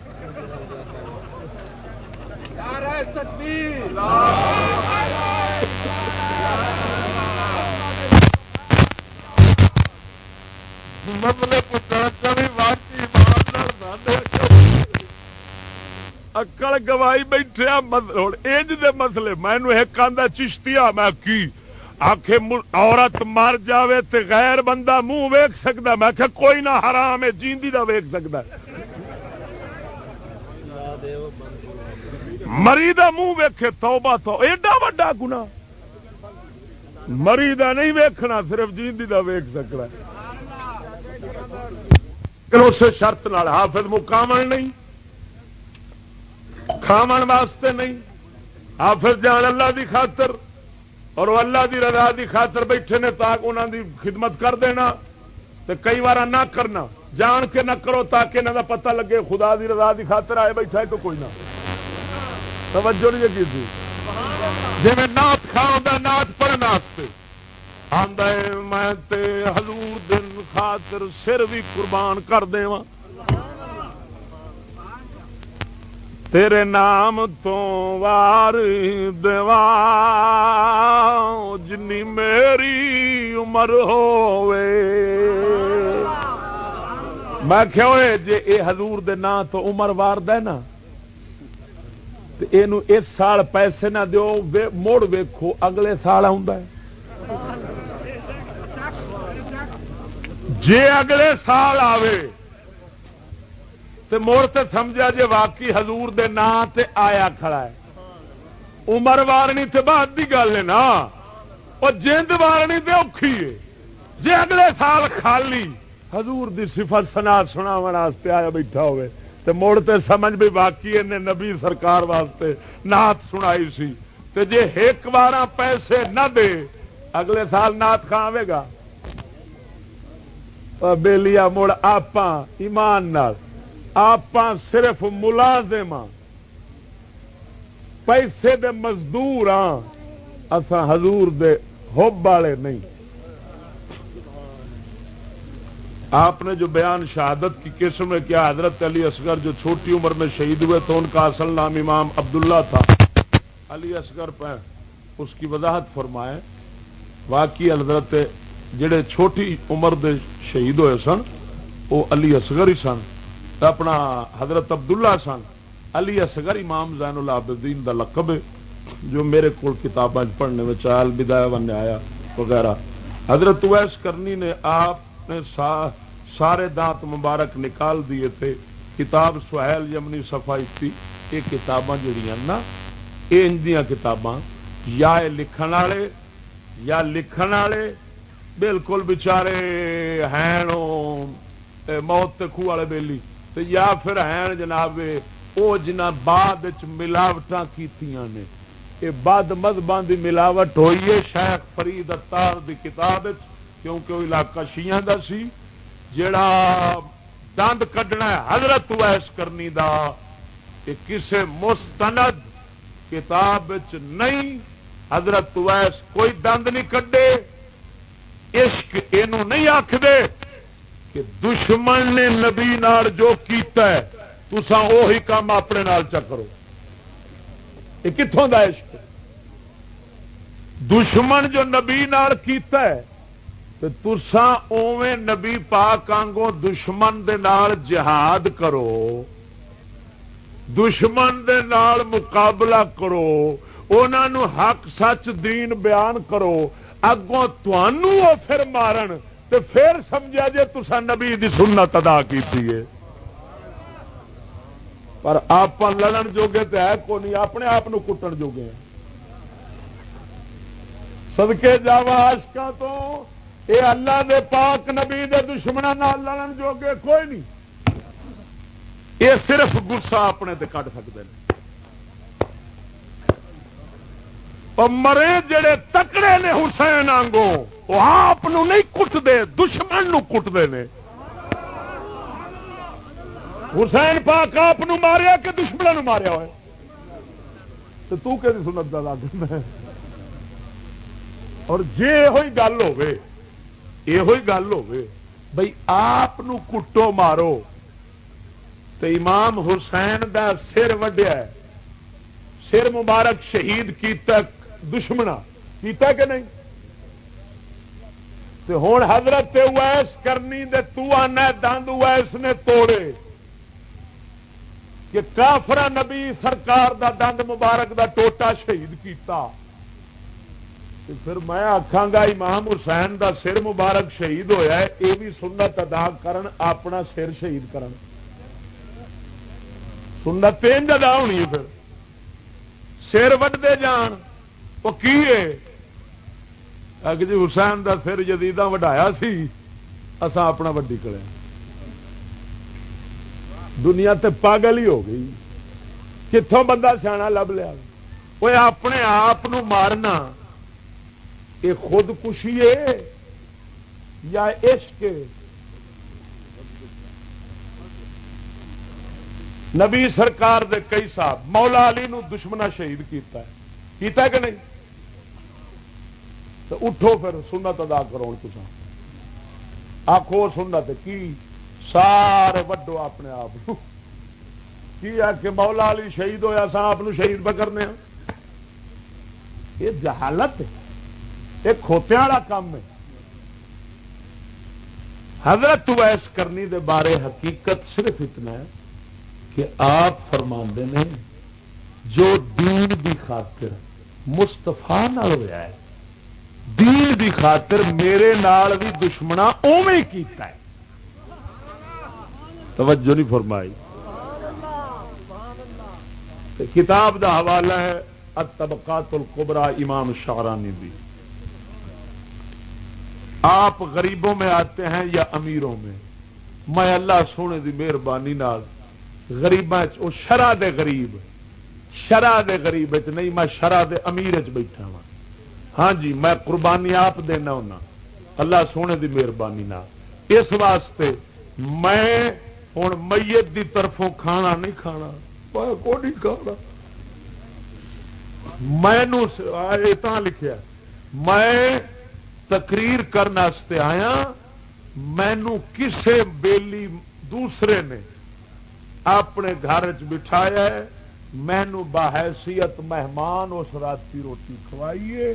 مسلے پوچھنا بھی واقعی اکڑ گوائی بیٹھے ایج دے مسئلے۔ میں ایک آدھا چشتیا میں کی؟ آخ عورت مر جاوے تے غیر بندہ منہ ویک سکتا میں کہ کوئی نہ حرام ہے، جیندی دا ویک سکتا مری دا منہ ویکھے توبہ تو، ایڈا وڈا گنا مری دا نہیں ویکھنا، صرف جیندی دا ویک سکتا اس شرط نال حافظ مکامل نہیں کھاون واسطے نہیں۔ حافظ جان اللہ دی خاطر اور وہ اللہ دی رضا دی خاطر بیٹھے نے تاکہ انہوں دی خدمت کر دینا تو کئی بار نہ کرنا۔ جان کے نہ کرو تاکہ انہوں کا پتہ لگے خدا دی رضا دی خاطر آئے بیٹھا ہے تو کوئی نہ۔ توجہ نہیں کی تھی۔ جی میں نات کھاؤں نات پڑھنے آدھا میں حضور دن خاطر سر بھی قربان کر دے تیرے نام تو وار دیوا جنی میری عمر ہوئے میں کیا جے اے حضور دے نام تو عمر وار دے نا۔ یہ اس سال پیسے نہ دیو مڑ ویکھو اگلے سال آ جے اگلے سال آوے تے موڑ تے سمجھا جے واقعی حضور دے نام تے آیا کھڑا ہے عمر وارنی تے بعد دی گل ہے نا وہ جند وارنی تے اوکھی ہے جے اگلے سال خالی حضور دی صفت سنا سنا واسطے آیا بیٹھا ہوئے تے موڑ تے سمجھ بھی باقی نے نبی سرکار واسطے نات سنائی سی۔ تے جے ایک بار پیسے نہ دے، اگلے سال نات کھاوے گا؟ بےلیا مڑ آپ ایمان آپ صرف ملازم پیسے دے مزدور ہاں اسا حضور دے ہوب والے نہیں۔ آپ نے جو بیان شہادت کی قسم میں کیا؟ حضرت علی اصغر جو چھوٹی عمر میں شہید ہوئے تو ان کا اصل نام امام عبداللہ تھا۔ علی اصغر پہ اس کی وضاحت فرمائے واقعی حضرت جڑے چھوٹی عمر دے شہید ہوئے سن، وہ علی اصغر ہی سن۔ اپنا حضرت عبداللہ سن۔ علی اصغر امام زین العابدین دا لقب ہے، جو میرے کو کتابیں پڑھنے میں چال بدایا بن آیا وغیرہ۔ حضرت ویس کرنی نے آپ نے سارے دانت مبارک نکال دیے تھے۔ کتاب سہیل یمنی صفائی تھی یہ کتاباں جڑیاں نا، یہ کتاباں۔ یا لکھن والے، یا لکھن والے بالکل بچارے ہیں موت خو والے بےلی یا پھر ہیں جناب وہ جنہ بعد ملاوٹ کی بد مذہبوں کی ملاوٹ ہوئی ہے شیخ فرید اتار دی کتاب کیونکہ وہ علاقہ شیاں دا سی۔ جڑا دند کڈنا حضرت ویس کرنی دا، کہ کسے مستند کتاب نہیں حضرت ویس کوئی دند نہیں کڈے، عشق یہ نہیں آخ دے کہ دشمن نے نبی نال جو کیتا ہے تسا وہی کام اپنے نال چکرو یہ کتوں کا عشق؟ دشمن جو نبی نال کیتا ہے تسا اوے نبی پاک آنگوں دشمن دے نال جہاد کرو، دشمن دے نال مقابلہ کرو انہوں حق سچ دین بیان کرو، اگوں پھر مارن تو پھر سمجھا جی تسا نبی دی سنت ادا کی پر آپ لڑن جوگے تو ہے کو نہیں، اپنے آپ کٹن جوگے سدکے جاوا آشکا تو اے اللہ دے پاک نبی دے دشمنوں لڑن جوگے کوئی نہیں۔ یہ صرف گسا اپنے تے کٹ سکتے ہیں مرے جڑے تکڑے نے حسین آنگو وہ آپ نہیں کٹتے دشمن کٹتے ہیں حسین پاک آپ ماریا کہ دشمن ماریا ہوئے؟ تو تو کہ سنت کا لگ اور جی یہ گل ہو گل ہو بھائی آپ کٹو مارو تو امام حسین دا سر وڈیا سر مبارک شہید کیتا دشمنا کیتا کہ نہیں ہوں حضرت ویس کرنی دے تو آنا دند ویس نے توڑے کہ کافرا نبی سرکار دا دند مبارک دا ٹوٹا شہید کیتا پھر میں آخا گا امام حسین دا سر مبارک شہید ہویا ہے یہ بھی سنت ادا کرن، اپنا سر شہید کرن۔ سنت تین ادا ہونی ہے پھر۔ سر وڈتے جان، وہ کی جی حسین کا سر جدیدہ وڈایا سی اسا اپنا وڈی کرے دنیا تے پاگل ہی ہو گئی۔ کتوں بندہ سیاح لب لیا؟ وہ اپنے آپ مارنا۔ یہ خود کشی ہے یا عشق نبی سرکار دے کئی صاحب، مولا علی نو دشمنا شہید کیتا ہے۔ کیتا کہ نہیں؟ تو اٹھو پھر، سنت ادا کرو کچھ آخو سنت، کی؟ سارے وڈو اپنے آپ کی ہے کہ مولا علی شہید ہوا سا آپ شہید پکڑنے ہاں؟ یہ جہالت ہے۔ یہ کھوتیا والا کام ہے۔ حضرت ویس کرنی دے بارے حقیقت صرف اتنا ہے کہ آپ فرما نے جو دین دی خاطر مستفا ہوا ہے، دین دی خاطر میرے نال بھی دشمنا اوے کیتا ہے۔ توجہ نہیں فرمائی۔ کتاب دا حوالہ ہے، الطبقات القبرا امام شارانی بھی آپ غریبوں میں آتے ہیں یا امیروں میں؟ میں اللہ سونے دی مہربانی گریباں وہ شرح دے غریب شرح دے غریب نہیں، میں شرح دے امیر چ بیٹھا وا ہاں جی میں قربانی آپ دینا ہونا۔ اللہ سونے دی مہربانی اس واسطے میں ہوں میت دی طرفوں کھانا نہیں کھانا۔ کو نہیں کھانا؟ میں لکھیا۔ میں تقریر کرنے آیا، مینو کسے بیلی دوسرے نے اپنے گھر چ بٹھایا مینو بحیثیت مہمان اس رات کی روٹی کھوائیے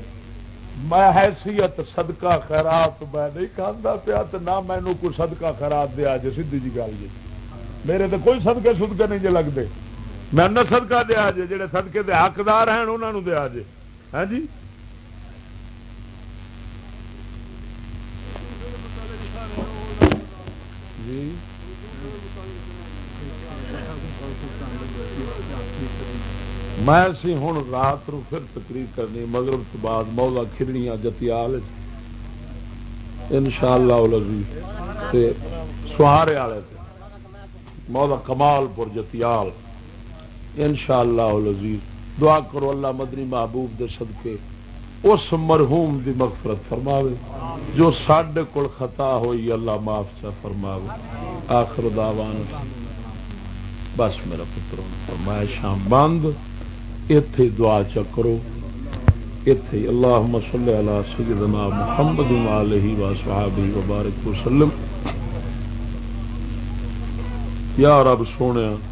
میں حیثیت صدقہ خیرات میں نہیں کھانا پیا تو نہ مینو کوئی صدقہ خیرات دیا جی سی جی گل جی میرے تو کوئی سدکے سدکے نہیں جی لگتے میں نہ سدکا دیا جی جہے سدکے کے حقدار ہیں انہوں دیا جی ہاں جی؟ جی میں سی ہوں رات نو پھر تقریر کرنی، مغرب تو بعد مولا کھڑنیاں جتیال ان شاء اللہ سہارے والے مولا کمال پور جتیال ان شاء اللہ دعا کرو اللہ مدنی محبوب دے صدقے اس مرحوم دی مغفرت فرماوے، جو سڈے کول خطا ہوئی، اللہ معاف چا فرماوے۔ آخر دعوان۔ بس میرا پتر فرمایا شام بند۔ اتے دعا چکرو اتے اللہ مسل علی سیدنا محمد علیہ و صحابہ وبارک وسلم۔ یا رب سونے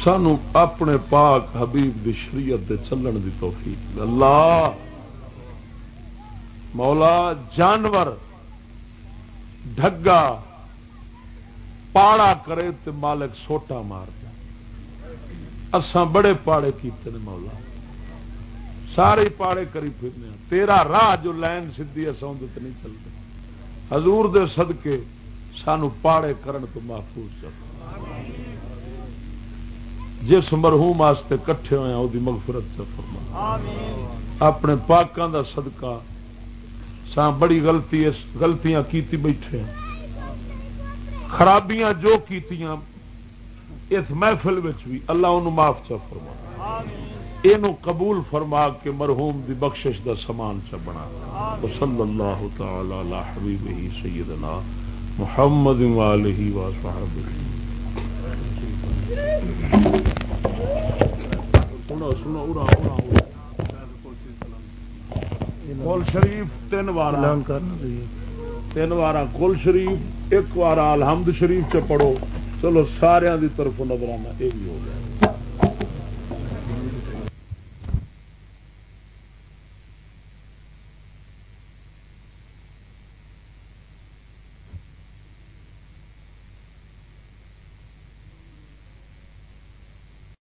سانو اپنے پاک حبیب دی شریعت دے چلن دی توفیق اللہ، مولا، جانور ڈگا پاڑا کرے تو مالک سوٹا مار دے۔ اسان بڑے پاڑے کیتے نے مولا۔ سارے پاڑے کری پھرنے تیرا راہ جو لائن سدھی اصل نہیں چلتے۔ حضور دے صدقے سانو پاڑے کرن تو محفوظ چل جس مرحوم واسطے کٹھے ہوئے وہ مغفرت سے فرما۔ اپنے پاکوں دا صدقہ۔ سان بڑی غلطی غلطیاں کیتی بیٹھے خرابیاں جو کیتیاں اس محفل بھی اللہ ان معاف چا فرما۔ یہ قبول فرما کے مرحوم دی بخشش دا سامان چ بنا۔ صلی اللہ تعالی علی حبیب ہی سیدنا محمد والی و صحاب کل شریف تین وار تین وار کل شریف ایک وار الحمد شریف چ پڑھو۔ چلو سارا دی طرف نظرانہ یہ بھی ہو گیا۔